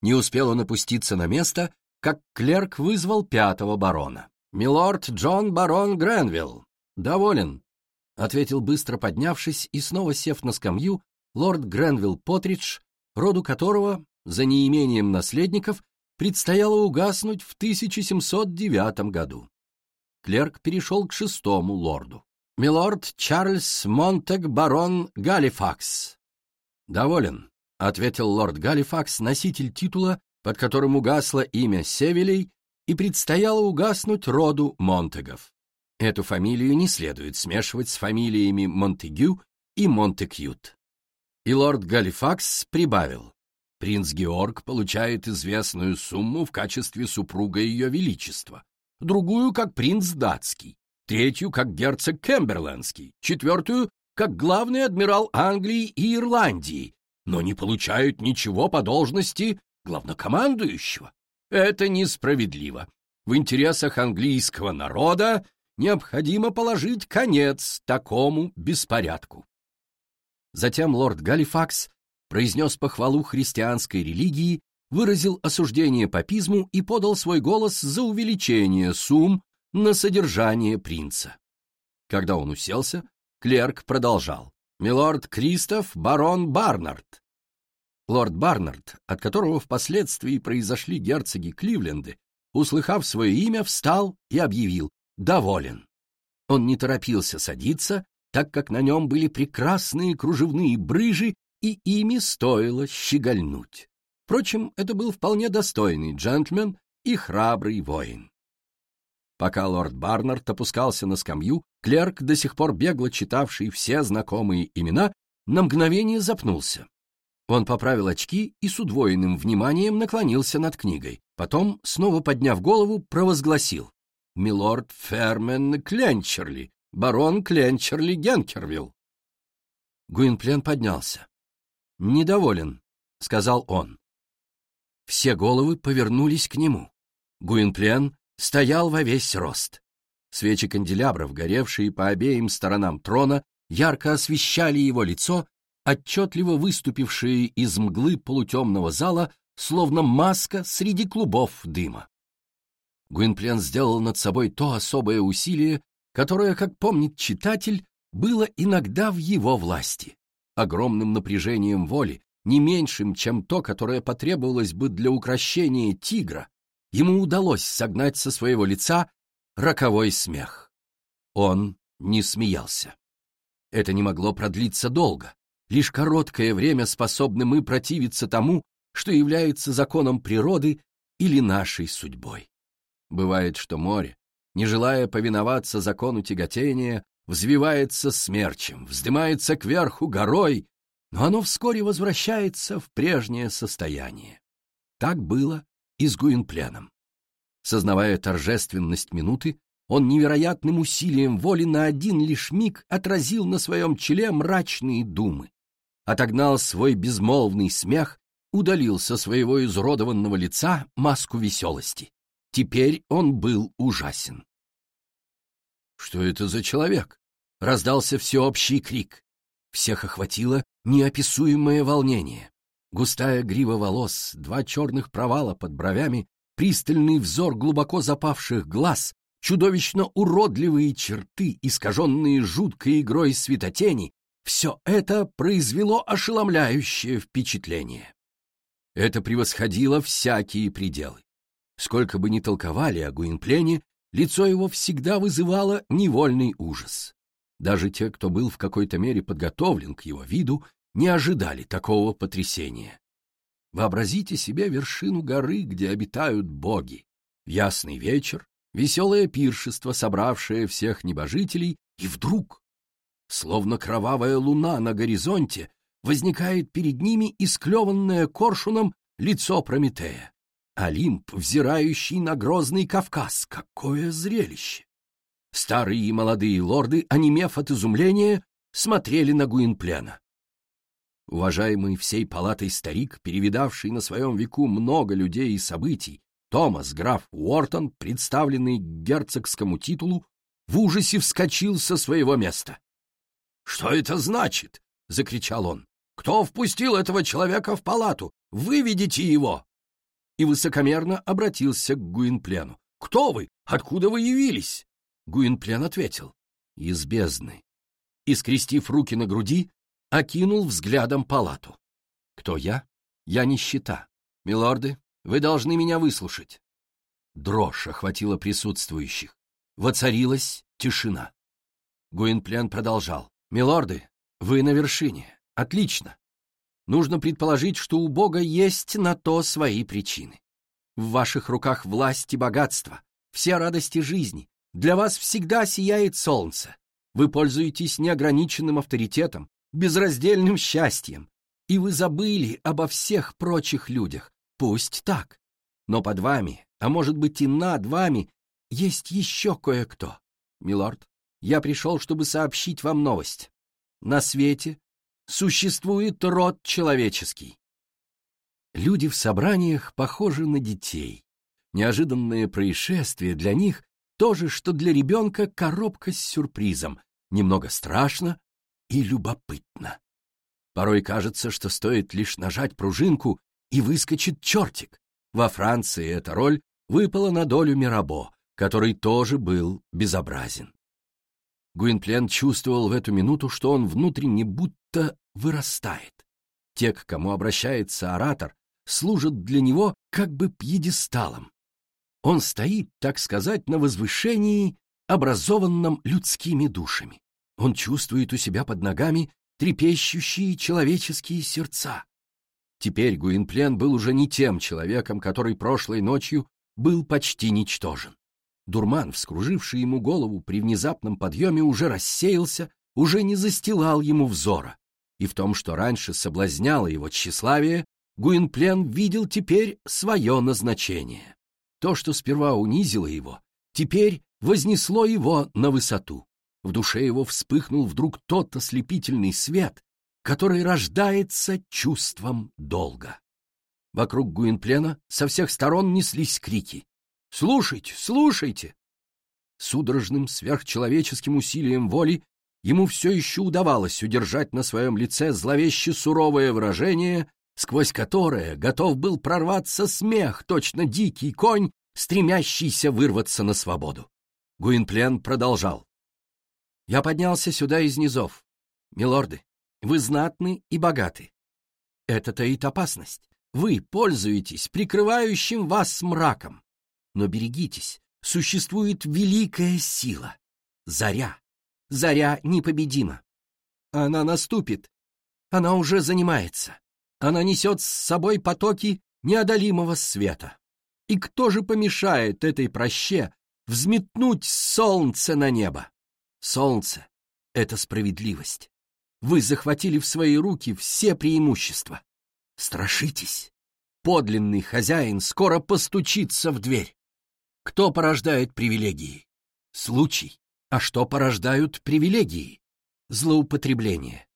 Не успел он опуститься на место, как клерк вызвал пятого барона. «Милорд Джон барон Гренвилл, «Доволен», — ответил быстро поднявшись и снова сев на скамью лорд Гренвилл Потридж, роду которого, за неимением наследников, предстояло угаснуть в 1709 году. Клерк перешел к шестому лорду. «Милорд Чарльз Монтег барон Галифакс». «Доволен», — ответил лорд Галифакс, носитель титула, под которым угасло имя Севилей, и предстояло угаснуть роду Монтегов. Эту фамилию не следует смешивать с фамилиями Монтегю и Монтекьют. И лорд Галифакс прибавил. Принц Георг получает известную сумму в качестве супруга ее величества, другую как принц датский, третью как герцог Кемберлендский, четвертую как главный адмирал Англии и Ирландии, но не получают ничего по должности главнокомандующего. Это несправедливо. В интересах английского народа необходимо положить конец такому беспорядку. Затем лорд Галифакс произнес похвалу христианской религии, выразил осуждение папизму и подал свой голос за увеличение сумм на содержание принца. Когда он уселся, клерк продолжал. «Милорд Кристоф, барон Барнард». Лорд Барнард, от которого впоследствии произошли герцоги Кливленды, услыхав свое имя, встал и объявил доволен. Он не торопился садиться, так как на нем были прекрасные кружевные брыжи, и ими стоило щегольнуть. Впрочем, это был вполне достойный джентльмен и храбрый воин. Пока лорд Барнард опускался на скамью, клерк, до сих пор бегло читавший все знакомые имена, на мгновение запнулся. Он поправил очки и с удвоенным вниманием наклонился над книгой. Потом, снова подняв голову, провозгласил. «Милорд Фермен Кленчерли, барон Кленчерли Генкервилл». Гуинплен поднялся. «Недоволен», — сказал он. Все головы повернулись к нему. Гуинплен стоял во весь рост. Свечи канделябров, горевшие по обеим сторонам трона, ярко освещали его лицо, отчетливо выступившее из мглы полутемного зала, словно маска среди клубов дыма. Гуинплен сделал над собой то особое усилие, которое, как помнит читатель, было иногда в его власти. Огромным напряжением воли, не меньшим, чем то, которое потребовалось бы для укрощения тигра, ему удалось согнать со своего лица роковой смех. Он не смеялся. Это не могло продлиться долго. Лишь короткое время способны мы противиться тому, что является законом природы или нашей судьбой. Бывает, что море, не желая повиноваться закону тяготения, взвивается смерчем, вздымается кверху горой, но оно вскоре возвращается в прежнее состояние. Так было и с Гуинпленом. Сознавая торжественность минуты, он невероятным усилием воли на один лишь миг отразил на своем челе мрачные думы, отогнал свой безмолвный смех, удалил со своего изуродованного лица маску веселости. Теперь он был ужасен. «Что это за человек?» — раздался всеобщий крик. Всех охватило неописуемое волнение. Густая грива волос, два черных провала под бровями, пристальный взор глубоко запавших глаз, чудовищно уродливые черты, искаженные жуткой игрой светотени, все это произвело ошеломляющее впечатление. Это превосходило всякие пределы. Сколько бы ни толковали о Гуинплене, лицо его всегда вызывало невольный ужас. Даже те, кто был в какой-то мере подготовлен к его виду, не ожидали такого потрясения. Вообразите себе вершину горы, где обитают боги. Ясный вечер, веселое пиршество, собравшее всех небожителей, и вдруг, словно кровавая луна на горизонте, возникает перед ними исклеванное коршуном лицо Прометея. Олимп, взирающий на грозный Кавказ. Какое зрелище! Старые и молодые лорды, онемев от изумления, смотрели на Гуинплена. Уважаемый всей палатой старик, перевидавший на своем веку много людей и событий, Томас, граф Уортон, представленный герцогскому титулу, в ужасе вскочил со своего места. «Что это значит?» — закричал он. «Кто впустил этого человека в палату? Выведите его!» И высокомерно обратился к Гуинплену. «Кто вы? Откуда вы явились?» Гуинплен ответил. «Из бездны». И, скрестив руки на груди, окинул взглядом палату. «Кто я? Я нищета. Милорды, вы должны меня выслушать». Дрожь охватила присутствующих. Воцарилась тишина. Гуинплен продолжал. «Милорды, вы на вершине. Отлично. Нужно предположить, что у Бога есть на то свои причины. В ваших руках власть и богатство, все радости жизни, для вас всегда сияет солнце. Вы пользуетесь неограниченным авторитетом, безраздельным счастьем. И вы забыли обо всех прочих людях. Пусть так. Но под вами, а может быть и над вами, есть еще кое-кто. Милорд, я пришел, чтобы сообщить вам новость. На свете существует род человеческий. Люди в собраниях похожи на детей. Неожиданное происшествие для них то же, что для ребенка коробка с сюрпризом, немного страшно и любопытно. Порой кажется, что стоит лишь нажать пружинку, и выскочит чертик. Во Франции эта роль выпала на долю Мирабо, который тоже был безобразен. Гуинплен чувствовал в эту минуту, что он внутренне будто вырастает. Те, к кому обращается оратор, служат для него как бы пьедесталом. Он стоит, так сказать, на возвышении, образованном людскими душами. Он чувствует у себя под ногами трепещущие человеческие сердца. Теперь Гуинплен был уже не тем человеком, который прошлой ночью был почти ничтожен. Дурман, вскруживший ему голову при внезапном подъеме, уже рассеялся, уже не застилал ему взора. И в том, что раньше соблазняло его тщеславие, Гуинплен видел теперь свое назначение. То, что сперва унизило его, теперь вознесло его на высоту. В душе его вспыхнул вдруг тот ослепительный свет, который рождается чувством долга. Вокруг Гуинплена со всех сторон неслись крики. «Слушайте, слушайте!» Судорожным сверхчеловеческим усилием воли ему все еще удавалось удержать на своем лице зловеще суровое выражение, сквозь которое готов был прорваться смех, точно дикий конь, стремящийся вырваться на свободу. Гуинплен продолжал. «Я поднялся сюда из низов. Милорды, вы знатны и богаты. Это таит опасность. Вы пользуетесь прикрывающим вас мраком. Но берегитесь, существует великая сила. Заря. Заря непобедима. Она наступит. Она уже занимается. Она несет с собой потоки неодолимого света. И кто же помешает этой проще взметнуть солнце на небо? Солнце — это справедливость. Вы захватили в свои руки все преимущества. Страшитесь. Подлинный хозяин скоро постучится в дверь. Кто порождает привилегии? Случай. А что порождают привилегии? Злоупотребление.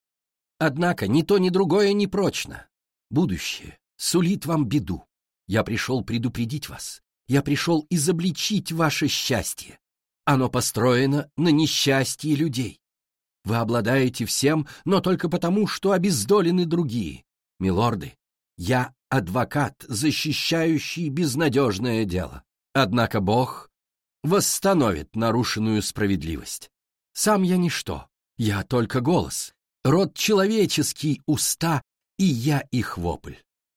Однако ни то, ни другое не прочно. Будущее сулит вам беду. Я пришел предупредить вас. Я пришел изобличить ваше счастье. Оно построено на несчастье людей. Вы обладаете всем, но только потому, что обездолены другие. Милорды, я адвокат, защищающий безнадежное дело. Однако Бог восстановит нарушенную справедливость. Сам я ничто, я только голос, род человеческий, уста, и я их вопль.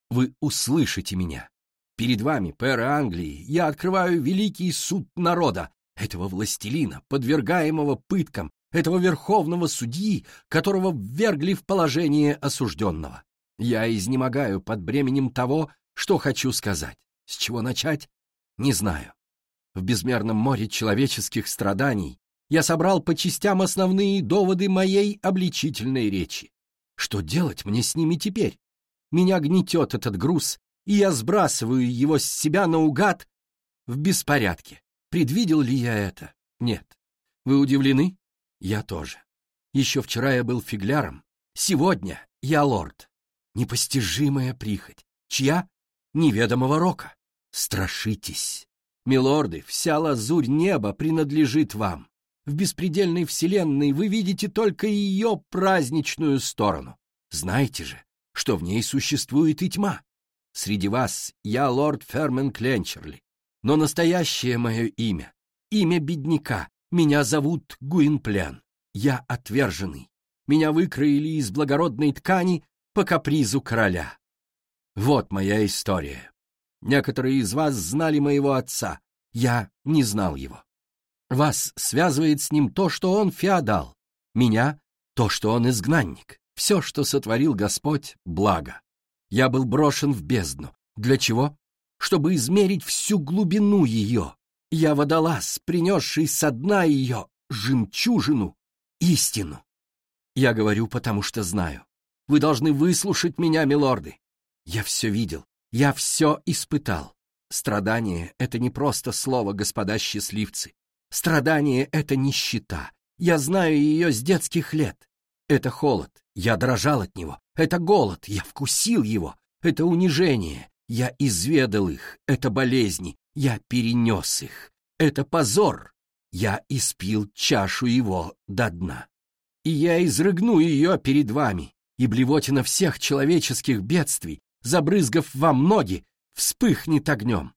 Вы услышите меня. Перед вами, пэры Англии, я открываю великий суд народа, этого властелина, подвергаемого пыткам, этого верховного судьи, которого ввергли в положение осужденного. Я изнемогаю под бременем того, что хочу сказать. С чего начать? Не знаю. В безмерном море человеческих страданий я собрал по частям основные доводы моей обличительной речи. Что делать мне с ними теперь? Меня гнетет этот груз, и я сбрасываю его с себя наугад в беспорядке. Предвидел ли я это? Нет. Вы удивлены? Я тоже. Еще вчера я был фигляром, сегодня я лорд. Непостижимая прихоть. Чья? Неведомого рока. Страшитесь. Милорды, вся лазурь неба принадлежит вам. В беспредельной вселенной вы видите только ее праздничную сторону. Знаете же, что в ней существует и тьма. Среди вас я лорд Фермен Кленчерли, но настоящее мое имя, имя бедняка, меня зовут Гуинплян. Я отверженный. Меня выкроили из благородной ткани по капризу короля. Вот моя история. Некоторые из вас знали моего отца. Я не знал его. Вас связывает с ним то, что он феодал. Меня — то, что он изгнанник. Все, что сотворил Господь — благо. Я был брошен в бездну. Для чего? Чтобы измерить всю глубину ее. Я водолаз, принесший со дна ее жемчужину, истину. Я говорю, потому что знаю. Вы должны выслушать меня, милорды. Я все видел, я все испытал. Страдание — это не просто слово, господа счастливцы. Страдание — это нищета. Я знаю ее с детских лет. Это холод, я дрожал от него. Это голод, я вкусил его. Это унижение, я изведал их. Это болезни, я перенес их. Это позор. Я испил чашу его до дна. И я изрыгну ее перед вами, и блевотина всех человеческих бедствий, забрызгав вам ноги, вспыхнет огнем.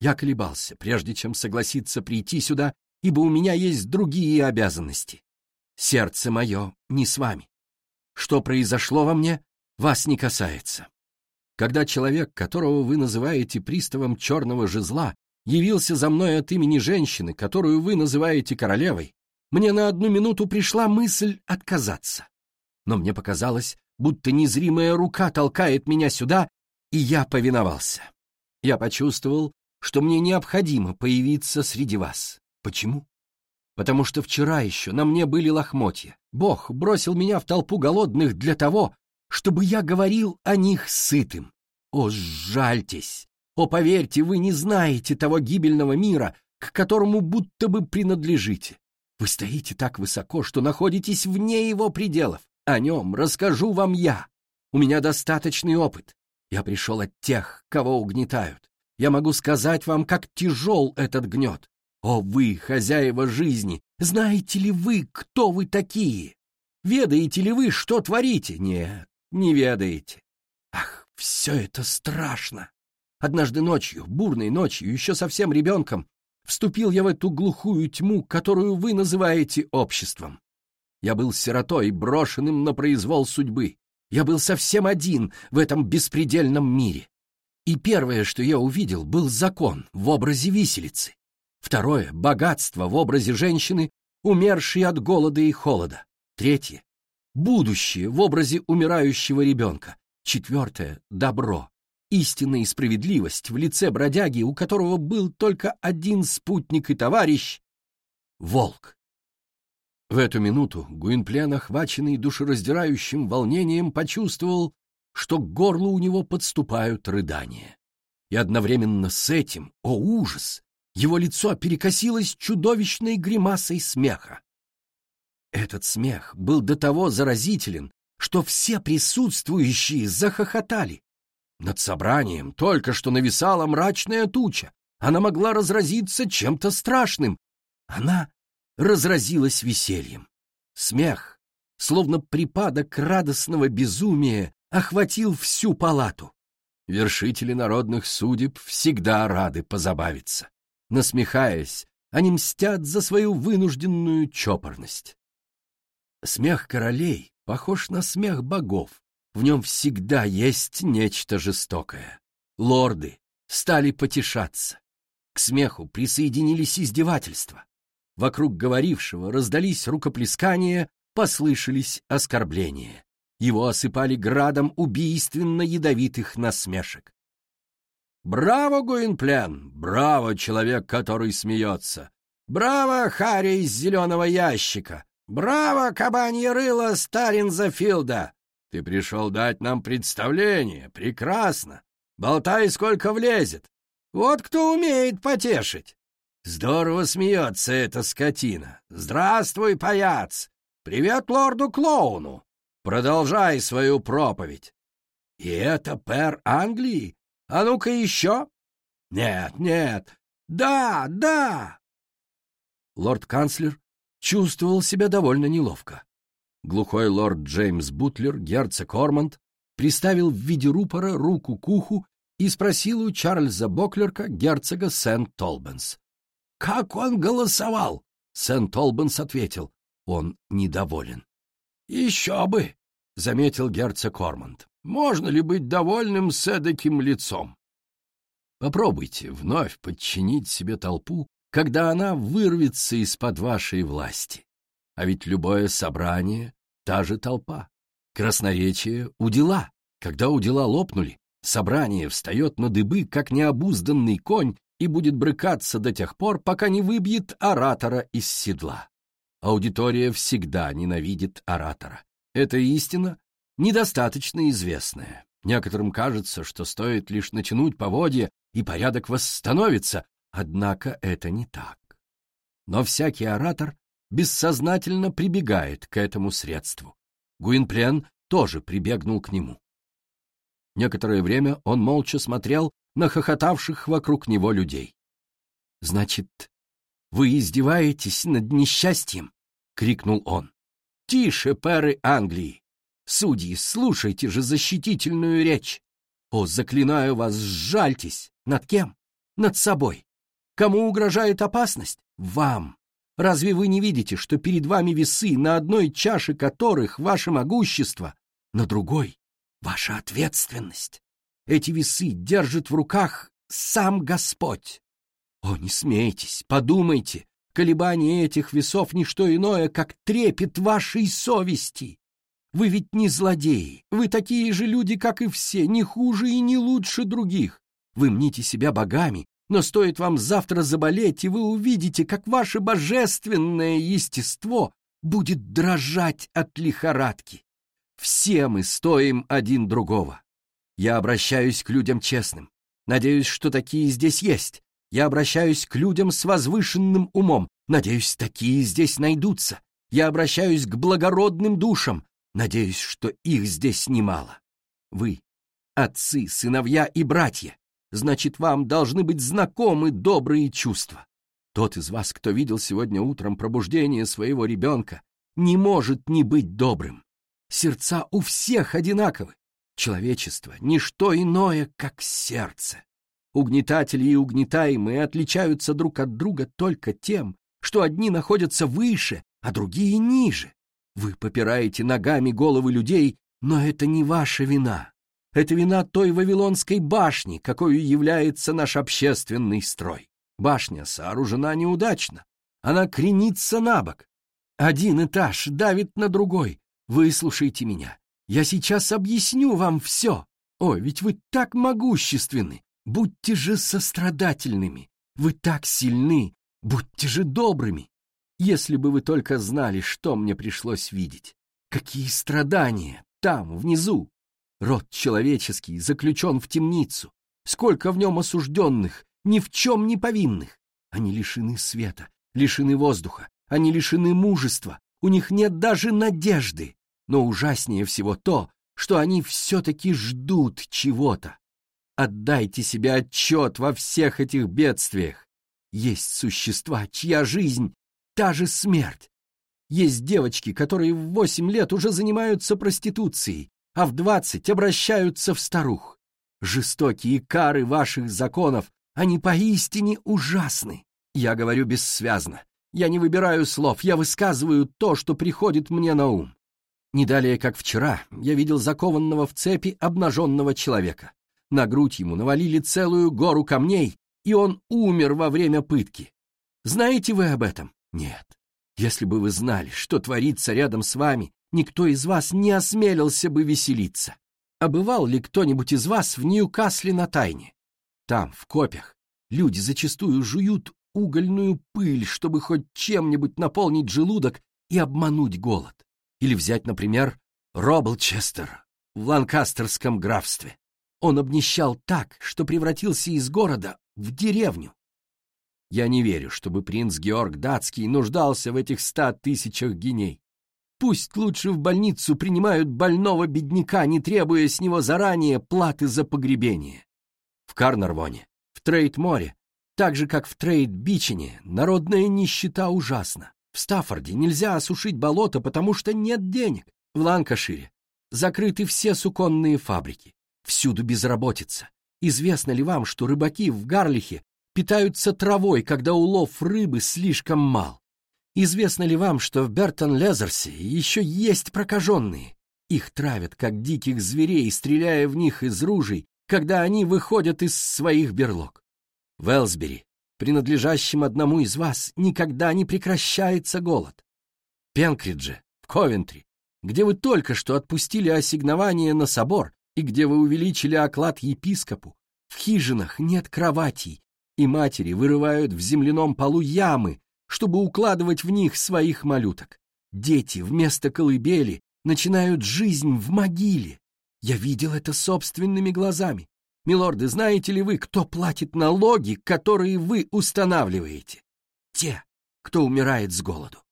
Я колебался, прежде чем согласиться прийти сюда, ибо у меня есть другие обязанности. Сердце мое не с вами. Что произошло во мне, вас не касается. Когда человек, которого вы называете приставом черного жезла, явился за мной от имени женщины, которую вы называете королевой, мне на одну минуту пришла мысль отказаться. Но мне показалось, будто незримая рука толкает меня сюда, и я повиновался. Я почувствовал, что мне необходимо появиться среди вас. Почему? Потому что вчера еще на мне были лохмотья. Бог бросил меня в толпу голодных для того, чтобы я говорил о них сытым. О, сжальтесь! О, поверьте, вы не знаете того гибельного мира, к которому будто бы принадлежите. Вы стоите так высоко, что находитесь вне его пределов. О нем расскажу вам я. У меня достаточный опыт. Я пришел от тех, кого угнетают. Я могу сказать вам, как тяжел этот гнет. О, вы, хозяева жизни, знаете ли вы, кто вы такие? Ведаете ли вы, что творите? Нет, не ведаете. Ах, все это страшно. Однажды ночью, бурной ночью, еще совсем ребенком, вступил я в эту глухую тьму, которую вы называете обществом. Я был сиротой, брошенным на произвол судьбы. Я был совсем один в этом беспредельном мире. И первое, что я увидел, был закон в образе виселицы. Второе — богатство в образе женщины, умершей от голода и холода. Третье — будущее в образе умирающего ребенка. Четвертое — добро, истина и справедливость в лице бродяги, у которого был только один спутник и товарищ — волк. В эту минуту Гуинплен, охваченный душераздирающим волнением, почувствовал, что к горлу у него подступают рыдания. И одновременно с этим, о ужас, его лицо перекосилось чудовищной гримасой смеха. Этот смех был до того заразителен, что все присутствующие захохотали. Над собранием только что нависала мрачная туча. Она могла разразиться чем-то страшным. Она разразилась весельем. Смех, словно припадок радостного безумия, охватил всю палату. Вершители народных судеб всегда рады позабавиться. Насмехаясь, они мстят за свою вынужденную чопорность. Смех королей похож на смех богов, в нем всегда есть нечто жестокое. Лорды стали потешаться. К смеху присоединились издевательства. Вокруг говорившего раздались рукоплескания, послышались оскорбления. Его осыпали градом убийственно ядовитых насмешек. «Браво, Гуинплен! Браво, человек, который смеется! Браво, Харри из зеленого ящика! Браво, кабанье рыло Старинзафилда! Ты пришел дать нам представление. Прекрасно. Болтай, сколько влезет. Вот кто умеет потешить. Здорово смеется эта скотина. Здравствуй, паяц. Привет лорду-клоуну. Продолжай свою проповедь. И это пэр Англии? А ну-ка еще. Нет, нет. Да, да. Лорд-канцлер чувствовал себя довольно неловко. Глухой лорд Джеймс Бутлер, герцог Ормонд, приставил в виде рупора руку к уху и спросил у Чарльза Боклерка, герцога Сент-Толбенс. «Как он голосовал?» Сент-Толбенс ответил. Он недоволен. «Еще бы!» — заметил герцог Ормонд. «Можно ли быть довольным с эдаким лицом?» Попробуйте вновь подчинить себе толпу, когда она вырвется из-под вашей власти. А ведь любое собрание — та же толпа. Красноречие — удила. Когда удила лопнули, собрание встает на дыбы, как необузданный конь, и будет брыкаться до тех пор, пока не выбьет оратора из седла. Аудитория всегда ненавидит оратора. Это истина, недостаточно известная. Некоторым кажется, что стоит лишь натянуть поводья, и порядок восстановится, однако это не так. Но всякий оратор бессознательно прибегает к этому средству. Гуинплен тоже прибегнул к нему. Некоторое время он молча смотрел на хохотавших вокруг него людей. — Значит, вы издеваетесь над несчастьем? — крикнул он. — Тише, пэры Англии! Судьи, слушайте же защитительную речь! О, заклинаю вас, сжальтесь! Над кем? Над собой! Кому угрожает опасность? Вам! Разве вы не видите, что перед вами весы, на одной чаше которых ваше могущество, на другой — ваша ответственность? Эти весы держит в руках сам Господь. О, не смейтесь, подумайте, колебание этих весов — не что иное, как трепет вашей совести. Вы ведь не злодеи, вы такие же люди, как и все, не хуже и не лучше других. Вы мните себя богами, но стоит вам завтра заболеть, и вы увидите, как ваше божественное естество будет дрожать от лихорадки. Все мы стоим один другого. Я обращаюсь к людям честным. Надеюсь, что такие здесь есть. Я обращаюсь к людям с возвышенным умом. Надеюсь, такие здесь найдутся. Я обращаюсь к благородным душам. Надеюсь, что их здесь немало. Вы — отцы, сыновья и братья. Значит, вам должны быть знакомы добрые чувства. Тот из вас, кто видел сегодня утром пробуждение своего ребенка, не может не быть добрым. Сердца у всех одинаковы. Человечество — ничто иное, как сердце. Угнетатели и угнетаемые отличаются друг от друга только тем, что одни находятся выше, а другие ниже. Вы попираете ногами головы людей, но это не ваша вина. Это вина той Вавилонской башни, какой является наш общественный строй. Башня сооружена неудачно. Она кренится на бок. Один этаж давит на другой. Выслушайте меня. Я сейчас объясню вам все. О, ведь вы так могущественны. Будьте же сострадательными. Вы так сильны. Будьте же добрыми. Если бы вы только знали, что мне пришлось видеть. Какие страдания там, внизу. Род человеческий заключен в темницу. Сколько в нем осужденных, ни в чем не повинных. Они лишены света, лишены воздуха, они лишены мужества, у них нет даже надежды. Но ужаснее всего то, что они все-таки ждут чего-то. Отдайте себе отчет во всех этих бедствиях. Есть существа, чья жизнь — та же смерть. Есть девочки, которые в восемь лет уже занимаются проституцией, а в двадцать обращаются в старух. Жестокие кары ваших законов, они поистине ужасны. Я говорю бессвязно. Я не выбираю слов, я высказываю то, что приходит мне на ум. Не далее, как вчера, я видел закованного в цепи обнаженного человека. На грудь ему навалили целую гору камней, и он умер во время пытки. Знаете вы об этом? Нет. Если бы вы знали, что творится рядом с вами, никто из вас не осмелился бы веселиться. А бывал ли кто-нибудь из вас в Ньюкасле на тайне? Там, в копях, люди зачастую жуют угольную пыль, чтобы хоть чем-нибудь наполнить желудок и обмануть голод. Или взять, например, Роблчестер в Ланкастерском графстве. Он обнищал так, что превратился из города в деревню. Я не верю, чтобы принц Георг Датский нуждался в этих ста тысячах геней. Пусть лучше в больницу принимают больного бедняка, не требуя с него заранее платы за погребение. В Карнарвоне, в Трейд-море, так же, как в Трейд-бичине, народная нищета ужасна. В Стаффорде нельзя осушить болото, потому что нет денег. В Ланкашире закрыты все суконные фабрики. Всюду безработица. Известно ли вам, что рыбаки в Гарлихе питаются травой, когда улов рыбы слишком мал? Известно ли вам, что в Бертон-Лезерсе еще есть прокаженные? Их травят, как диких зверей, стреляя в них из ружей, когда они выходят из своих берлог. В Элсбери принадлежащем одному из вас, никогда не прекращается голод. Пенкридже, в Ковентри, где вы только что отпустили ассигнование на собор и где вы увеличили оклад епископу, в хижинах нет кроватей, и матери вырывают в земляном полу ямы, чтобы укладывать в них своих малюток. Дети вместо колыбели начинают жизнь в могиле. Я видел это собственными глазами. Милорды, знаете ли вы, кто платит налоги, которые вы устанавливаете? Те, кто умирает с голоду.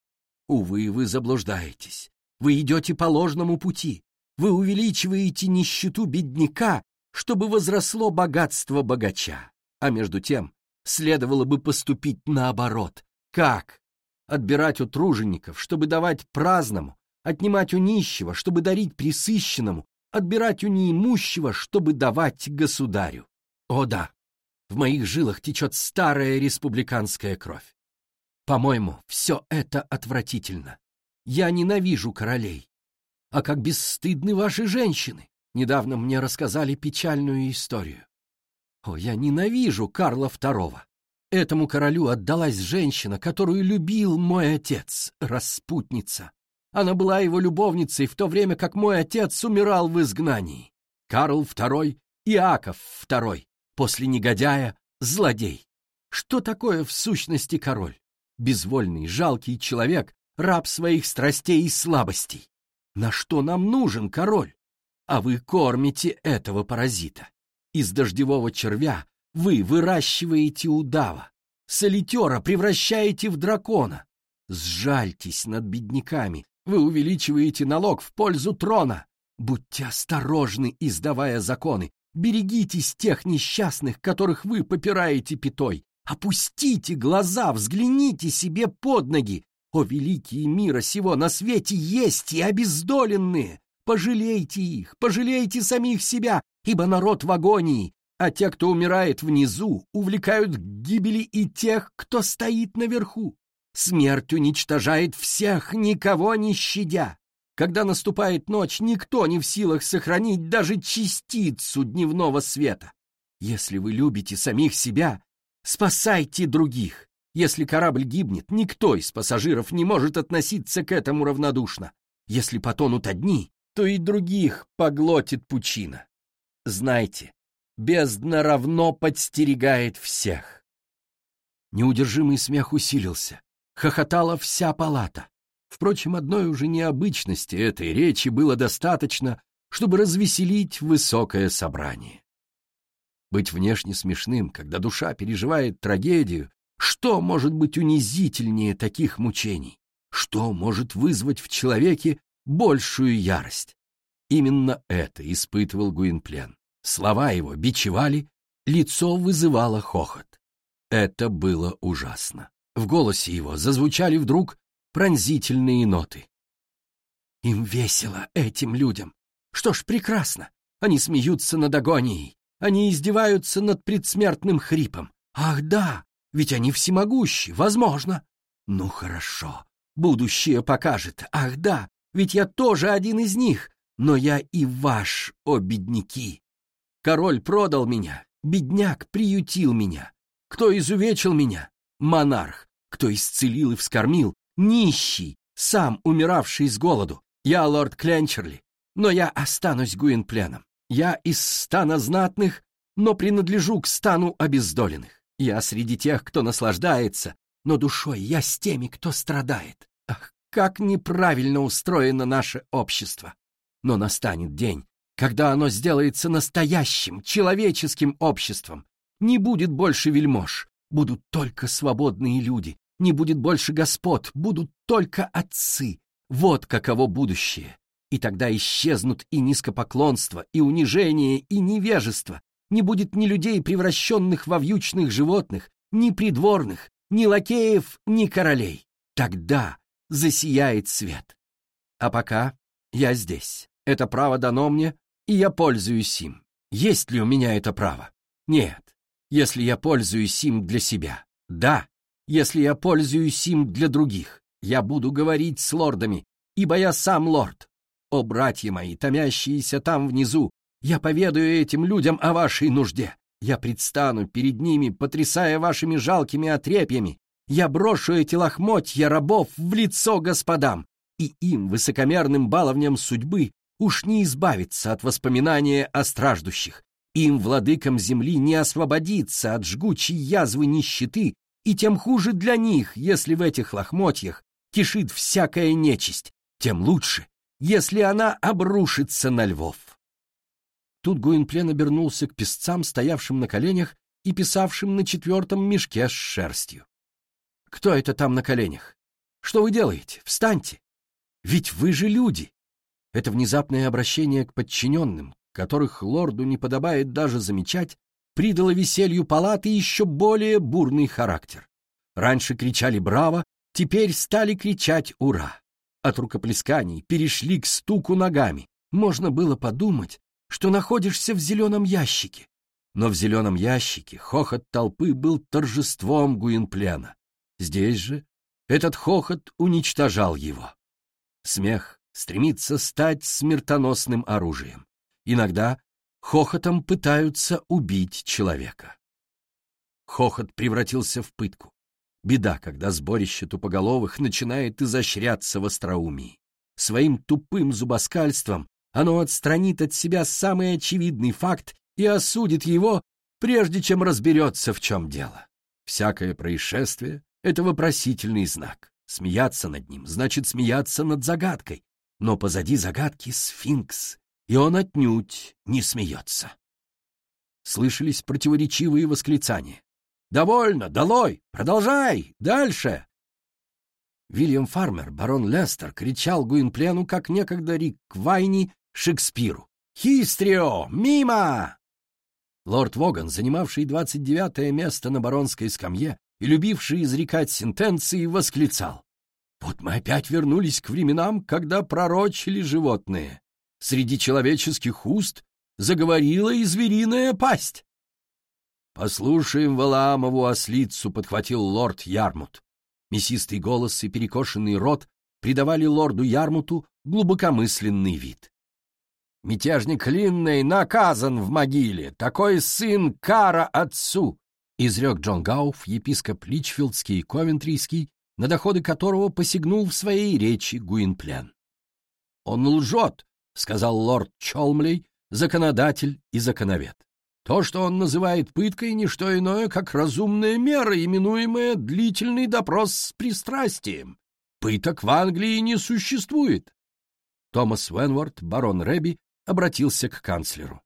Увы, вы заблуждаетесь. Вы идете по ложному пути. Вы увеличиваете нищету бедняка, чтобы возросло богатство богача. А между тем, следовало бы поступить наоборот. Как? Отбирать у тружеников, чтобы давать праздному, отнимать у нищего, чтобы дарить присыщенному, отбирать у неимущего, чтобы давать государю. О да, в моих жилах течет старая республиканская кровь. По-моему, все это отвратительно. Я ненавижу королей. А как бесстыдны ваши женщины. Недавно мне рассказали печальную историю. О, я ненавижу Карла II. Этому королю отдалась женщина, которую любил мой отец, распутница. Она была его любовницей в то время, как мой отец умирал в изгнании. Карл II, Иаков II, после негодяя — злодей. Что такое в сущности король? Безвольный, жалкий человек, раб своих страстей и слабостей. На что нам нужен король? А вы кормите этого паразита. Из дождевого червя вы выращиваете удава, солитера превращаете в дракона. Сжальтесь над бедняками, вы увеличиваете налог в пользу трона. Будьте осторожны, издавая законы. Берегитесь тех несчастных, которых вы попираете пятой. Опустите глаза, взгляните себе под ноги. О, великие мира сего на свете есть и обездоленные! Пожалейте их, пожалейте самих себя, ибо народ в агонии, а те, кто умирает внизу, увлекают к гибели и тех, кто стоит наверху. Смерть уничтожает всех, никого не щадя. Когда наступает ночь, никто не в силах сохранить даже частицу дневного света. Если вы любите самих себя, спасайте других. Если корабль гибнет, никто из пассажиров не может относиться к этому равнодушно. Если потонут одни, то и других поглотит пучина. Знайте, бездна равно подстерегает всех. Неудержимый смех усилился. Хохотала вся палата. Впрочем, одной уже необычности этой речи было достаточно, чтобы развеселить высокое собрание. Быть внешне смешным, когда душа переживает трагедию, что может быть унизительнее таких мучений? Что может вызвать в человеке большую ярость? Именно это испытывал Гуинплен. Слова его бичевали, лицо вызывало хохот. Это было ужасно. В голосе его зазвучали вдруг пронзительные ноты. Им весело, этим людям. Что ж, прекрасно. Они смеются над агонией. Они издеваются над предсмертным хрипом. Ах да, ведь они всемогущи, возможно. Ну хорошо, будущее покажет. Ах да, ведь я тоже один из них, но я и ваш, о бедняки. Король продал меня, бедняк приютил меня. Кто изувечил меня? Монарх. Кто исцелил и вскормил? Нищий, сам умиравший с голоду. Я лорд Кленчерли, но я останусь Гуинпленом. Я из стана знатных, но принадлежу к стану обездоленных. Я среди тех, кто наслаждается, но душой я с теми, кто страдает. Ах, как неправильно устроено наше общество! Но настанет день, когда оно сделается настоящим, человеческим обществом. Не будет больше вельмож, будут только свободные люди, не будет больше господ, будут только отцы. Вот каково будущее. И тогда исчезнут и низкопоклонство, и унижение, и невежество, не будет ни людей, превращенных во вьючных животных, ни придворных, ни лакеев, ни королей. Тогда засияет свет. А пока я здесь. Это право дано мне, и я пользуюсь им. Есть ли у меня это право? Нет. Если я пользуюсь им для себя. Да. Если я пользуюсь им для других. Я буду говорить с лордами, ибо я сам лорд. О, братья мои, томящиеся там внизу, я поведаю этим людям о вашей нужде. Я предстану перед ними, потрясая вашими жалкими отрепьями. Я брошу эти лохмотья рабов в лицо господам, и им, высокомерным баловням судьбы, уж не избавиться от воспоминания о страждущих. Им, владыкам земли, не освободиться от жгучей язвы нищеты, и тем хуже для них, если в этих лохмотьях кишит всякая нечисть, тем лучше, если она обрушится на львов. Тут Гуинплен обернулся к песцам, стоявшим на коленях и писавшим на четвертом мешке с шерстью. «Кто это там на коленях? Что вы делаете? Встаньте! Ведь вы же люди!» Это внезапное обращение к подчиненным, которых лорду не подобает даже замечать, придало веселью палаты еще более бурный характер. Раньше кричали «Браво!», теперь стали кричать «Ура!». От рукоплесканий перешли к стуку ногами. Можно было подумать, что находишься в зеленом ящике. Но в зеленом ящике хохот толпы был торжеством Гуинплена. Здесь же этот хохот уничтожал его. Смех стремится стать смертоносным оружием. Иногда хохотом пытаются убить человека. Хохот превратился в пытку. Беда, когда сборище тупоголовых начинает изощряться в остроумии. Своим тупым зубоскальством оно отстранит от себя самый очевидный факт и осудит его, прежде чем разберется, в чем дело. Всякое происшествие — это вопросительный знак. Смеяться над ним значит смеяться над загадкой. Но позади загадки сфинкс, и он отнюдь не смеется. Слышались противоречивые восклицания. «Довольно! Долой! Продолжай! Дальше!» Вильям Фармер, барон Лестер, кричал Гуинплену, как некогда Рик Квайни Шекспиру. «Хистрио! Мимо!» Лорд Воган, занимавший 29 место на баронской скамье и любивший изрекать сентенции, восклицал. «Вот мы опять вернулись к временам, когда пророчили животные. Среди человеческих уст заговорила и звериная пасть». «Послушаем Валаамову ослицу», — подхватил лорд Ярмут. Мясистый голос и перекошенный рот придавали лорду Ярмуту глубокомысленный вид. Мятежник Линней наказан в могиле, такой сын кара отцу, изрек Джон Гауф, епископ Личфилдский и Ковентрийский, на доходы которого посягнул в своей речи Гуинплен. «Он лжет», — сказал лорд Чолмлей, законодатель и законовед. То, что он называет пыткой, не что иное, как разумная мера, именуемая длительный допрос с пристрастием. Пыток в Англии не существует. Томас Венворд, барон Рэби, обратился к канцлеру.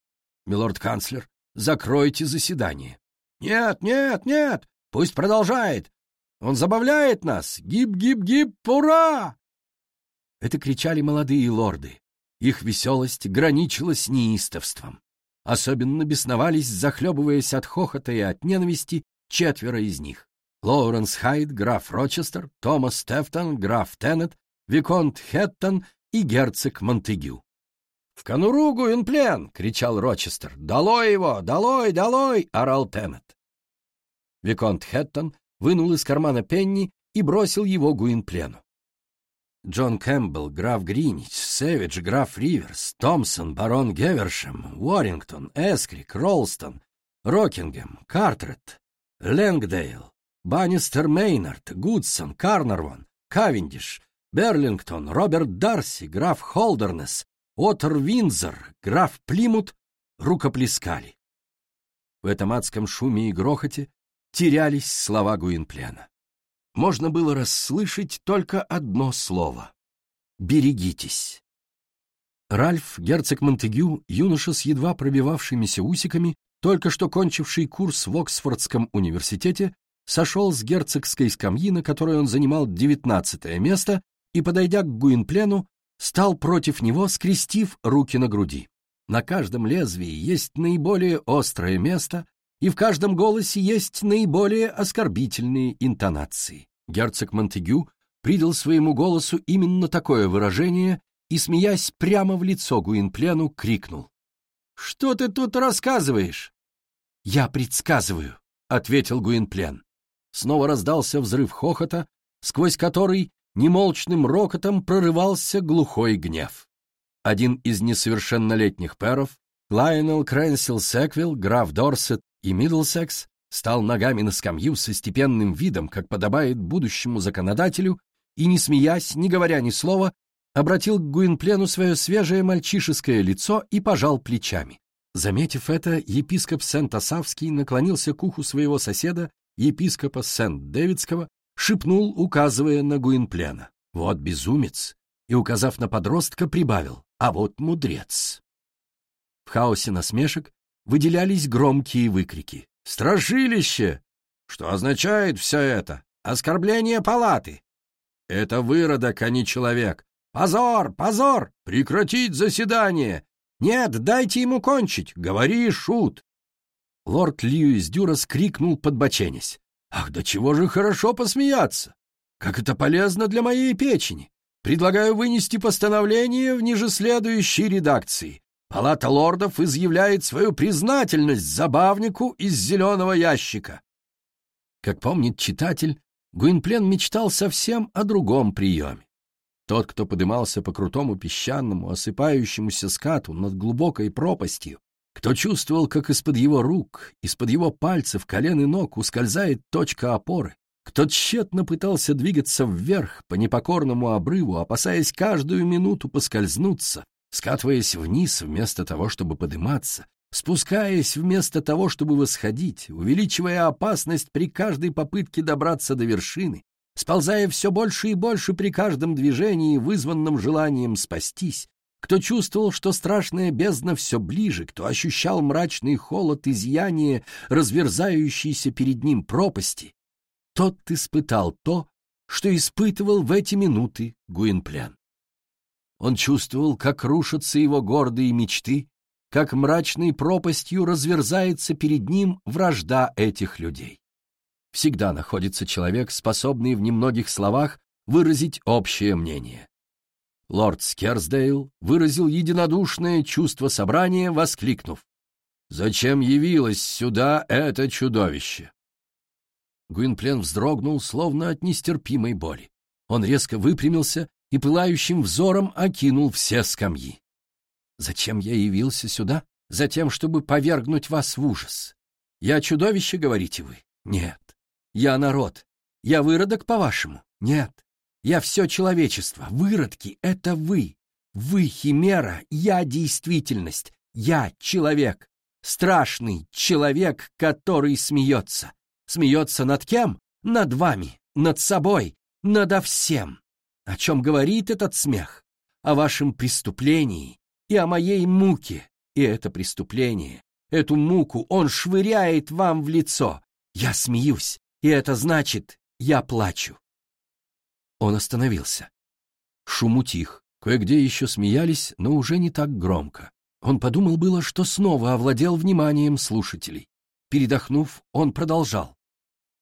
«Милорд-канцлер, закройте заседание». «Нет, нет, нет, пусть продолжает. Он забавляет нас. Гиб-гиб-гиб, ура!» Это кричали молодые лорды. Их веселость граничила с неистовством. Особенно бесновались, захлебываясь от хохота и от ненависти, четверо из них. Лоуренс Хайд, граф Рочестер, Томас Тефтон, граф Теннет, виконт Хэттон и герцог Монтегю. «В конуру Гуинплен!» — кричал Рочестер. «Долой его! Долой! Долой!» — орал Теннет. Виконт Хэттон вынул из кармана пенни и бросил его Гуинплену. Джон Кэмпбелл, граф Гринич, Сэвидж, граф Риверс, Томпсон, барон Гевершем, Уоррингтон, Эскрик, Ролстон, Рокингем, Картрет, Лэнгдейл, Баннистер Мейнард, Гудсон, Карнарвон, Кавендиш, Берлингтон, Роберт Дарси, граф Холдернес, Отр Винзор, граф Плимут рукоплескали. В этом адском шуме и грохоте терялись слова Гуинплена. Можно было расслышать только одно слово — «берегитесь». Ральф, герцог Монтегю, юноша с едва пробивавшимися усиками, только что кончивший курс в Оксфордском университете, сошел с герцогской скамьи, на которой он занимал девятнадцатое место, и, подойдя к Гуинплену, стал против него, скрестив руки на груди. На каждом лезвии есть наиболее острое место, и в каждом голосе есть наиболее оскорбительные интонации. Герцог Монтегю придал своему голосу именно такое выражение и, смеясь прямо в лицо Гуинплену, крикнул. «Что ты тут рассказываешь?» «Я предсказываю», — ответил Гуинплен. Снова раздался взрыв хохота, сквозь который немолчным рокотом прорывался глухой гнев. Один из несовершеннолетних пэров, Лайонел Крэнсил Секвилл, граф Дорсет и Миддлсекс, стал ногами на скамью со степенным видом, как подобает будущему законодателю, и, не смеясь, не говоря ни слова, обратил к Гуинплену свое свежее мальчишеское лицо и пожал плечами. Заметив это, епископ Сент-Асавский наклонился к уху своего соседа, епископа Сент-Дэвидского, шепнул, указывая на Гуинплена. «Вот безумец!» и, указав на подростка, прибавил «А вот мудрец!» В хаосе насмешек выделялись громкие выкрики. «Страшилище!» Что означает все это? Оскорбление палаты. Это выродок, а не человек. Позор, позор! Прекратить заседание! Нет, дайте ему кончить! Говори, шут! Лорд Льюис Дюрас крикнул, подбоченясь. Ах, да чего же хорошо посмеяться! Как это полезно для моей печени! Предлагаю вынести постановление в ниже следующей редакции. Палата лордов изъявляет свою признательность забавнику из зеленого ящика. Как помнит читатель, Гуинплен мечтал совсем о другом приеме. Тот, кто подымался по крутому песчаному, осыпающемуся скату над глубокой пропастью, кто чувствовал, как из-под его рук, из-под его пальцев, колен и ног ускользает точка опоры, кто тщетно пытался двигаться вверх по непокорному обрыву, опасаясь каждую минуту поскользнуться, скатываясь вниз вместо того, чтобы подниматься, спускаясь вместо того, чтобы восходить, увеличивая опасность при каждой попытке добраться до вершины, сползая все больше и больше при каждом движении, вызванном желанием спастись, кто чувствовал, что страшная бездна все ближе, кто ощущал мрачный холод изъяния, разверзающейся перед ним пропасти, тот испытал то, что испытывал в эти минуты Гуинплян. Он чувствовал, как рушатся его гордые мечты, как мрачной пропастью разверзается перед ним вражда этих людей. Всегда находится человек, способный в немногих словах выразить общее мнение. Лорд Скерсдейл выразил единодушное чувство собрания, воскликнув. «Зачем явилось сюда это чудовище?» Гуинплен вздрогнул, словно от нестерпимой боли. Он резко выпрямился и пылающим взором окинул все скамьи. «Зачем я явился сюда? Затем, чтобы повергнуть вас в ужас. Я чудовище, говорите вы? Нет. Я народ. Я выродок, по-вашему? Нет. Я все человечество. Выродки — это вы. Вы — химера, я — действительность. Я — человек. Страшный человек, который смеется. Смеется над кем? Над вами, над собой, надо всем. О чем говорит этот смех? О вашем преступлении и о моей муке. И это преступление, эту муку он швыряет вам в лицо. Я смеюсь, и это значит, я плачу. Он остановился. Шум утих. Кое-где еще смеялись, но уже не так громко. Он подумал было, что снова овладел вниманием слушателей. Передохнув, он продолжал.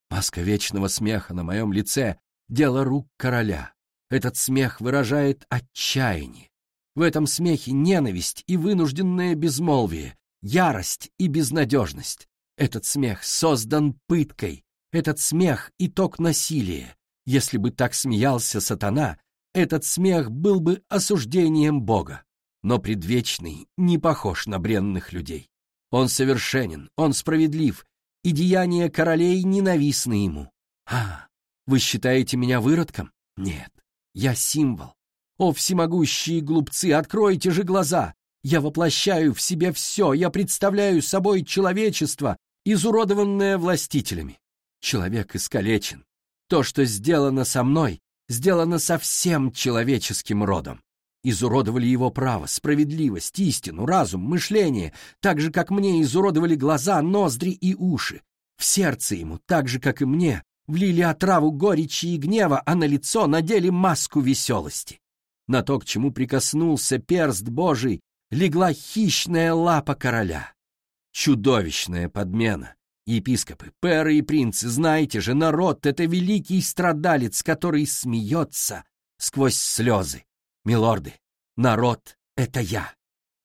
Маска вечного смеха на моем лице — дело рук короля. Этот смех выражает отчаяние. В этом смехе ненависть и вынужденное безмолвие, ярость и безнадежность. Этот смех создан пыткой. Этот смех — итог насилия. Если бы так смеялся сатана, этот смех был бы осуждением Бога. Но предвечный не похож на бренных людей. Он совершенен, он справедлив, и деяния королей ненавистны ему. А, вы считаете меня выродком? Нет, я символ. О, всемогущие глупцы, откройте же глаза! Я воплощаю в себе все, я представляю собой человечество, изуродованное властителями. Человек искалечен, то, что сделано со мной, сделано со всем человеческим родом. Изуродовали его право, справедливость, истину, разум, мышление, так же, как мне изуродовали глаза, ноздри и уши. В сердце ему, так же, как и мне, влили отраву горечи и гнева, а на лицо надели маску веселости. На то, к чему прикоснулся перст Божий, легла хищная лапа короля. Чудовищная подмена, Епископы, пэры и принцы, знаете же, народ — это великий страдалец, который смеется сквозь слезы. Милорды, народ — это я.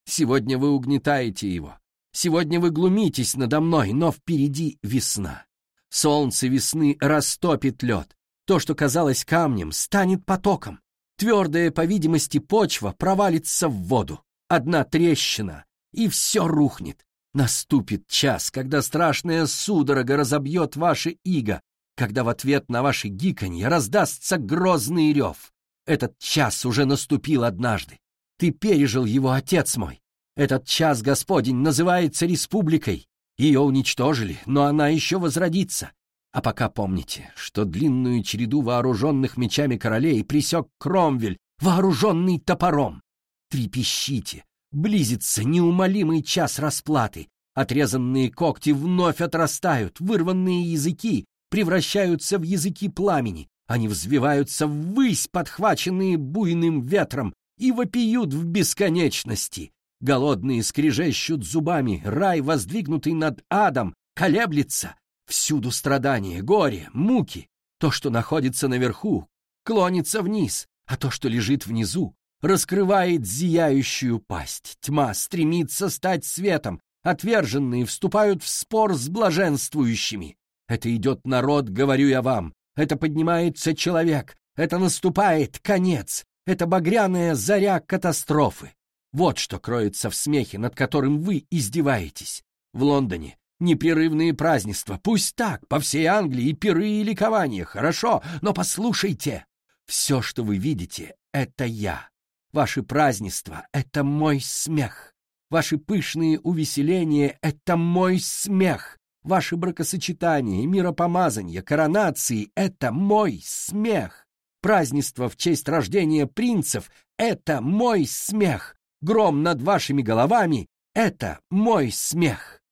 Сегодня вы угнетаете его. Сегодня вы глумитесь надо мной, но впереди весна. Солнце весны растопит лед. То, что казалось камнем, станет потоком. Твердая, по видимости, почва провалится в воду. Одна трещина, и все рухнет. Наступит час, когда страшная судорога разобьет ваше иго, когда в ответ на ваши гиканье раздастся грозный рев. Этот час уже наступил однажды. Ты пережил его, отец мой. Этот час, Господень, называется республикой. Ее уничтожили, но она еще возродится. А пока помните, что длинную череду вооруженных мечами королей присек Кромвель, вооруженный топором. Трепещите, Близится неумолимый час расплаты. Отрезанные когти вновь отрастают, вырванные языки превращаются в языки пламени. Они взвиваются ввысь, подхваченные буйным ветром, и вопиют в бесконечности. Голодные скрежещут зубами, рай, воздвигнутый над адом, колеблется. Всюду страдания, горе, муки. То, что находится наверху, клонится вниз, а то, что лежит внизу, раскрывает зияющую пасть. Тьма стремится стать светом, отверженные вступают в спор с блаженствующими. Это идет народ, говорю я вам, это поднимается человек, это наступает конец, это багряная заря катастрофы. Вот что кроется в смехе, над которым вы издеваетесь. В Лондоне непрерывные празднества, пусть так, по всей Англии пиры и ликования, хорошо, но послушайте, все, что вы видите, это я. Ваши празднества — это мой смех. Ваши пышные увеселения — это мой смех. Ваши бракосочетания, миропомазания, коронации — это мой смех. Празднество в честь рождения принцев — это мой смех. Гром над вашими головами — это мой смех.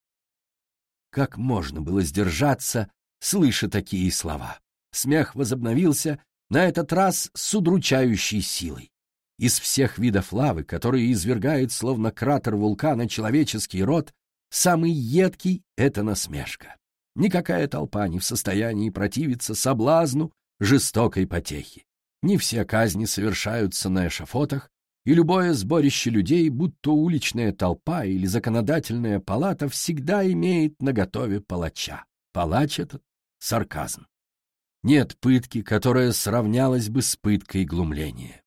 Как можно было сдержаться, слыша такие слова? Смех возобновился, на этот раз с удручающей силой. Из всех видов лавы, которые извергает словно кратер вулкана человеческий род, самый едкий — это насмешка. Никакая толпа не в состоянии противиться соблазну жестокой потехи. Не все казни совершаются на эшафотах, и любое сборище людей, будто уличная толпа или законодательная палата, всегда имеет наготове палача. Палач этот — сарказм. Нет пытки, которая сравнялась бы с пыткой глумления.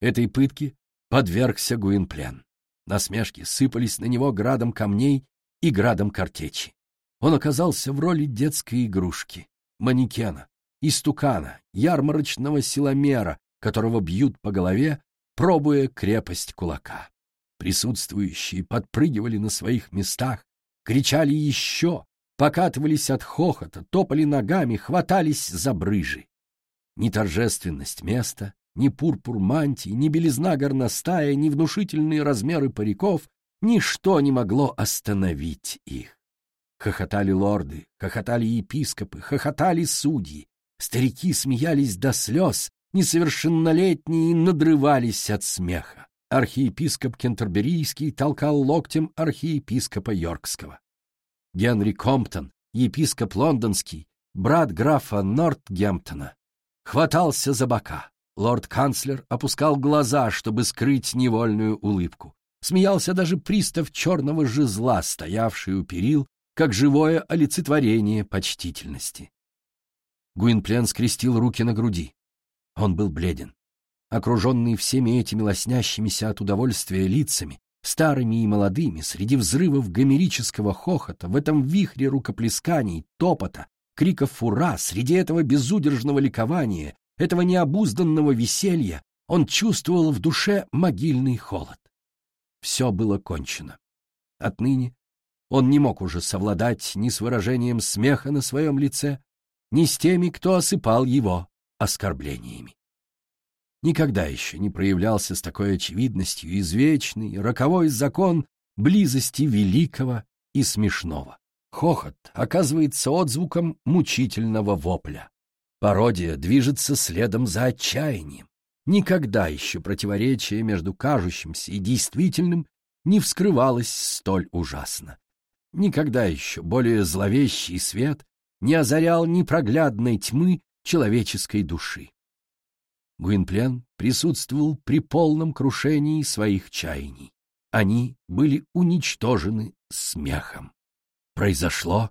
Этой пытке подвергся Гуинплен. Насмешки сыпались на него градом камней и градом картечи. Он оказался в роли детской игрушки, манекена, истукана, ярмарочного силомера, которого бьют по голове, пробуя крепость кулака. Присутствующие подпрыгивали на своих местах, кричали еще, покатывались от хохота, топали ногами, хватались за брыжи. Ни торжественность места, ни пурпур мантии, ни белизна горностая, ни внушительные размеры париков — ничто не могло остановить их. Хохотали лорды, хохотали епископы, хохотали судьи. Старики смеялись до слез, несовершеннолетние надрывались от смеха. Архиепископ Кентерберийский толкал локтем архиепископа Йоркского. Генри Комптон, епископ лондонский, брат графа Нортгемптона, хватался за бока. Лорд-канцлер опускал глаза, чтобы скрыть невольную улыбку. Смеялся даже пристав черного жезла, стоявший у перил, как живое олицетворение почтительности. Гуинплен скрестил руки на груди. Он был бледен. Окруженный всеми этими лоснящимися от удовольствия лицами, старыми и молодыми, среди взрывов гомерического хохота, в этом вихре рукоплесканий, топота, криков «Фура!», среди этого безудержного ликования, этого необузданного веселья, он чувствовал в душе могильный холод. Все было кончено. Отныне он не мог уже совладать ни с выражением смеха на своем лице, ни с теми, кто осыпал его оскорблениями. Никогда еще не проявлялся с такой очевидностью извечный, роковой закон близости великого и смешного. Хохот оказывается отзвуком мучительного вопля. Пародия движется следом за отчаянием. Никогда еще противоречие между кажущимся и действительным не вскрывалось столь ужасно. Никогда еще более зловещий свет не озарял непроглядной тьмы человеческой души. Гуинплен присутствовал при полном крушении своих чаяний. Они были уничтожены смехом. Произошло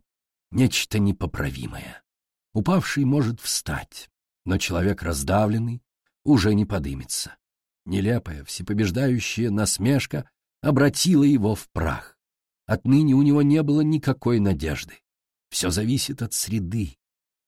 нечто непоправимое. Упавший может встать, но человек раздавленный уже не подымется. Нелепая, всепобеждающая насмешка обратила его в прах. Отныне у него не было никакой надежды. Все зависит от среды.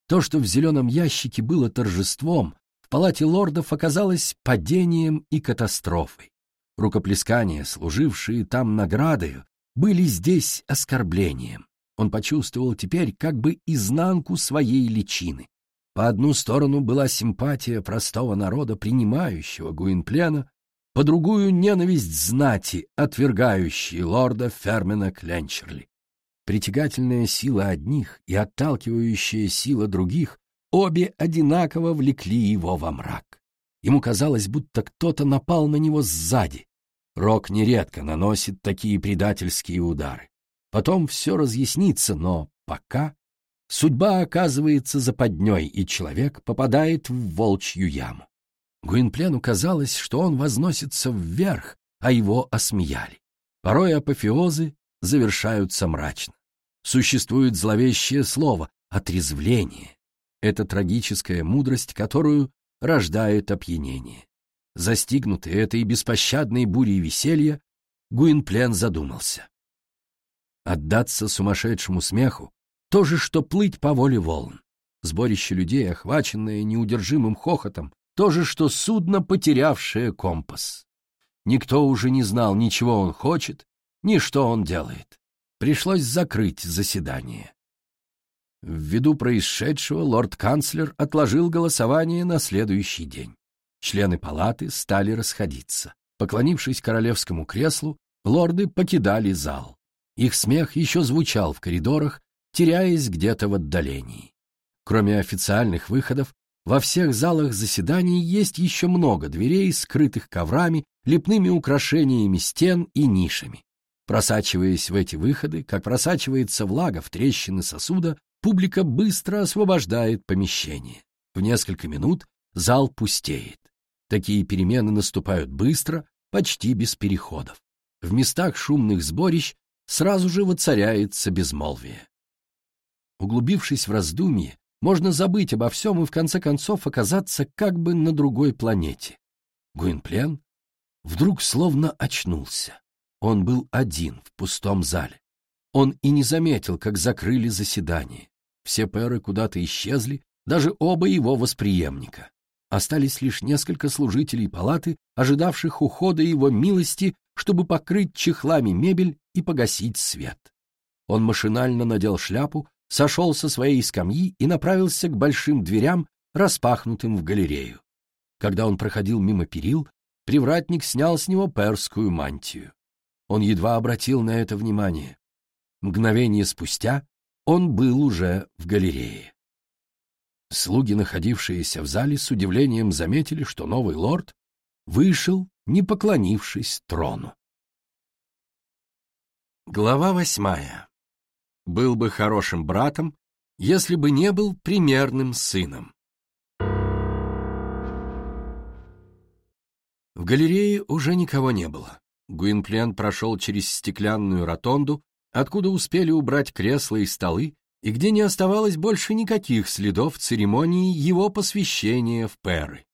То, что в зеленом ящике было торжеством, в палате лордов оказалось падением и катастрофой. Рукоплескания, служившие там наградою, были здесь оскорблением. Он почувствовал теперь как бы изнанку своей личины. По одну сторону была симпатия простого народа, принимающего Гуинплена, по другую — ненависть знати, отвергающей лорда Фермена Кленчерли. Притягательная сила одних и отталкивающая сила других обе одинаково влекли его во мрак. Ему казалось, будто кто-то напал на него сзади. Рок нередко наносит такие предательские удары. Потом все разъяснится, но пока судьба оказывается западней, и человек попадает в волчью яму. Гуинплену казалось, что он возносится вверх, а его осмеяли. Порой апофеозы завершаются мрачно. Существует зловещее слово — отрезвление. Это трагическая мудрость, которую рождает опьянение. Застигнутый этой беспощадной бурей веселья, Гуинплен задумался. Отдаться сумасшедшему смеху — то же, что плыть по воле волн. Сборище людей, охваченное неудержимым хохотом, то же, что судно, потерявшее компас. Никто уже не знал, ничего он хочет, ни что он делает. Пришлось закрыть заседание. Ввиду происшедшего лорд-канцлер отложил голосование на следующий день. Члены палаты стали расходиться. Поклонившись королевскому креслу, лорды покидали зал. Их смех еще звучал в коридорах, теряясь где-то в отдалении. Кроме официальных выходов, во всех залах заседаний есть еще много дверей, скрытых коврами, лепными украшениями стен и нишами. Просачиваясь в эти выходы, как просачивается влага в трещины сосуда, публика быстро освобождает помещение. В несколько минут зал пустеет. Такие перемены наступают быстро, почти без переходов. В местах шумных сборищ сразу же воцаряется безмолвие. Углубившись в раздумье, можно забыть обо всем и в конце концов оказаться как бы на другой планете. Гуинплен вдруг словно очнулся. Он был один в пустом зале. Он и не заметил, как закрыли заседание. Все пэры куда-то исчезли, даже оба его восприемника. Остались лишь несколько служителей палаты, ожидавших ухода его милости, чтобы покрыть чехлами мебель и погасить свет. Он машинально надел шляпу, сошел со своей скамьи и направился к большим дверям, распахнутым в галерею. Когда он проходил мимо перил, привратник снял с него перскую мантию. Он едва обратил на это внимание. Мгновение спустя он был уже в галерее. Слуги, находившиеся в зале, с удивлением заметили, что новый лорд вышел, не поклонившись трону. Глава восьмая был бы хорошим братом, если бы не был примерным сыном. В галерее уже никого не было. Гуинплен прошел через стеклянную ротонду, откуда успели убрать кресла и столы, и где не оставалось больше никаких следов церемонии его посвящения в перы.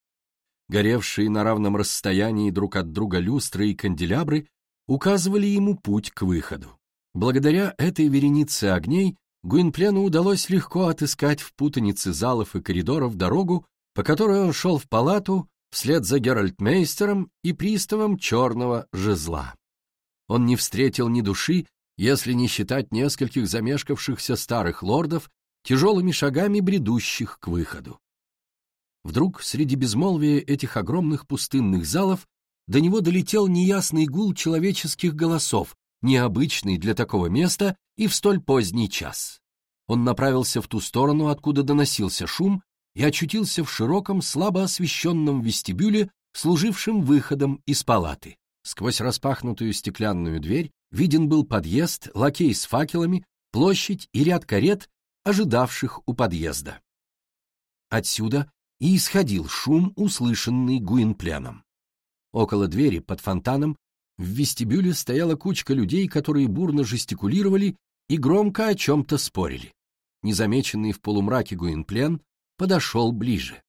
Горевшие на равном расстоянии друг от друга люстры и канделябры указывали ему путь к выходу. Благодаря этой веренице огней Гуинплену удалось легко отыскать в путанице залов и коридоров дорогу, по которой он шел в палату вслед за Геральтмейстером и приставом черного жезла. Он не встретил ни души, если не считать нескольких замешкавшихся старых лордов, тяжелыми шагами бредущих к выходу. Вдруг среди безмолвия этих огромных пустынных залов до него долетел неясный гул человеческих голосов, необычный для такого места и в столь поздний час. Он направился в ту сторону, откуда доносился шум, и очутился в широком, слабо освещенном вестибюле, служившем выходом из палаты. Сквозь распахнутую стеклянную дверь виден был подъезд, лакей с факелами, площадь и ряд карет, ожидавших у подъезда. Отсюда и исходил шум, услышанный Гуинпленом. Около двери под фонтаном в вестибюле стояла кучка людей, которые бурно жестикулировали и громко о чем-то спорили. Незамеченный в полумраке Гуинплен подошел ближе.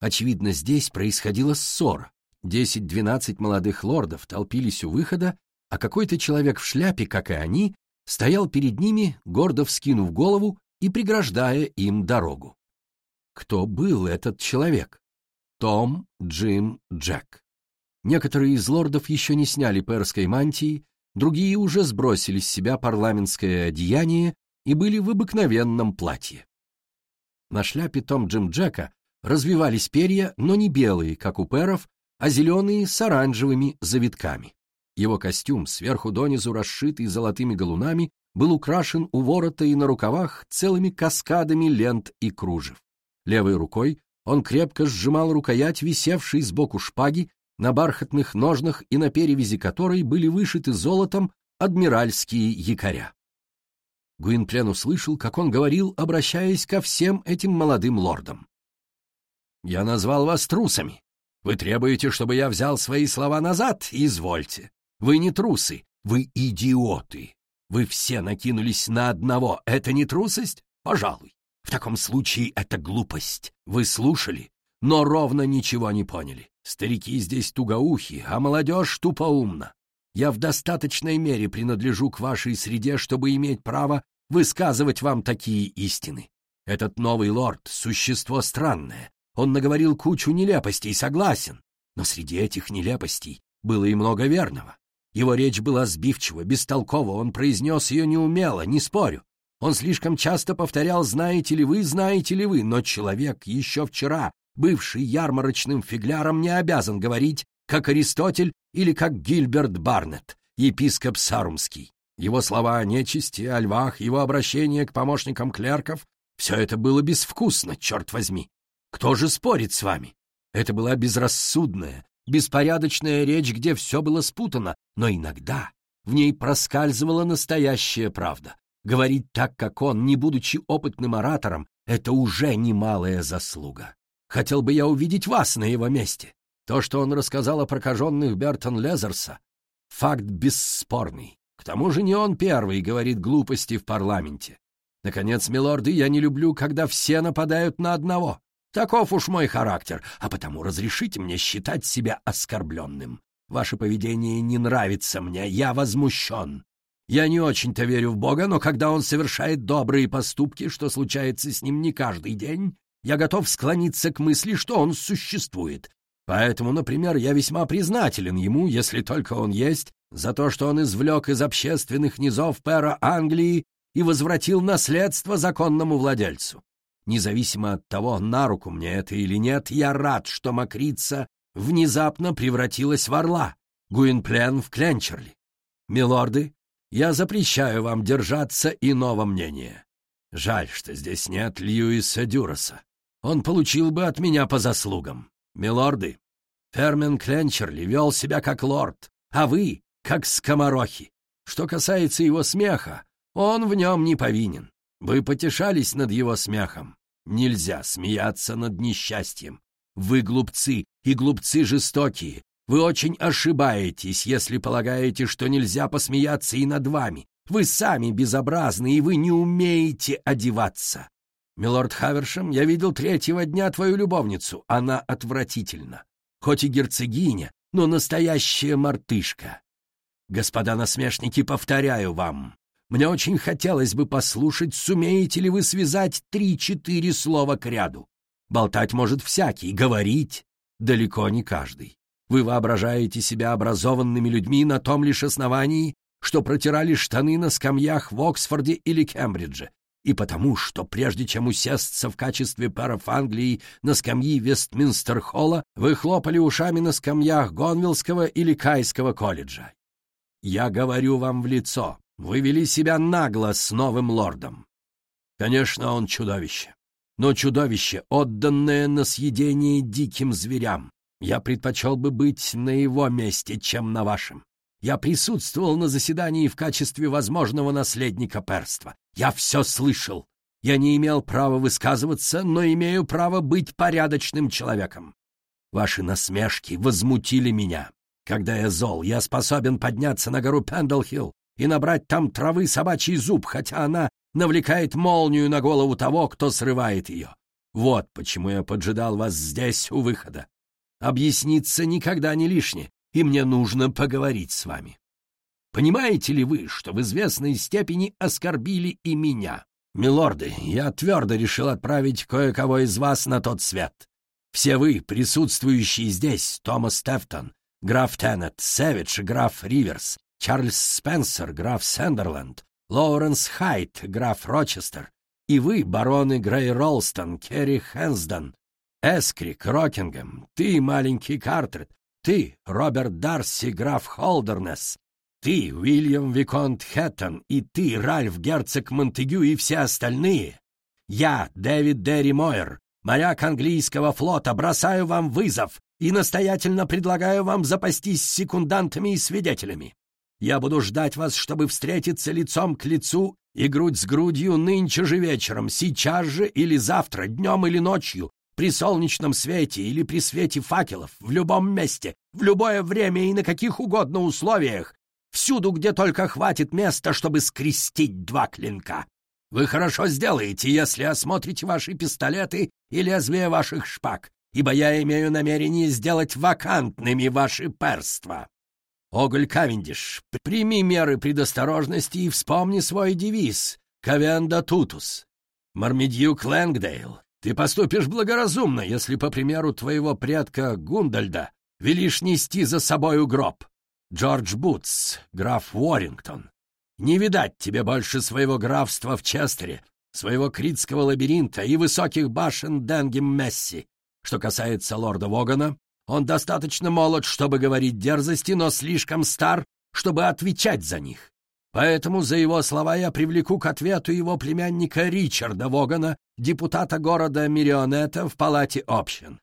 Очевидно, здесь происходила ссора. Десять-двенадцать молодых лордов толпились у выхода, а какой-то человек в шляпе, как и они, стоял перед ними, гордо вскинув голову и преграждая им дорогу. Кто был этот человек? Том Джим Джек. Некоторые из лордов еще не сняли перской мантии, другие уже сбросили с себя парламентское одеяние и были в обыкновенном платье. На шляпе Том Джим Джека развивались перья, но не белые, как у перов, а зеленые с оранжевыми завитками. Его костюм, сверху донизу расшитый золотыми галунами, был украшен у ворота и на рукавах целыми каскадами лент и кружев. Левой рукой он крепко сжимал рукоять, висевшей сбоку шпаги, на бархатных ножнах и на перевязи которой были вышиты золотом адмиральские якоря. Гуинплен услышал, как он говорил, обращаясь ко всем этим молодым лордам. «Я назвал вас трусами. Вы требуете, чтобы я взял свои слова назад? Извольте. Вы не трусы, вы идиоты. Вы все накинулись на одного. Это не трусость? Пожалуй. В таком случае это глупость. Вы слушали, но ровно ничего не поняли. Старики здесь тугоухи, а молодежь тупоумна. Я в достаточной мере принадлежу к вашей среде, чтобы иметь право высказывать вам такие истины. Этот новый лорд — существо странное. Он наговорил кучу нелепостей, согласен. Но среди этих нелепостей было и много верного. Его речь была сбивчива, бестолкова, он произнес ее неумело, не спорю. Он слишком часто повторял «знаете ли вы, знаете ли вы», но человек еще вчера, бывший ярмарочным фигляром, не обязан говорить, как Аристотель или как Гильберт Барнетт, епископ Сарумский. Его слова о нечисти, о львах, его обращение к помощникам клерков — все это было безвкусно, черт возьми. Кто же спорит с вами? Это была безрассудная, беспорядочная речь, где все было спутано, но иногда в ней проскальзывала настоящая правда. Говорить так, как он, не будучи опытным оратором, это уже немалая заслуга. Хотел бы я увидеть вас на его месте. То, что он рассказал о прокаженных Бертон Лезерса, факт бесспорный. К тому же не он первый говорит глупости в парламенте. Наконец, милорды, я не люблю, когда все нападают на одного. Таков уж мой характер, а потому разрешите мне считать себя оскорбленным. Ваше поведение не нравится мне, я возмущен. Я не очень-то верю в Бога, но когда он совершает добрые поступки, что случается с ним не каждый день, я готов склониться к мысли, что он существует. Поэтому, например, я весьма признателен ему, если только он есть, за то, что он извлек из общественных низов пера Англии и возвратил наследство законному владельцу. Независимо от того, на руку мне это или нет, я рад, что Макрица внезапно превратилась в орла, Гуинплен в Кленчерли. Милорды, я запрещаю вам держаться иного мнения. Жаль, что здесь нет Льюиса Дюраса. Он получил бы от меня по заслугам. Милорды, Фермен Кленчерли вел себя как лорд, а вы — как скоморохи. Что касается его смеха, он в нем не повинен. Вы потешались над его смехом. Нельзя смеяться над несчастьем. Вы глупцы, и глупцы жестокие. Вы очень ошибаетесь, если полагаете, что нельзя посмеяться и над вами. Вы сами безобразны, и вы не умеете одеваться. Милорд Хавершем, я видел третьего дня твою любовницу. Она отвратительна хоть и герцогиня, но настоящая мартышка. Господа насмешники, повторяю вам, мне очень хотелось бы послушать, сумеете ли вы связать три-четыре слова к ряду. Болтать может всякий, говорить далеко не каждый. Вы воображаете себя образованными людьми на том лишь основании, что протирали штаны на скамьях в Оксфорде или Кембридже, и потому, что прежде чем усесться в качестве пэров Англии на скамьи Вестминстер-холла, вы хлопали ушами на скамьях Гонвиллского или Кайского колледжа. Я говорю вам в лицо, вы вели себя нагло с новым лордом. Конечно, он чудовище, но чудовище, отданное на съедение диким зверям. Я предпочел бы быть на его месте, чем на вашем. Я присутствовал на заседании в качестве возможного наследника перства. Я все слышал. Я не имел права высказываться, но имею право быть порядочным человеком. Ваши насмешки возмутили меня. Когда я зол, я способен подняться на гору Пендлхилл и набрать там травы собачий зуб, хотя она навлекает молнию на голову того, кто срывает ее. Вот почему я поджидал вас здесь, у выхода. Объясниться никогда не лишне, и мне нужно поговорить с вами. Понимаете ли вы, что в известной степени оскорбили и меня? Милорды, я твердо решил отправить кое-кого из вас на тот свет. Все вы, присутствующие здесь, Томас Тефтон, граф Теннет, Сэвидж, граф Риверс, Чарльз Спенсер, граф Сендерленд, Лоуренс Хайд, граф Рочестер, и вы, бароны Грей Ролстон, Керри Хэнсдон, Эскрик, Рокингем, ты, маленький Картрет, ты, Роберт Дарси, граф Холдернес, ты, Уильям виконт Хэттон, и ты, Ральф герцог Монтегю и все остальные, я, Дэвид Дерри Мойер, моряк английского флота, бросаю вам вызов и настоятельно предлагаю вам запастись секундантами и свидетелями. Я буду ждать вас, чтобы встретиться лицом к лицу и грудь с грудью нынче же вечером, сейчас же или завтра, днем или ночью, при солнечном свете или при свете факелов, в любом месте, в любое время и на каких угодно условиях, всюду, где только хватит места, чтобы скрестить два клинка. Вы хорошо сделаете, если осмотрите ваши пистолеты и лезвия ваших шпаг, ибо я имею намерение сделать вакантными ваши перства. Оголь Кавендиш, прими меры предосторожности и вспомни свой девиз «Кавенда Тутус». Мармедьюк Лэнгдейл, ты поступишь благоразумно, если, по примеру твоего предка Гундальда, велишь нести за собою гроб. Джордж Бутс, граф Уоррингтон. Не видать тебе больше своего графства в Честере, своего критского лабиринта и высоких башен Денгем Месси. Что касается лорда Вогана, он достаточно молод, чтобы говорить дерзости, но слишком стар, чтобы отвечать за них. Поэтому за его слова я привлеку к ответу его племянника Ричарда Вогана, депутата города Мирионета в палате общин.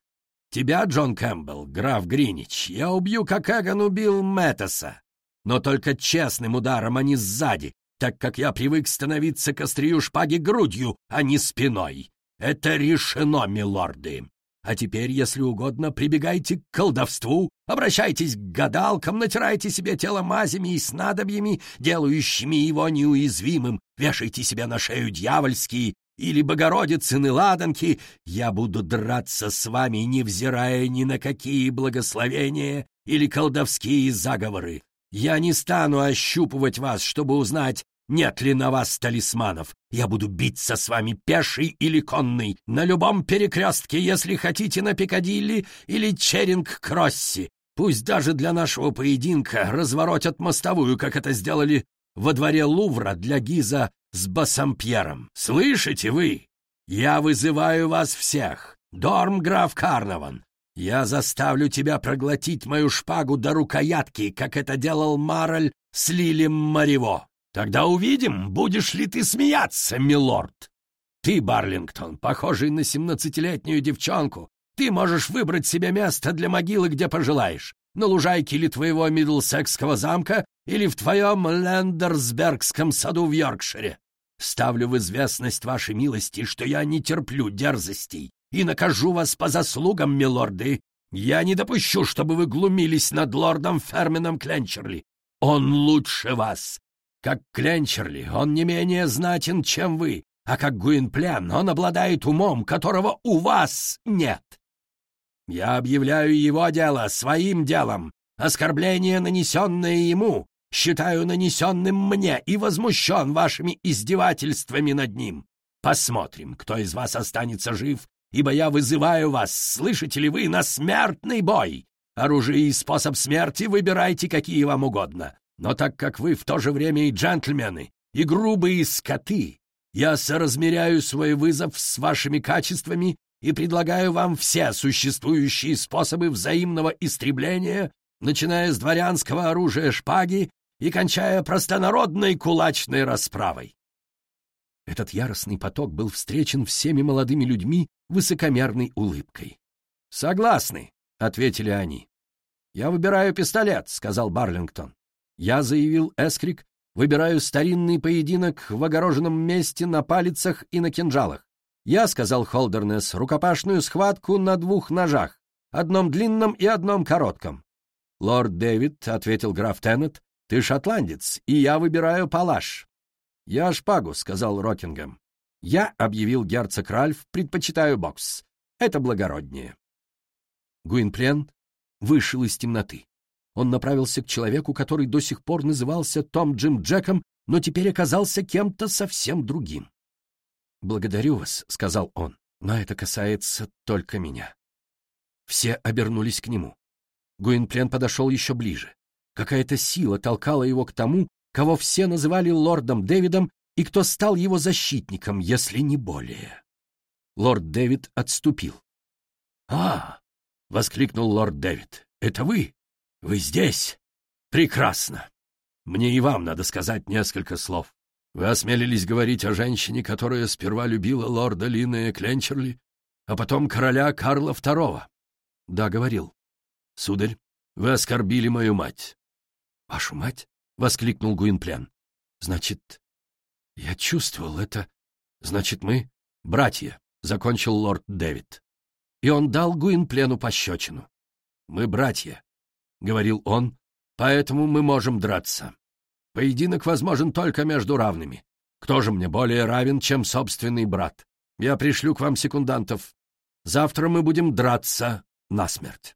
Тебя, Джон Кэмпбелл, граф Гринич, я убью, как Эгон убил Мэттеса. Но только честным ударом, а не сзади, так как я привык становиться к острию шпаги грудью, а не спиной. Это решено, милорды. А теперь, если угодно, прибегайте к колдовству, обращайтесь к гадалкам, натирайте себе тело мазями и снадобьями, делающими его неуязвимым, вешайте себе на шею дьявольские или богородицыны ладанки. Я буду драться с вами, невзирая ни на какие благословения или колдовские заговоры. Я не стану ощупывать вас, чтобы узнать, нет ли на вас талисманов? Я буду биться с вами пеший или конный, на любом перекрестке, если хотите, на Пикадилли или Черинг-Кросси. Пусть даже для нашего поединка разворотят мостовую, как это сделали во дворе Лувра для Гиза с Бассампьером. Слышите вы? Я вызываю вас всех. Дорм граф Карнаван. Я заставлю тебя проглотить мою шпагу до рукоятки, как это делал Мараль с Лилем Марево. Тогда увидим, будешь ли ты смеяться, милорд. Ты, Барлингтон, похожий на семнадцатилетнюю девчонку, ты можешь выбрать себе место для могилы, где пожелаешь, на лужайке ли твоего Мидлсекского замка или в твоем Лендерсбергском саду в Йоркшире. Ставлю в известность вашей милости, что я не терплю дерзостей и накажу вас по заслугам, милорды. Я не допущу, чтобы вы глумились над лордом Фермином Кленчерли. Он лучше вас, как Кленчерли, он не менее знатен, чем вы, а как Гуинплян он обладает умом, которого у вас нет. Я объявляю его дело своим делом. Оскорбление, нанесенное ему, считаю нанесенным мне и возмущен вашими издевательствами над ним. Посмотрим, кто из вас останется жив, ибо я вызываю вас, слышите ли вы, на смертный бой. Оружие и способ смерти выбирайте, какие вам угодно. Но так как вы в то же время и джентльмены, и грубые скоты, я соразмеряю свой вызов с вашими качествами и предлагаю вам все существующие способы взаимного истребления, начиная с дворянского оружия шпаги и кончая простонародной кулачной расправой. Этот яростный поток был встречен всеми молодыми людьми высокомерной улыбкой. «Согласны», — ответили они. «Я выбираю пистолет», — сказал Барлингтон. Я, заявил Эскрик, выбираю старинный поединок в огороженном месте на палицах и на кинжалах. Я, сказал Холдернес, рукопашную схватку на двух ножах, одном длинном и одном коротком. Лорд Дэвид, — ответил граф Теннет, — ты шотландец, и я выбираю палаш. Я шпагу, — сказал Рокингем. Я, — объявил герцог Ральф, — предпочитаю бокс. Это благороднее. Гуинплен вышел из темноты. Он направился к человеку, который до сих пор назывался Том Джим Джеком, но теперь оказался кем-то совсем другим. «Благодарю вас», — сказал он, — «но это касается только меня». Все обернулись к нему. Гуинплен подошел еще ближе. Какая-то сила толкала его к тому, кого все называли лордом Дэвидом и кто стал его защитником, если не более. Лорд Дэвид отступил. «А!» — воскликнул лорд Дэвид. «Это вы? Вы здесь? Прекрасно. Мне и вам надо сказать несколько слов. Вы осмелились говорить о женщине, которая сперва любила лорда Линнея Кленчерли, а потом короля Карла II. Да, говорил. Сударь, вы оскорбили мою мать. Вашу мать? — воскликнул Гуинплен. Значит, я чувствовал это. Значит, мы братья, — закончил лорд Дэвид. И он дал Гуинплену пощечину. Мы братья, — говорил он, — поэтому мы можем драться. Поединок возможен только между равными. Кто же мне более равен, чем собственный брат? Я пришлю к вам секундантов. Завтра мы будем драться насмерть.